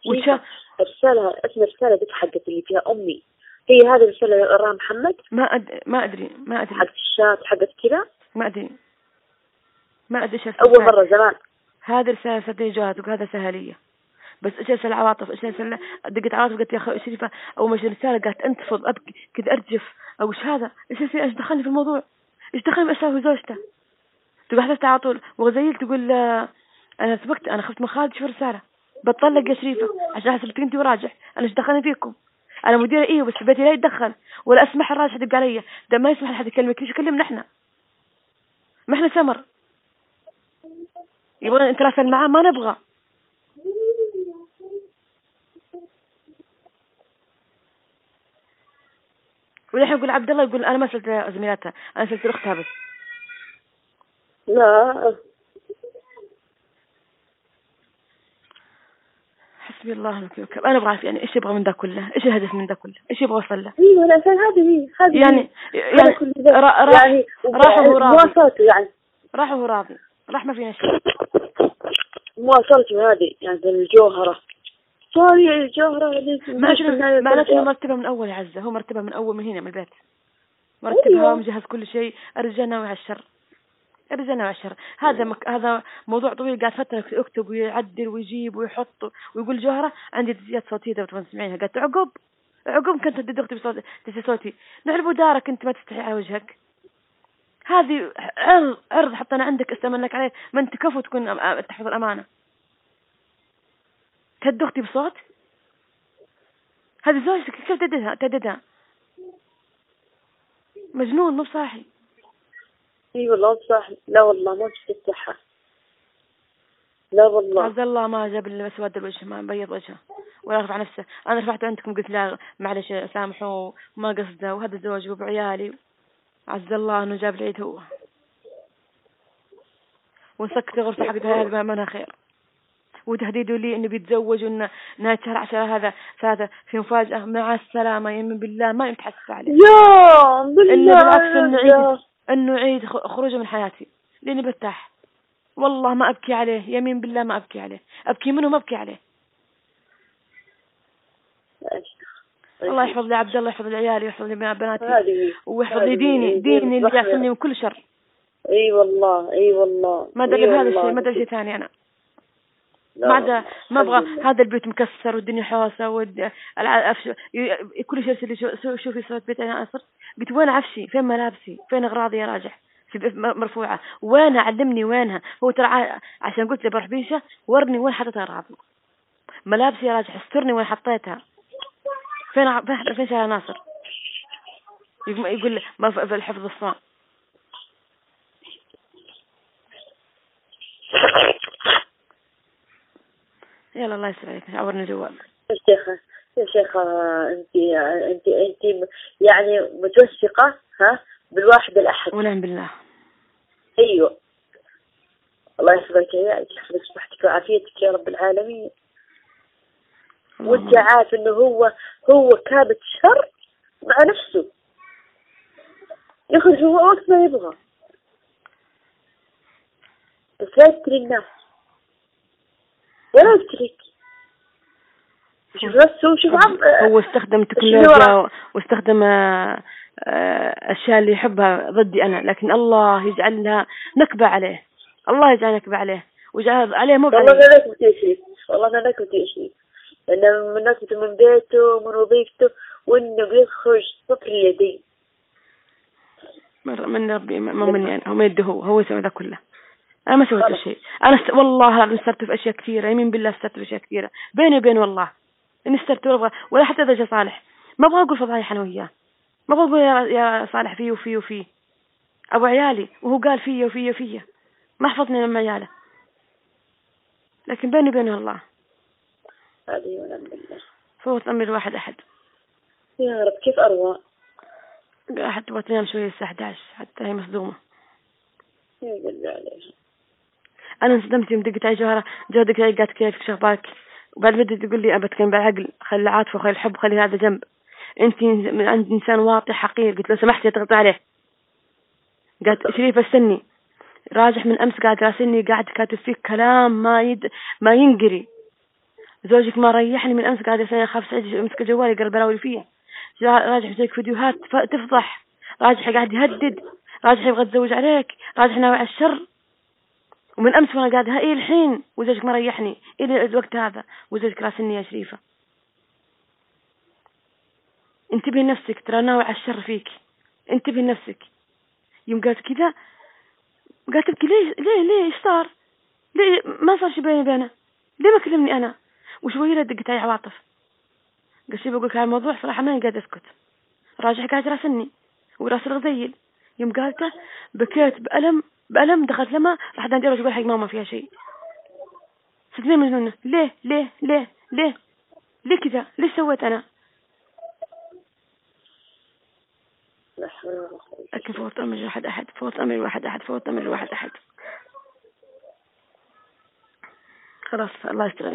[SPEAKER 3] وشا
[SPEAKER 7] الرسالة اسم الرسالة ذيك حقت اللي فيها أمي. هي هذه الرسالة اللي قراها محمد؟
[SPEAKER 3] ما أد... ما أدري ما أدري.
[SPEAKER 7] حقت الشات حقت كذا؟
[SPEAKER 3] ما أدري. ما أدري
[SPEAKER 7] إيش
[SPEAKER 3] الرسالة.
[SPEAKER 7] مرة زمان.
[SPEAKER 3] هذه رسالة صدقني جوهرة تقول هذا سهلية. بس إيش رسالة عواطف إيش رسالة دقت عواطف قالت يا أخي شريفة أول ما جت رسالة قالت أنتفض أبكي كذا أرجف. أو إيش هذا؟ إيش إيش دخلني في الموضوع؟ إيش دخلني سوي زوجته؟ تقول حذفت على طول وغزيل تقول آه، أنا سبقت أنا خفت من خالد شوف رسالة. بتطلق يا شريفة. عشان حسبتك أنت وراجع. أنا إيش دخلني فيكم؟ أنا مديرة إيه؟ بس بيتي لا يتدخل. ولا أسمح الراجل يدق علي. ده ما يسمح لحد يكلمك. ليش يكلمنا إحنا ما إحنا سمر. يبغى نتراسل معاه ما نبغى. والحين يقول عبد الله يقول أنا ما سألت زميلاتها أنا سألت اختها بس.
[SPEAKER 7] لا.
[SPEAKER 3] حسبي الله ونعم الوكيل أنا أبغى يعني إيش يبغى من ذا كله؟ إيش الهدف من ذا كله؟ إيش يبغى يوصل له؟
[SPEAKER 7] أيوه العشان هذه هي هذه
[SPEAKER 3] يعني. يعني راح
[SPEAKER 7] يعني
[SPEAKER 3] راح وهو راضي.
[SPEAKER 7] مواصلته يعني.
[SPEAKER 3] راح وهو راضي. راح ما فينا شيء.
[SPEAKER 7] مواصلته هذه يعني الجوهرة. sorry الجوهرة اللي
[SPEAKER 3] معناته معناته انه مرتبة من أول يا عزة هو مرتبة من أول من هنا من البيت. مرتبها
[SPEAKER 7] أيوة.
[SPEAKER 3] ومجهز كل شيء الرجال ناوي الشر. الرجال ناوي على الشر. هذا مك... هذا موضوع طويل قاعد فترة يكتب ويعدل ويجيب ويحط ويقول جوهرة عندي تسجيلات صوتية تبغى تسمعينها. قالت عقب عقب كنت تدي أختي بصوت تسي صوتي. نعرف دارك أنت ما تستحي على وجهك. هذه عرض عرض حطينا عندك استمنك عليه ما أنت كفو تكون تحفظ الأمانة. تهد أختي بصوت؟ هذه زوجتك كيف تهددها تهددها مجنون مو صاحي
[SPEAKER 7] اي والله صح لا والله ما جبت الصحة. لا والله.
[SPEAKER 3] عز الله ما جاب لي مسود الوجه ما بيض وجهه. ولا رفع نفسه. أنا رفعت عندكم قلت لا معلش سامحوا ما قصده. وهذا زوجي وبعيالي عز الله إنه جاب العيد هو. ونسكت الغرفة حقتها هذا ما منها خير. وتهديده لي انه بيتزوج وانه نهاية شهر عشرة هذا ثلاثة في مفاجأة. مع السلامة يمين بالله ما يمتحسس عليه.
[SPEAKER 2] يا بالله
[SPEAKER 3] إنه بالعكس
[SPEAKER 2] إنه.
[SPEAKER 3] عيد إنه عيد خروجه من حياتي. لأني برتاح. والله ما أبكي عليه. يمين بالله ما أبكي عليه. أبكي منه ما أبكي عليه. الله يحفظ لي عبد الله يحفظ لي عيالي ويحفظ لي بناتي ويحفظ لي ديني. ديني اللي. يعصمني من كل شر.
[SPEAKER 2] إي والله إي والله
[SPEAKER 3] ما
[SPEAKER 2] أدري
[SPEAKER 3] بهذا. الشيء ما أدري شيء ثاني
[SPEAKER 2] أنا.
[SPEAKER 3] ما عدا ما
[SPEAKER 2] أبغى.
[SPEAKER 3] هذا البيت مكسر والدنيا حوسه والد... كل شيء يرسل شوفي صوت بيت أنا صرت. قلت وين عفشي؟ فين ملابسي؟ فين أغراضي يا راجح مرفوعة. وينها علمني وينها؟ هو ترى عشان قلت له بروح بيشة ورني وين حطيت اغراضي ملابسي يا راجح استرني وين حطيتها. فين فين فين شارع ناصر؟ يقول ما في في الحفظ الصام يلا الله يسر عليك عورني الجوال
[SPEAKER 2] يا شيخة يا شيخة انت انت انت يعني متوثقة ها؟ بالواحد الأحد.
[SPEAKER 3] ونعم بالله.
[SPEAKER 2] أيوه. الله يحفظك يا يحفظك صحتك وعافيتك يا رب العالمين. وأنت عارف إنه هو هو كابت شر مع نفسه. يخرج هو وقت ما يبغى. بس لا يبتلي الناس. ولا يبتليك شوف
[SPEAKER 3] هو استخدم تكنولوجيا؟ واستخدم آه، آه، أشياء اللي يحبها ضدي أنا لكن الله يجعلها نكبة عليه. الله يجعل نكبة عليه. ويجعل عليه مو
[SPEAKER 2] والله أنا لك بتشري والله أنا لك بتشري لأنه من نفسه من بيته ومن وظيفته وإنه بيخرج صفر اليدين.
[SPEAKER 3] من ربي مو مني أنا هو من يده هو هو يسوي ذا كله. أنا ما سويت شيء. أنا است... والله أنا استرت في أشياء كثيرة. يمين بالله استرت في أشياء كثيرة. بيني وبين والله. إني استرت ولا ولا حتى إذا جاء صالح. ما أبغى أقول فضايح أنا وياه. ما أبغى أقول يا, يا صالح فيه وفيه وفيه. أبو عيالي وهو قال فيه وفيه وفيه. ما حفظني من عياله. لكن بيني وبينه الله
[SPEAKER 2] هذه ونعم بالله
[SPEAKER 3] فوت أمي الواحد أحد.
[SPEAKER 2] يا رب كيف أروى؟
[SPEAKER 3] أحد تبغى تنام شوية الساعة 11 حتى هي مصدومة.
[SPEAKER 2] يا بالله عليها
[SPEAKER 3] أنا انصدمت يوم دقت علي جوهرة جوهرة دقت علي قالت كيفك شو أخبارك؟ وبعد بدأت تقول لي ابى اتكلم بالعقل خلي العاطفة وخلي الحب خلي هذا جنب. أنت عند إنسان واطي حقير. قلت لو سمحتي تغطي عليه. قالت شريف استني. راجح من أمس قاعد راسلني قاعد كاتب فيك كلام ما يد ما ينقري. زوجك ما ريحني من أمس قاعد يرسلني اخاف سعيد يمسك جوالي قال بلاوي فيه راجح يسويك فيديوهات تفضح. راجح قاعد يهدد. راجح يبغى يتزوج عليك. راجح ناوي على الشر. ومن أمس وأنا قاعدة إيه الحين؟ وزوجك ما ريحني. إيه الوقت هذا؟ وزوجك راسلني يا شريفة. انتبهي لنفسك ترى ناوي على الشر فيك. انتبهي لنفسك يوم قالت كذا قالت تبكي ليه ليه ليه إيش صار؟ ليه ما صار شي بيني وبينه؟ ليه ما كلمني أنا؟ وشوية دقت علي عواطف. قلت شي بقول لك هذا الموضوع صراحة ماني قاعد أسكت. راجع قاعد راسلني. وراسل غزيل يوم قالته بكيت بألم بألم دخلت لما راح نادي أقول حق ماما فيها شيء. صدقني مجنونة. ليه؟ ليه؟ ليه؟ ليه؟ ليه كذا ليش سويت
[SPEAKER 2] قوة
[SPEAKER 3] لكن فوت أمر الواحد أحد فوت أمر الواحد أحد فوت أمر الواحد أحد. خلاص الله يستر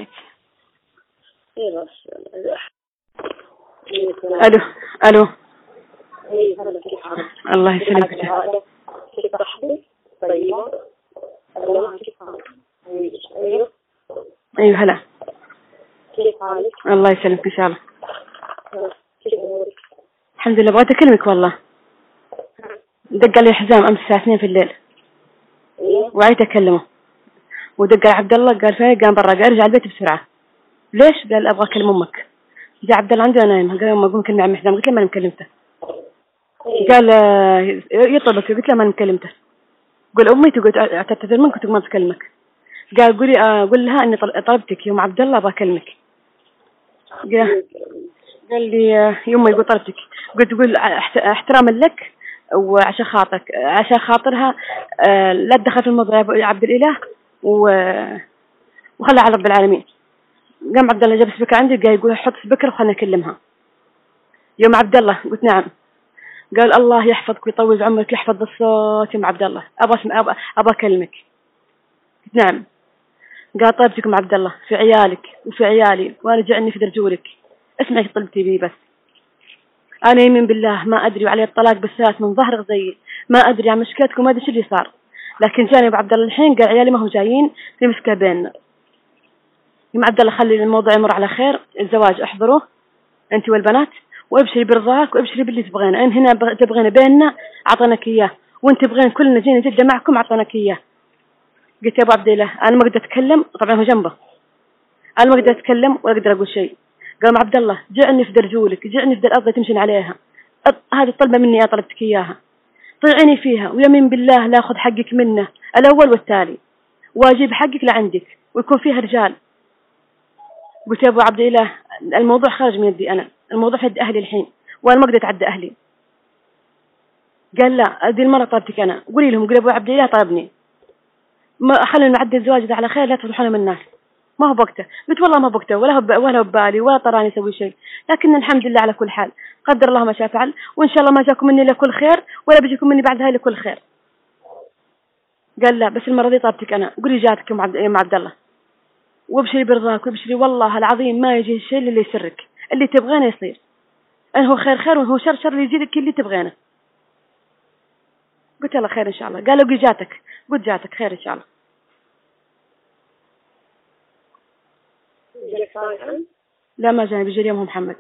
[SPEAKER 2] ألو ألو. حالك؟
[SPEAKER 3] الله يسلمك؟
[SPEAKER 2] طيبة؟ الله كيف حالك؟ أيوه.
[SPEAKER 3] أيوه هلا.
[SPEAKER 2] كيف حالك؟
[SPEAKER 3] الله يسلمك إن شاء الله.
[SPEAKER 2] كيف أمورك؟
[SPEAKER 3] الحمد لله بغيت أكلمك والله. دق علي حزام أمس الساعة 2 في الليل.
[SPEAKER 2] إيه.
[SPEAKER 3] وعيت أكلمه. ودق على عبد الله قال فين قام برا قال ارجع البيت بسرعة. ليش؟ قال أبغى أكلم أمك. جاء عبد الله عندي نايمه قال يما قوم كلمي عم حزام. قلت له ماني مكلمته. قال آه، يطلبك قلت له ماني مكلمته. قول أمي تقول أعتذر منك وتقول ما بكلمك. قال قولي آه، قول لها إني طل- طلبتك يوم عبد الله أبغى أكلمك. قال قال لي آه، يما يقول طلبتك. قلت تقول أحت- احتراما لك وعشان خاطرك عشان خاطرها آه، لا تدخل في الموضوع يا عبد الإله و وخلى على رب العالمين. قام عبد الله جاب سبيكر عندي قال يقول حط سبيكر وخلنا نكلمها. يوم عبد الله قلت نعم. قال الله يحفظك ويطول عمرك يحفظ الصوت يا أم عبد الله. أبغى اسمع أبغى أكلمك. نعم. قال طيبتكم عبد الله في عيالك وفي عيالي وأنا جعني في درجولك. اسمعي طلبتي بي بس. أنا يمين بالله ما أدري وعلي الطلاق بالساس من ظهر غزيل ما أدري عن مشكلتكم ما أدري شو اللي صار. لكن جاني أبو عبد الله الحين قال عيالي ما هم جايين في مشكله بيننا. يا عبد الله خلي الموضوع يمر على خير. الزواج أحضروه أنت والبنات. وابشري برضاك وابشري باللي تبغينه ان هنا بغ- تبغينه بيننا اعطيناك إياه. وأنت تبغين كلنا جينا جدة معكم اعطيناك إياه. قلت يا أبو عبد الله أنا ما أقدر أتكلم طبعا هو جنبه. أنا ما أقدر أتكلم ولا أقدر أقول شيء. قال عبد الله جعني في درجولك جعني في الأرض تمشين عليها. هذه الطلبة مني يا طلبتك إياها. طيعيني فيها ويمين بالله لا أخذ حقك منه الأول والتالي. وأجيب حقك لعندك ويكون فيها رجال. قلت يا أبو عبد الاله الموضوع خارج من يدي أنا. الموضوع في يد أهلي الحين وأنا ما أقدر اتعدى أهلي. قال لا هذه المره طلبتك أنا. قولي لهم قولي أبو عبد الاله طلبني. ما خلينا نعدي الزواج على خير لا تفضحونا من الناس. ما هو بوقته. قلت والله ما بوقته ولا هو ولا هو ببالي ولا طراني أسوي شيء. لكن الحمد لله على كل حال. قدر الله ما شاء فعل وإن شاء الله ما جاكم مني إلا كل خير ولا بيجيكم مني بعد هاي إلا كل خير. قال لا بس المرة دي طلبتك أنا. قولي جاتك يا أم عبد الله. وابشري برضاك وابشري والله العظيم ما يجي الشيء اللي يسرك. اللي تبغينه يصير. ان هو خير خير وهو شر شر يزيدك اللي تبغينه قلت يلا خير إن شاء الله. قالوا جاتك. قلت جاتك. خير إن شاء الله. لا ما جاني. بيجي اليوم محمد.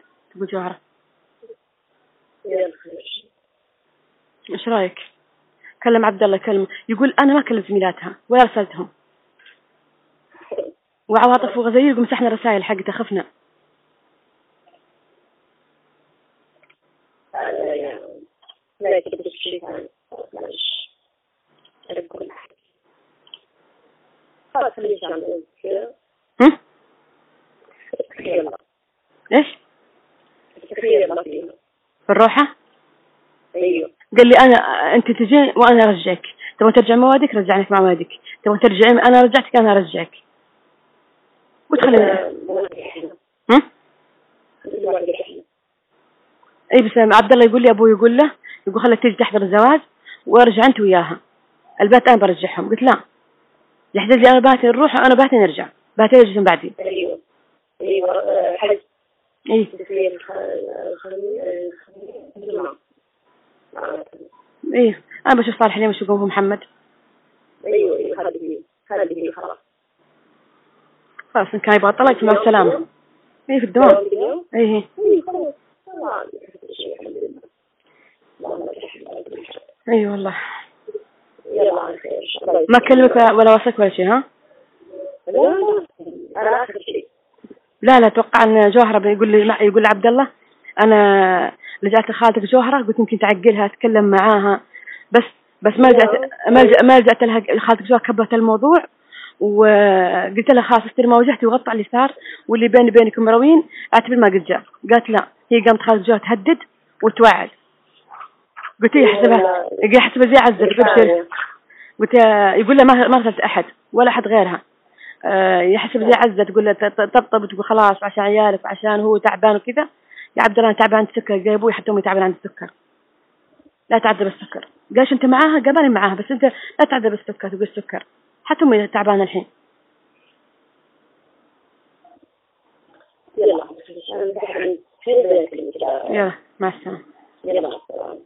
[SPEAKER 2] يلا خير.
[SPEAKER 3] إيش رأيك؟ كلم عبد الله كلمه يقول أنا ما كلمت زميلاتها ولا أرسلتهم. وعواطف وغزير مسحنا رسائل حقته خفنا
[SPEAKER 2] هذا يعني لا تكتب معلش خلاص خليك؟ تخيل
[SPEAKER 3] إيش؟
[SPEAKER 2] تخيل
[SPEAKER 3] بالروحة؟
[SPEAKER 2] أيوه
[SPEAKER 3] قال لي أنا أنت تجين وأنا أرجعك تبغى ترجع موادك رجعنك مع موادك تبغى ترجعي أنا رجعتك أنا أرجعك وتخلي هم؟ أي بس عبد الله يقول لي أبوي يقول له يقول خليك تيجي تحضر الزواج وارجع انت وياها. البات أنا برجعهم. قلت لا. يحدد لي أنا باتي نروح وأنا باتي نرجع. باتي يجلسون بعدي.
[SPEAKER 2] أيوه أيوه حج
[SPEAKER 3] اي
[SPEAKER 2] تخيل الخميس الجمعة
[SPEAKER 3] اي أنا بشوف صالح اليوم يقول هو محمد.
[SPEAKER 2] أيوه أيوه هذه هذه خلاص.
[SPEAKER 3] خلاص إن كان يبغى طلق مع السلامة اي في الدوام.
[SPEAKER 2] أي
[SPEAKER 3] اي والله.
[SPEAKER 2] يلا. على خير
[SPEAKER 3] ما كلمك ولا- وصلك ولا شيء ها؟
[SPEAKER 2] لا لا. أنا آخر شيء.
[SPEAKER 3] لا لا أتوقع إن جوهرة بيقول لي لا يقول لعبد الله أنا رجعت لخالتك جوهرة قلت يمكن تعقلها أتكلم معاها. بس بس ما لجأت ما لجأ- ما لجأت لها خالتك جوهرة كبرت الموضوع. وقلت لها خلاص استلم واجهتي وغطى على اليسار واللي بيني وبينكم مروين أعتبر ما قد جاء. قالت لا هي قامت خالتك جوهرة تهدد وتوعد. قلت هي حسبها قلت حسبها زي عزة تبشر قلت يقول له ما ما ارسلت أحد ولا أحد غيرها. آه، يحسب زي عزة تقول له طبطب وتقول خلاص عشان عيالك وعشان هو تعبان وكذا. يا عبد الله تعبان عند السكر قال أبوي حتى أمي تعبان عند السكر. لا تعذب السكر. قالش أنت معاها؟ قال ماني معاها بس أنت لا تعذب السكر تقول السكر. حتى أمي تعبانة الحين.
[SPEAKER 2] يلا
[SPEAKER 3] مع السلامة.
[SPEAKER 2] يلا مع السلامة.